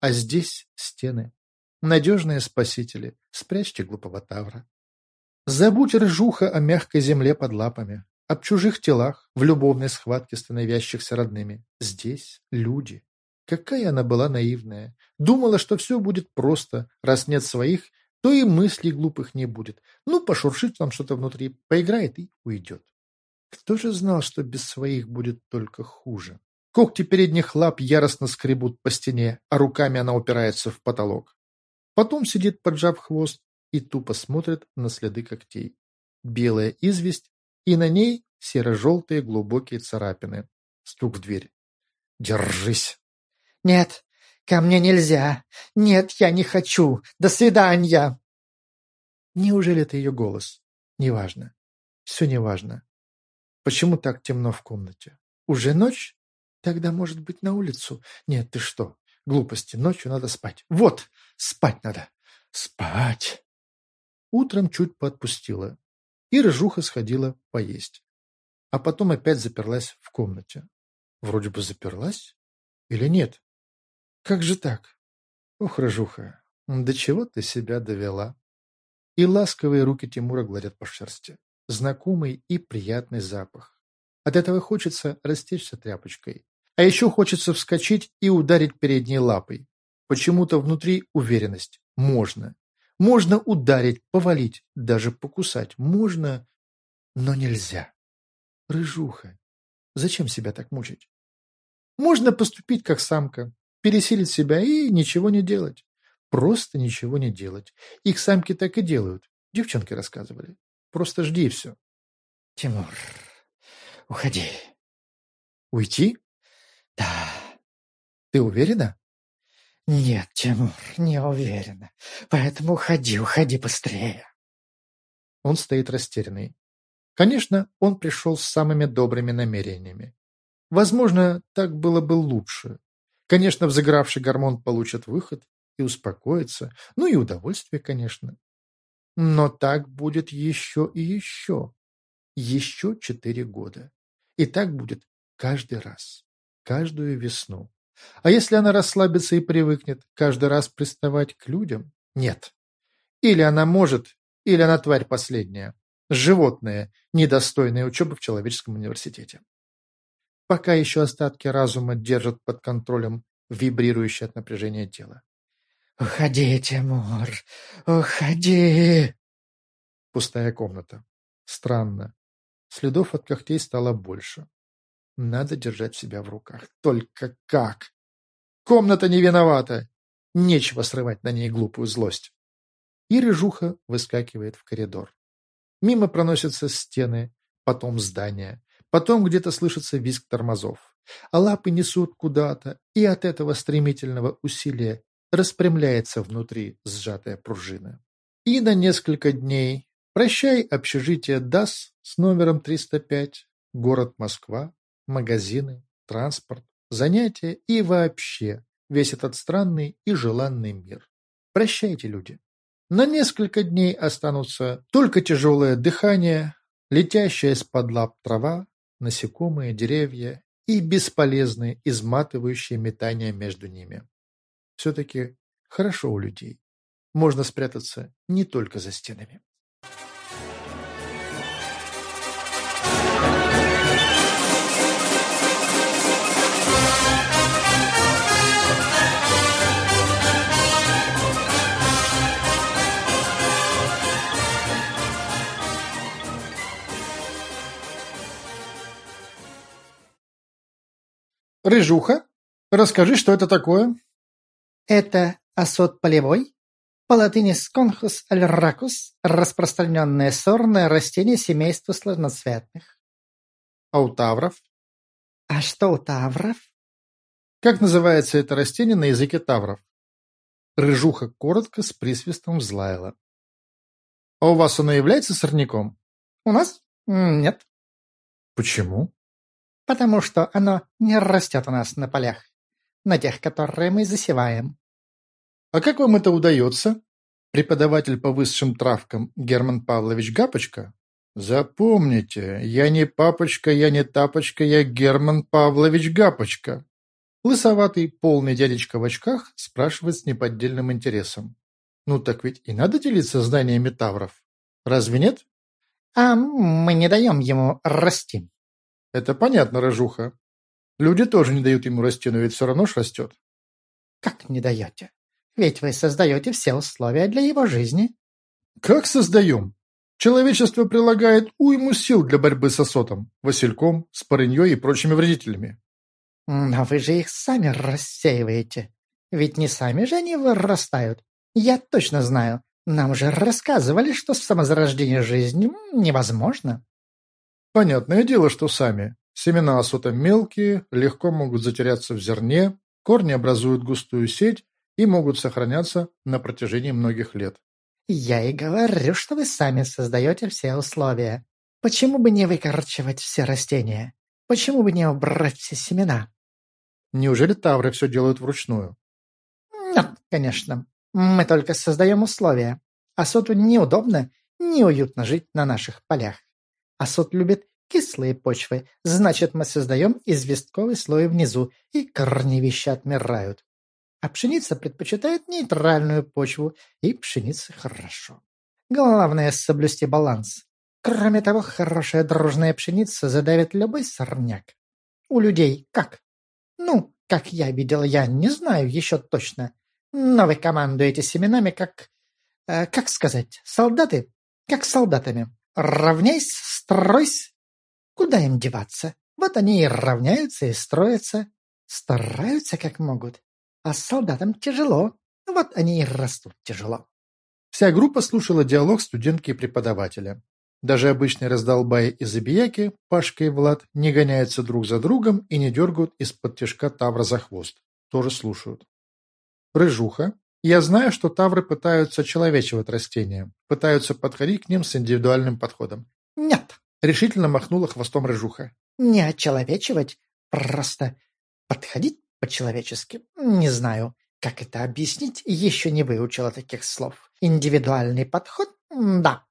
А здесь стены. Надежные спасители, спрячьте глупого тавра. Забудь ржуха о мягкой земле под лапами, об чужих телах, в любовной схватке становящихся родными. Здесь люди. Какая она была наивная. Думала, что все будет просто, раз нет своих, то и мыслей глупых не будет. Ну, пошуршит там что-то внутри, поиграет и уйдет. Кто же знал, что без своих будет только хуже? Когти передних лап яростно скребут по стене, а руками она упирается в потолок. Потом сидит, поджав хвост, и тупо смотрит на следы когтей. Белая известь и на ней серо-желтые глубокие царапины. Стук в дверь. «Держись!» «Нет, ко мне нельзя! Нет, я не хочу! До свидания!» Неужели это ее голос? Неважно. Все неважно. Почему так темно в комнате? Уже ночь? Тогда, может быть, на улицу? Нет, ты что? Глупости, ночью надо спать. Вот, спать надо. Спать. Утром чуть поотпустила. И рыжуха сходила поесть. А потом опять заперлась в комнате. Вроде бы заперлась. Или нет? Как же так? Ох, рыжуха, до чего ты себя довела? И ласковые руки Тимура гладят по шерсти. Знакомый и приятный запах. От этого хочется растечься тряпочкой. А еще хочется вскочить и ударить передней лапой. Почему-то внутри уверенность. Можно. Можно ударить, повалить, даже покусать. Можно, но нельзя. Рыжуха. Зачем себя так мучить? Можно поступить как самка, пересилить себя и ничего не делать. Просто ничего не делать. Их самки так и делают. Девчонки рассказывали. Просто жди и все. Тимур, уходи. Уйти? Да. Ты уверена? Нет, Тимур, не уверена. Поэтому уходи, уходи быстрее. Он стоит растерянный. Конечно, он пришел с самыми добрыми намерениями. Возможно, так было бы лучше. Конечно, взыгравший гормон получит выход и успокоится, ну и удовольствие, конечно. Но так будет еще и еще. Еще четыре года. И так будет каждый раз каждую весну. А если она расслабится и привыкнет каждый раз приставать к людям? Нет. Или она может, или она тварь последняя. Животное, недостойное учебы в человеческом университете. Пока еще остатки разума держат под контролем вибрирующее от напряжения тело. «Уходи, Тимур, уходи!» Пустая комната. Странно. Следов от когтей стало больше. Надо держать себя в руках. Только как? Комната не виновата. Нечего срывать на ней глупую злость. И рыжуха выскакивает в коридор. Мимо проносятся стены, потом здания, потом где-то слышится визг тормозов. А лапы несут куда-то, и от этого стремительного усилия распрямляется внутри сжатая пружина. И на несколько дней прощай общежитие ДАС с номером 305, город Москва, магазины, транспорт, занятия и вообще весь этот странный и желанный мир. Прощайте, люди. На несколько дней останутся только тяжелое дыхание, летящая из-под лап трава, насекомые, деревья и бесполезные, изматывающие метания между ними. Все-таки хорошо у людей. Можно спрятаться не только за стенами. Рыжуха, расскажи, что это такое? Это осот полевой, по латыни сконхус альракус, распространенное сорное растение семейства сложноцветных. А у тавров? А что у тавров? Как называется это растение на языке тавров? Рыжуха коротко с присвистом взлаяла. А у вас оно является сорняком? У нас? Нет. Почему? потому что оно не растет у нас на полях, на тех, которые мы засеваем. А как вам это удается? Преподаватель по высшим травкам Герман Павлович Гапочка? Запомните, я не папочка, я не тапочка, я Герман Павлович Гапочка. Лысоватый, полный дядечка в очках спрашивает с неподдельным интересом. Ну так ведь и надо делиться знаниями тавров. Разве нет? А мы не даем ему расти. Это понятно, рыжуха. Люди тоже не дают ему расти, но ведь все равно ж растет. Как не даете? Ведь вы создаете все условия для его жизни. Как создаем? Человечество прилагает уйму сил для борьбы с осотом, васильком, спорыньей и прочими вредителями. Но вы же их сами рассеиваете. Ведь не сами же они вырастают. Я точно знаю. Нам же рассказывали, что самозарождение жизни невозможно. Понятное дело, что сами. Семена осота мелкие, легко могут затеряться в зерне, корни образуют густую сеть и могут сохраняться на протяжении многих лет. Я и говорю, что вы сами создаете все условия. Почему бы не выкорчевать все растения? Почему бы не убрать все семена? Неужели тавры все делают вручную? Нет, конечно. Мы только создаем условия. А соту неудобно, неуютно жить на наших полях. А сот любит кислые почвы, значит, мы создаем известковый слой внизу, и корневища отмирают. А пшеница предпочитает нейтральную почву, и пшеница хорошо. Главное — соблюсти баланс. Кроме того, хорошая дружная пшеница задавит любой сорняк. У людей как? Ну, как я видел, я не знаю еще точно. Но вы командуете семенами как... Э, как сказать, солдаты? Как солдатами. Равняйсь, стройсь. Куда им деваться? Вот они и равняются, и строятся. Стараются как могут. А солдатам тяжело. Вот они и растут тяжело. Вся группа слушала диалог студентки и преподавателя. Даже обычные раздолбаи и забияки, Пашка и Влад, не гоняются друг за другом и не дергают из-под тяжка Тавра за хвост. Тоже слушают. Рыжуха. Я знаю, что Тавры пытаются человечивать растения, пытаются подходить к ним с индивидуальным подходом. Нет, решительно махнула хвостом Рыжуха. Не очеловечивать, просто подходить по-человечески. Не знаю, как это объяснить, еще не выучила таких слов. Индивидуальный подход? Да,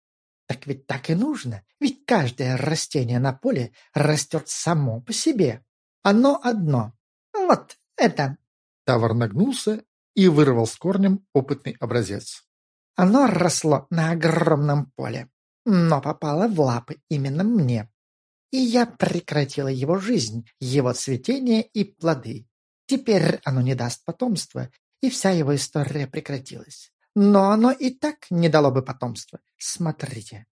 так ведь так и нужно. Ведь каждое растение на поле растет само по себе. Оно одно. Вот это. Тавр нагнулся и вырвал с корнем опытный образец. Оно росло на огромном поле, но попало в лапы именно мне. И я прекратила его жизнь, его цветение и плоды. Теперь оно не даст потомства, и вся его история прекратилась. Но оно и так не дало бы потомства. Смотрите.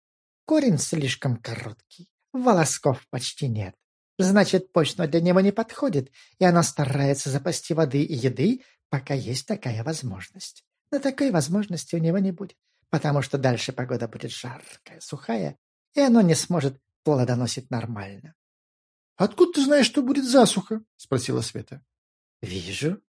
Корень слишком короткий. Волосков почти нет. Значит, почва для него не подходит, и оно старается запасти воды и еды, пока есть такая возможность. Но такой возможности у него не будет, потому что дальше погода будет жаркая, сухая, и оно не сможет плодоносить нормально. — Откуда ты знаешь, что будет засуха? — спросила Света. — Вижу.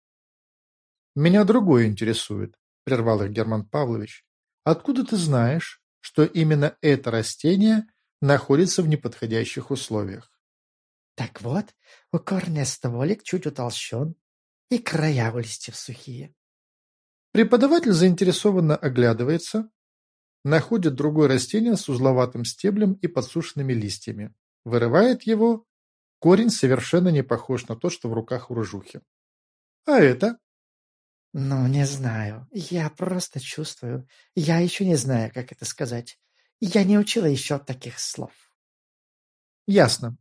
— Меня другое интересует прервал их Герман Павлович, откуда ты знаешь, что именно это растение находится в неподходящих условиях? Так вот, у корня стволик чуть утолщен, и края у листьев сухие. Преподаватель заинтересованно оглядывается, находит другое растение с узловатым стеблем и подсушенными листьями, вырывает его, корень совершенно не похож на тот, что в руках у рыжухи. А это? «Ну, не знаю. Я просто чувствую. Я еще не знаю, как это сказать. Я не учила еще таких слов». «Ясно.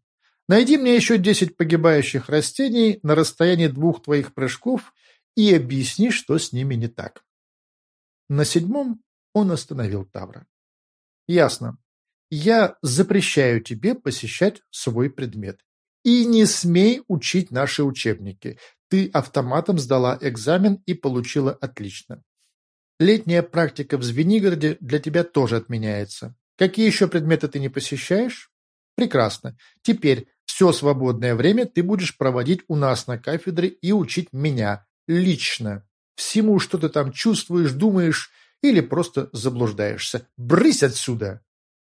Найди мне еще десять погибающих растений на расстоянии двух твоих прыжков и объясни, что с ними не так». На седьмом он остановил Тавра. «Ясно. Я запрещаю тебе посещать свой предмет. И не смей учить наши учебники. Ты автоматом сдала экзамен и получила отлично. Летняя практика в Звенигороде для тебя тоже отменяется. Какие еще предметы ты не посещаешь? Прекрасно. Теперь все свободное время ты будешь проводить у нас на кафедре и учить меня. Лично. Всему, что ты там чувствуешь, думаешь или просто заблуждаешься. Брысь отсюда!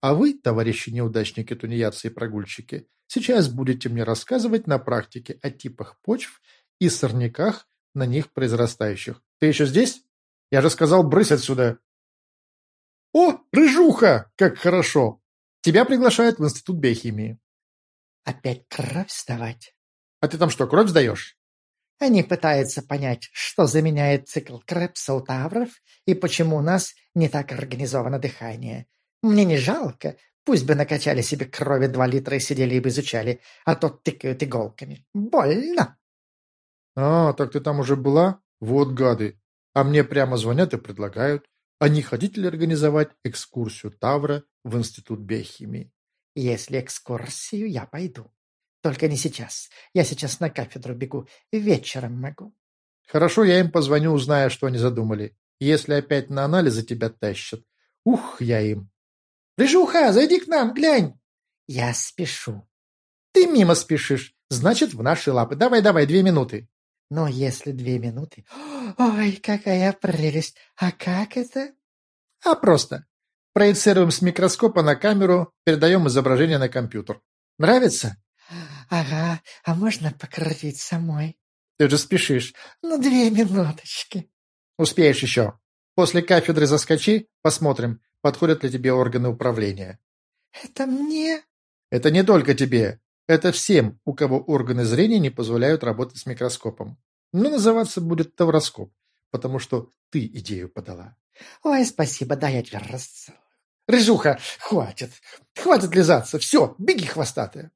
А вы, товарищи неудачники, тунеядцы и прогульщики, сейчас будете мне рассказывать на практике о типах почв и сорняках, на них произрастающих. Ты еще здесь? Я же сказал, брысь отсюда. О, рыжуха, как хорошо! Тебя приглашают в институт биохимии. Опять кровь сдавать? А ты там что, кровь сдаешь? Они пытаются понять, что заменяет цикл Крепса у тавров и почему у нас не так организовано дыхание. Мне не жалко, пусть бы накачали себе крови два литра и сидели и бы изучали, а то тыкают иголками. Больно. «А, так ты там уже была? Вот гады! А мне прямо звонят и предлагают. А не хотите ли организовать экскурсию Тавра в Институт биохимии?» «Если экскурсию, я пойду. Только не сейчас. Я сейчас на кафедру бегу. Вечером могу». «Хорошо, я им позвоню, узнаю, что они задумали. Если опять на анализы тебя тащат. Ух, я им!» «Рыжуха, зайди к нам, глянь!» «Я спешу». «Ты мимо спешишь. Значит, в наши лапы. Давай-давай, две минуты». Но если две минуты... Ой, какая прелесть! А как это? А просто. Проецируем с микроскопа на камеру, передаем изображение на компьютер. Нравится? Ага, а можно покрутить самой? Ты же спешишь. Ну, две минуточки. Успеешь еще. После кафедры заскочи, посмотрим, подходят ли тебе органы управления. Это мне? Это не только тебе. Это всем, у кого органы зрения не позволяют работать с микроскопом. Но называться будет тавроскоп, потому что ты идею подала. Ой, спасибо, да я тебя расцелую. Рыжуха, хватит. Хватит лизаться. Все, беги, хвостатая.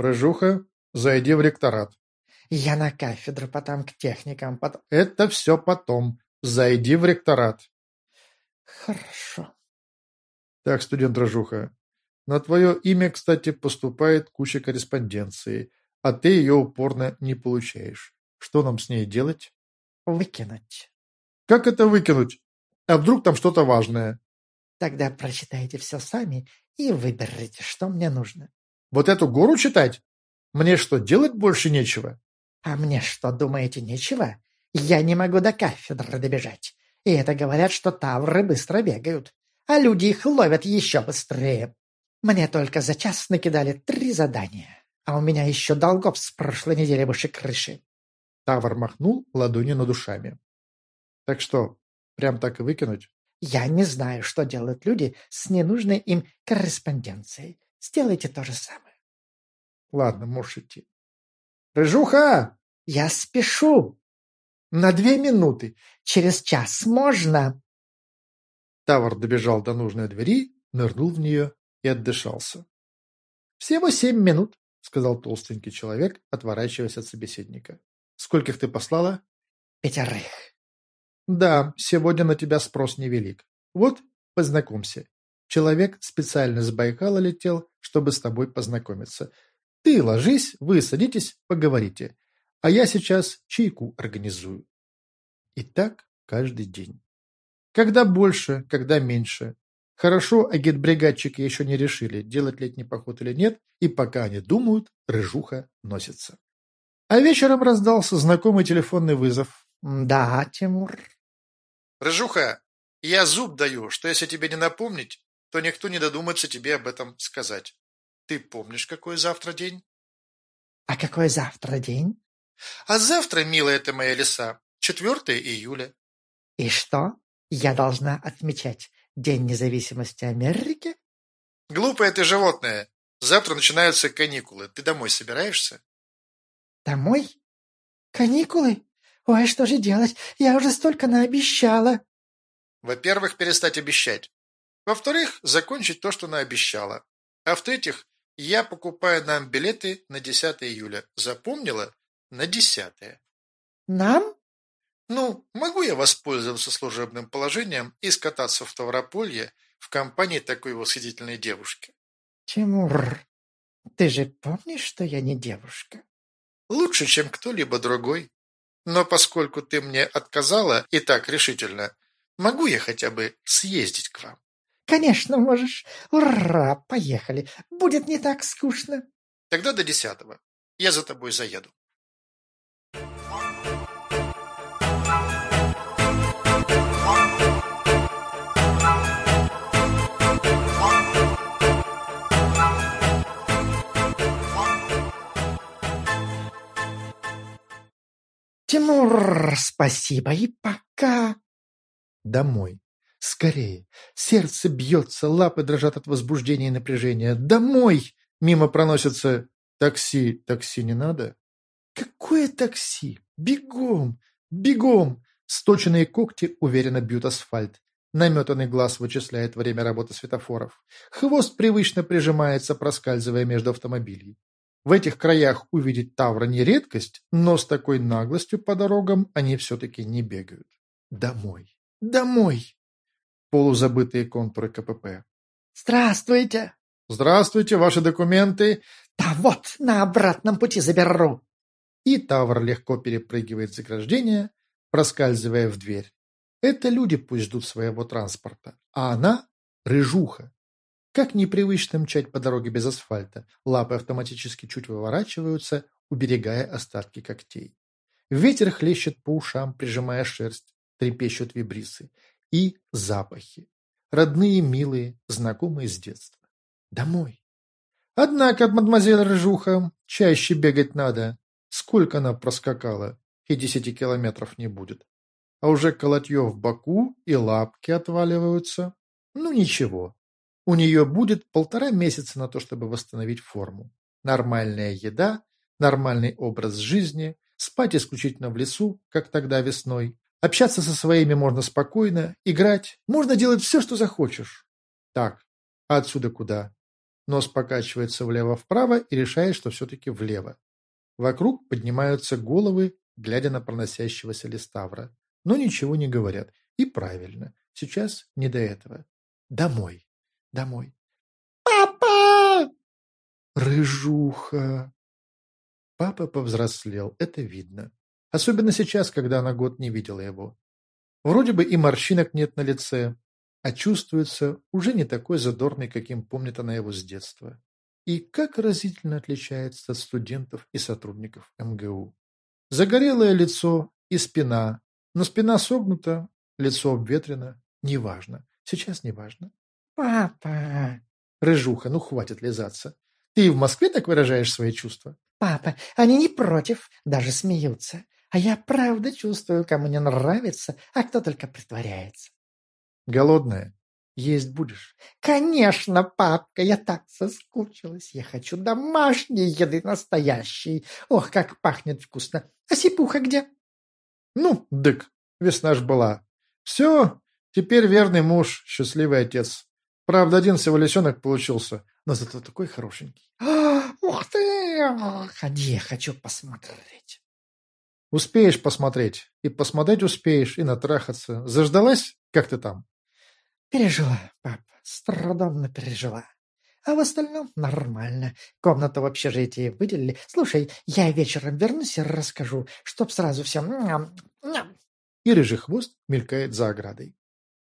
Рыжуха, зайди в ректорат. Я на кафедру, потом к техникам, потом... Это все потом. Зайди в ректорат. Хорошо. Так, студент Рыжуха, на твое имя, кстати, поступает куча корреспонденции, а ты ее упорно не получаешь. Что нам с ней делать? Выкинуть. Как это выкинуть? А вдруг там что-то важное? Тогда прочитайте все сами и выберите, что мне нужно. Вот эту гору читать? Мне что, делать больше нечего? А мне что, думаете, нечего? Я не могу до кафедры добежать. И это говорят, что тавры быстро бегают, а люди их ловят еще быстрее. Мне только за час накидали три задания, а у меня еще долгов с прошлой недели выше крыши. Тавр махнул ладонью над душами. Так что, прям так и выкинуть? Я не знаю, что делают люди с ненужной им корреспонденцией. Сделайте то же самое. Ладно, можешь идти. Рыжуха! Я спешу. На две минуты. Через час можно? Тавр добежал до нужной двери, нырнул в нее и отдышался. «Всего семь минут», — сказал толстенький человек, отворачиваясь от собеседника. «Скольких ты послала?» «Пятерых». «Да, сегодня на тебя спрос невелик. Вот, познакомься. Человек специально с Байкала летел, чтобы с тобой познакомиться. Ты ложись, вы садитесь, поговорите. А я сейчас чайку организую. И так каждый день. Когда больше, когда меньше. Хорошо, агитбригадчики еще не решили, делать летний поход или нет, и пока они думают, рыжуха носится. А вечером раздался знакомый телефонный вызов. «Да, Тимур». «Рыжуха, я зуб даю, что если тебе не напомнить, то никто не додумается тебе об этом сказать. Ты помнишь, какой завтра день?» «А какой завтра день?» А завтра, милая ты моя лиса, 4 июля. И что? Я должна отмечать День независимости Америки? Глупое ты животное. Завтра начинаются каникулы. Ты домой собираешься? Домой? Каникулы? Ой, что же делать? Я уже столько наобещала. Во-первых, перестать обещать. Во-вторых, закончить то, что наобещала. А в-третьих, я покупаю нам билеты на 10 июля. Запомнила? на десятое. Нам? Ну, могу я воспользоваться служебным положением и скататься в Таврополье в компании такой восхитительной девушки? Тимур, ты же помнишь, что я не девушка? Лучше, чем кто-либо другой. Но поскольку ты мне отказала и так решительно, могу я хотя бы съездить к вам? Конечно, можешь. Ура, поехали. Будет не так скучно. Тогда до десятого. Я за тобой заеду. Тимур, спасибо и пока. Домой. Скорее. Сердце бьется, лапы дрожат от возбуждения и напряжения. Домой! Мимо проносится такси. Такси не надо? Какое такси? Бегом! Бегом! Сточенные когти уверенно бьют асфальт. Наметанный глаз вычисляет время работы светофоров. Хвост привычно прижимается, проскальзывая между автомобилей. В этих краях увидеть Тавра не редкость, но с такой наглостью по дорогам они все-таки не бегают. Домой. Домой. Полузабытые контуры КПП. Здравствуйте. Здравствуйте, ваши документы. Да вот, на обратном пути заберу. И Тавр легко перепрыгивает заграждение, проскальзывая в дверь. Это люди пусть ждут своего транспорта, а она – рыжуха, как непривычно мчать по дороге без асфальта, лапы автоматически чуть выворачиваются, уберегая остатки когтей. Ветер хлещет по ушам, прижимая шерсть, трепещут вибрисы. И запахи. Родные, милые, знакомые с детства. Домой. Однако, мадемуазель Рыжуха, чаще бегать надо. Сколько она проскакала, и десяти километров не будет. А уже колотье в боку и лапки отваливаются. Ну ничего, у нее будет полтора месяца на то, чтобы восстановить форму. Нормальная еда, нормальный образ жизни, спать исключительно в лесу, как тогда весной. Общаться со своими можно спокойно, играть, можно делать все, что захочешь. Так, а отсюда куда? Нос покачивается влево-вправо и решает, что все-таки влево. Вокруг поднимаются головы, глядя на проносящегося листавра. Но ничего не говорят. И правильно. Сейчас не до этого. Домой. Домой. «Папа!» «Рыжуха!» Папа повзрослел, это видно. Особенно сейчас, когда она год не видела его. Вроде бы и морщинок нет на лице, а чувствуется уже не такой задорный, каким помнит она его с детства. И как разительно отличается от студентов и сотрудников МГУ. Загорелое лицо и спина, но спина согнута, лицо обветрено, неважно, сейчас неважно. «Папа!» Рыжуха, ну хватит лизаться. Ты и в Москве так выражаешь свои чувства? «Папа, они не против, даже смеются. А я правда чувствую, кому не нравится, а кто только притворяется». «Голодная? Есть будешь?» «Конечно, папка, я так соскучилась. Я хочу домашней еды настоящей. Ох, как пахнет вкусно. А сипуха где?» «Ну, дык, весна ж была. Все, теперь верный муж, счастливый отец. Правда, один всего лисенок получился, но зато такой хорошенький. «Ух ты! Ходи, хочу посмотреть». Успеешь посмотреть. И посмотреть успеешь, и натрахаться. Заждалась? Как ты там? Пережила, пап, с трудом, пережила. А в остальном нормально. Комнату в общежитии выделили. Слушай, я вечером вернусь и расскажу, чтоб сразу всем... И рыжий хвост мелькает за оградой.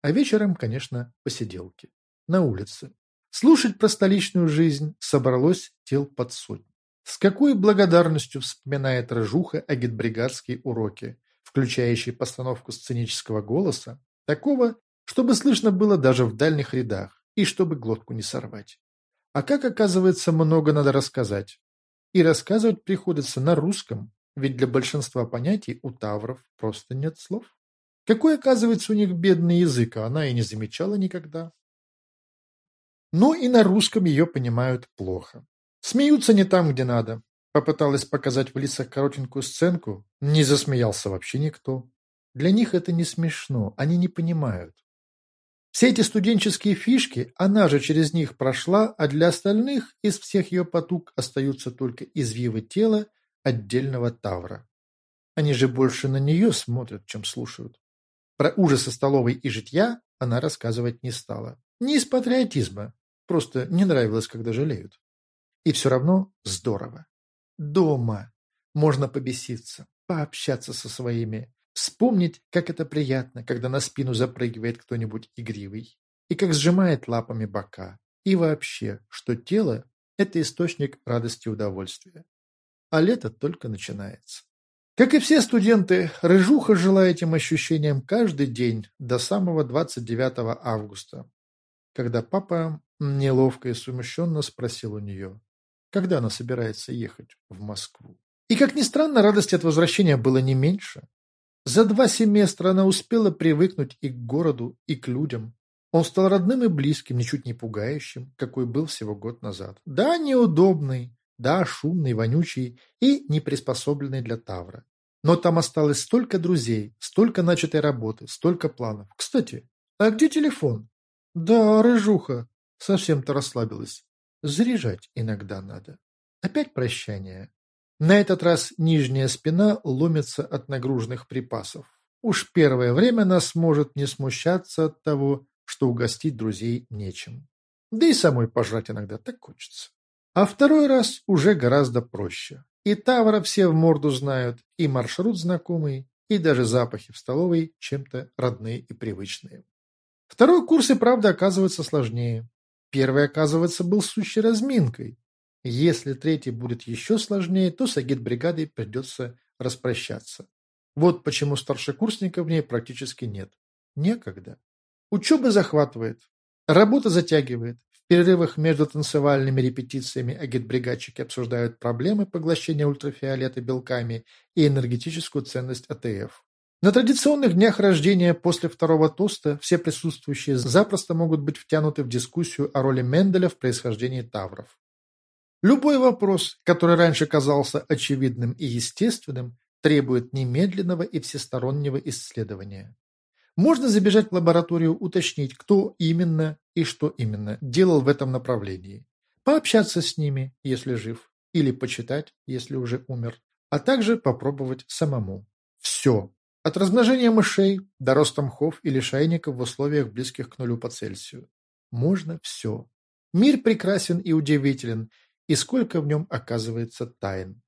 А вечером, конечно, посиделки на улице. Слушать про столичную жизнь собралось тел под сотню. С какой благодарностью вспоминает Рыжуха агитбригадские уроки, включающие постановку сценического голоса, такого, чтобы слышно было даже в дальних рядах, и чтобы глотку не сорвать. А как, оказывается, много надо рассказать. И рассказывать приходится на русском, ведь для большинства понятий у тавров просто нет слов. Какой, оказывается, у них бедный язык, а она и не замечала никогда. Но и на русском ее понимают плохо. Смеются не там, где надо. Попыталась показать в лицах коротенькую сценку, не засмеялся вообще никто. Для них это не смешно, они не понимают. Все эти студенческие фишки, она же через них прошла, а для остальных из всех ее потуг остаются только извивы тела отдельного тавра. Они же больше на нее смотрят, чем слушают. Про ужасы столовой и житья она рассказывать не стала. Не из патриотизма, Просто не нравилось, когда жалеют. И все равно здорово. Дома можно побеситься, пообщаться со своими, вспомнить, как это приятно, когда на спину запрыгивает кто-нибудь игривый, и как сжимает лапами бока, и вообще, что тело – это источник радости и удовольствия. А лето только начинается. Как и все студенты, Рыжуха жила этим ощущением каждый день до самого 29 августа, когда папа Неловко и сумещенно спросил у нее, когда она собирается ехать в Москву. И, как ни странно, радости от возвращения было не меньше. За два семестра она успела привыкнуть и к городу, и к людям. Он стал родным и близким, ничуть не пугающим, какой был всего год назад. Да, неудобный, да, шумный, вонючий и не приспособленный для Тавра. Но там осталось столько друзей, столько начатой работы, столько планов. Кстати, а где телефон? Да, рыжуха, Совсем-то расслабилась. Заряжать иногда надо. Опять прощание. На этот раз нижняя спина ломится от нагруженных припасов. Уж первое время нас может не смущаться от того, что угостить друзей нечем. Да и самой пожрать иногда так хочется. А второй раз уже гораздо проще. И Тавра все в морду знают, и маршрут знакомый, и даже запахи в столовой чем-то родные и привычные. Второй курс и правда оказывается сложнее. Первый, оказывается, был сущей разминкой. Если третий будет еще сложнее, то с агитбригадой придется распрощаться. Вот почему старшекурсников в ней практически нет. Некогда. Учеба захватывает, работа затягивает, перерывах между танцевальными репетициями агитбригадчики обсуждают проблемы поглощения ультрафиолета белками и энергетическую ценность АТФ. На традиционных днях рождения после второго тоста все присутствующие запросто могут быть втянуты в дискуссию о роли Менделя в происхождении тавров. Любой вопрос, который раньше казался очевидным и естественным, требует немедленного и всестороннего исследования. Можно забежать в лабораторию, уточнить, кто именно и что именно делал в этом направлении, пообщаться с ними, если жив, или почитать, если уже умер, а также попробовать самому. Все. От размножения мышей до роста мхов или шайников в условиях, близких к нулю по Цельсию. Можно все. Мир прекрасен и удивителен, и сколько в нем оказывается тайн.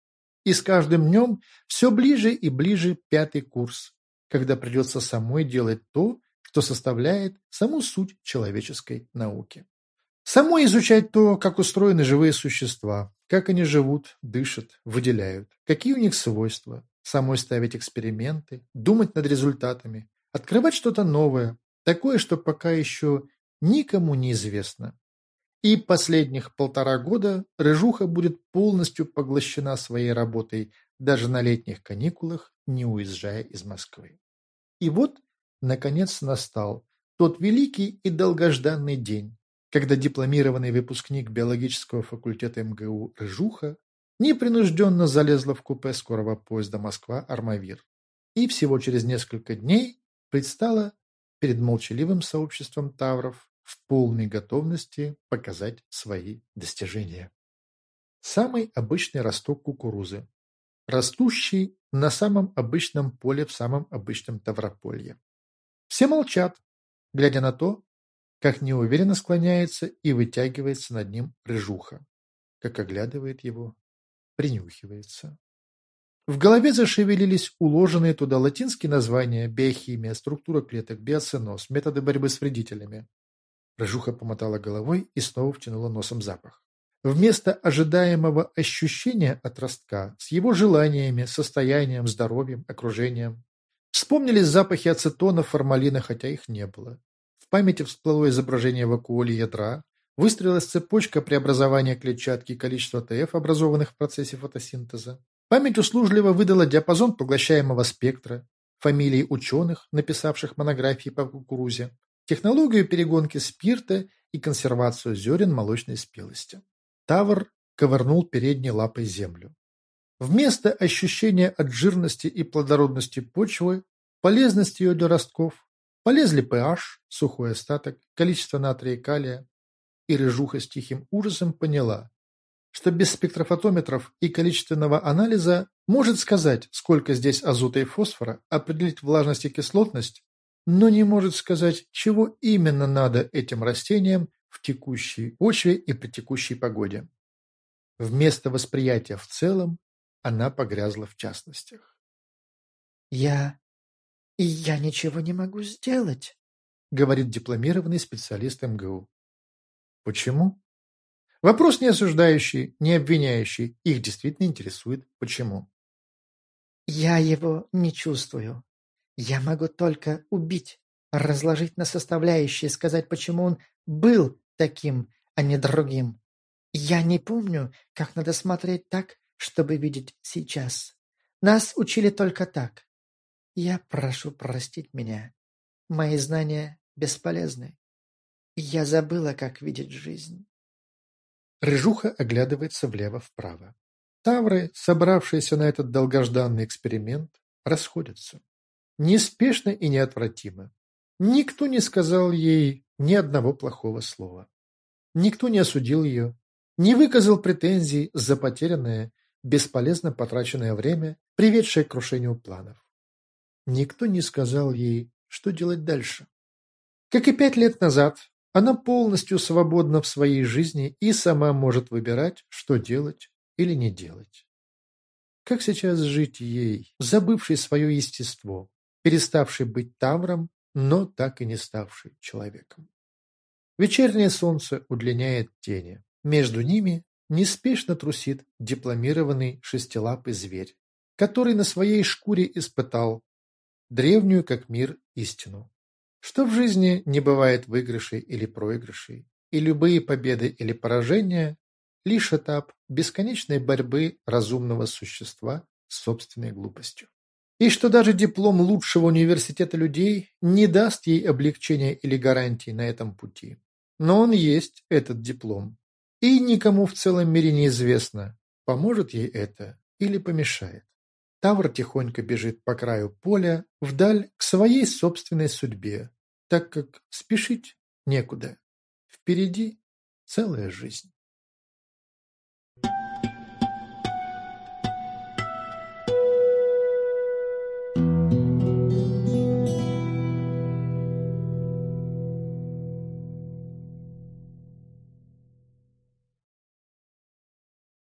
И с каждым днем все ближе и ближе пятый курс, когда придется самой делать то, что составляет саму суть человеческой науки. Самой изучать то, как устроены живые существа, как они живут, дышат, выделяют, какие у них свойства, самой ставить эксперименты, думать над результатами, открывать что-то новое, такое, что пока еще никому не известно. И последних полтора года Рыжуха будет полностью поглощена своей работой даже на летних каникулах, не уезжая из Москвы. И вот, наконец, настал тот великий и долгожданный день, когда дипломированный выпускник биологического факультета МГУ Рыжуха непринужденно залезла в купе скорого поезда Москва-Армавир и всего через несколько дней предстала перед молчаливым сообществом тавров в полной готовности показать свои достижения. Самый обычный росток кукурузы, растущий на самом обычном поле в самом обычном Таврополье. Все молчат, глядя на то, как неуверенно склоняется и вытягивается над ним рыжуха, как оглядывает его, принюхивается. В голове зашевелились уложенные туда латинские названия биохимия, структура клеток, биоценоз, методы борьбы с вредителями. Рыжуха помотала головой и снова втянула носом запах. Вместо ожидаемого ощущения от ростка с его желаниями, состоянием, здоровьем, окружением. Вспомнились запахи ацетона, формалина, хотя их не было. В памяти всплыло изображение вакуоли ядра, выстроилась цепочка преобразования клетчатки и количество ТФ, образованных в процессе фотосинтеза. Память услужливо выдала диапазон поглощаемого спектра, фамилии ученых, написавших монографии по кукурузе, технологию перегонки спирта и консервацию зерен молочной спелости. Тавр ковырнул передней лапой землю. Вместо ощущения от жирности и плодородности почвы, полезности ее для ростков, полезли pH, сухой остаток, количество натрия и калия, и рыжуха с тихим ужасом поняла, что без спектрофотометров и количественного анализа может сказать, сколько здесь азота и фосфора, определить влажность и кислотность, но не может сказать, чего именно надо этим растениям в текущей почве и при текущей погоде. Вместо восприятия в целом она погрязла в частностях. «Я... я ничего не могу сделать», — говорит дипломированный специалист МГУ. Почему? Вопрос не осуждающий, не обвиняющий. Их действительно интересует, почему. «Я его не чувствую. Я могу только убить, разложить на составляющие, сказать, почему он был таким, а не другим. Я не помню, как надо смотреть так, чтобы видеть сейчас. Нас учили только так. Я прошу простить меня. Мои знания бесполезны. Я забыла, как видеть жизнь. Рыжуха оглядывается влево-вправо. Тавры, собравшиеся на этот долгожданный эксперимент, расходятся. Неспешно и неотвратимо. Никто не сказал ей ни одного плохого слова. Никто не осудил ее, не выказал претензий за потерянное, бесполезно потраченное время, приведшее к крушению планов. Никто не сказал ей, что делать дальше. Как и пять лет назад, она полностью свободна в своей жизни и сама может выбирать, что делать или не делать. Как сейчас жить ей, забывшей свое естество, переставшей быть тавром, но так и не ставшей человеком? Вечернее солнце удлиняет тени. Между ними неспешно трусит дипломированный шестилапый зверь, который на своей шкуре испытал древнюю как мир истину, что в жизни не бывает выигрышей или проигрышей, и любые победы или поражения – лишь этап бесконечной борьбы разумного существа с собственной глупостью. И что даже диплом лучшего университета людей не даст ей облегчения или гарантий на этом пути. Но он есть, этот диплом. И никому в целом мире неизвестно, поможет ей это или помешает. Тавр тихонько бежит по краю поля, вдаль к своей собственной судьбе, так как спешить некуда. Впереди целая жизнь.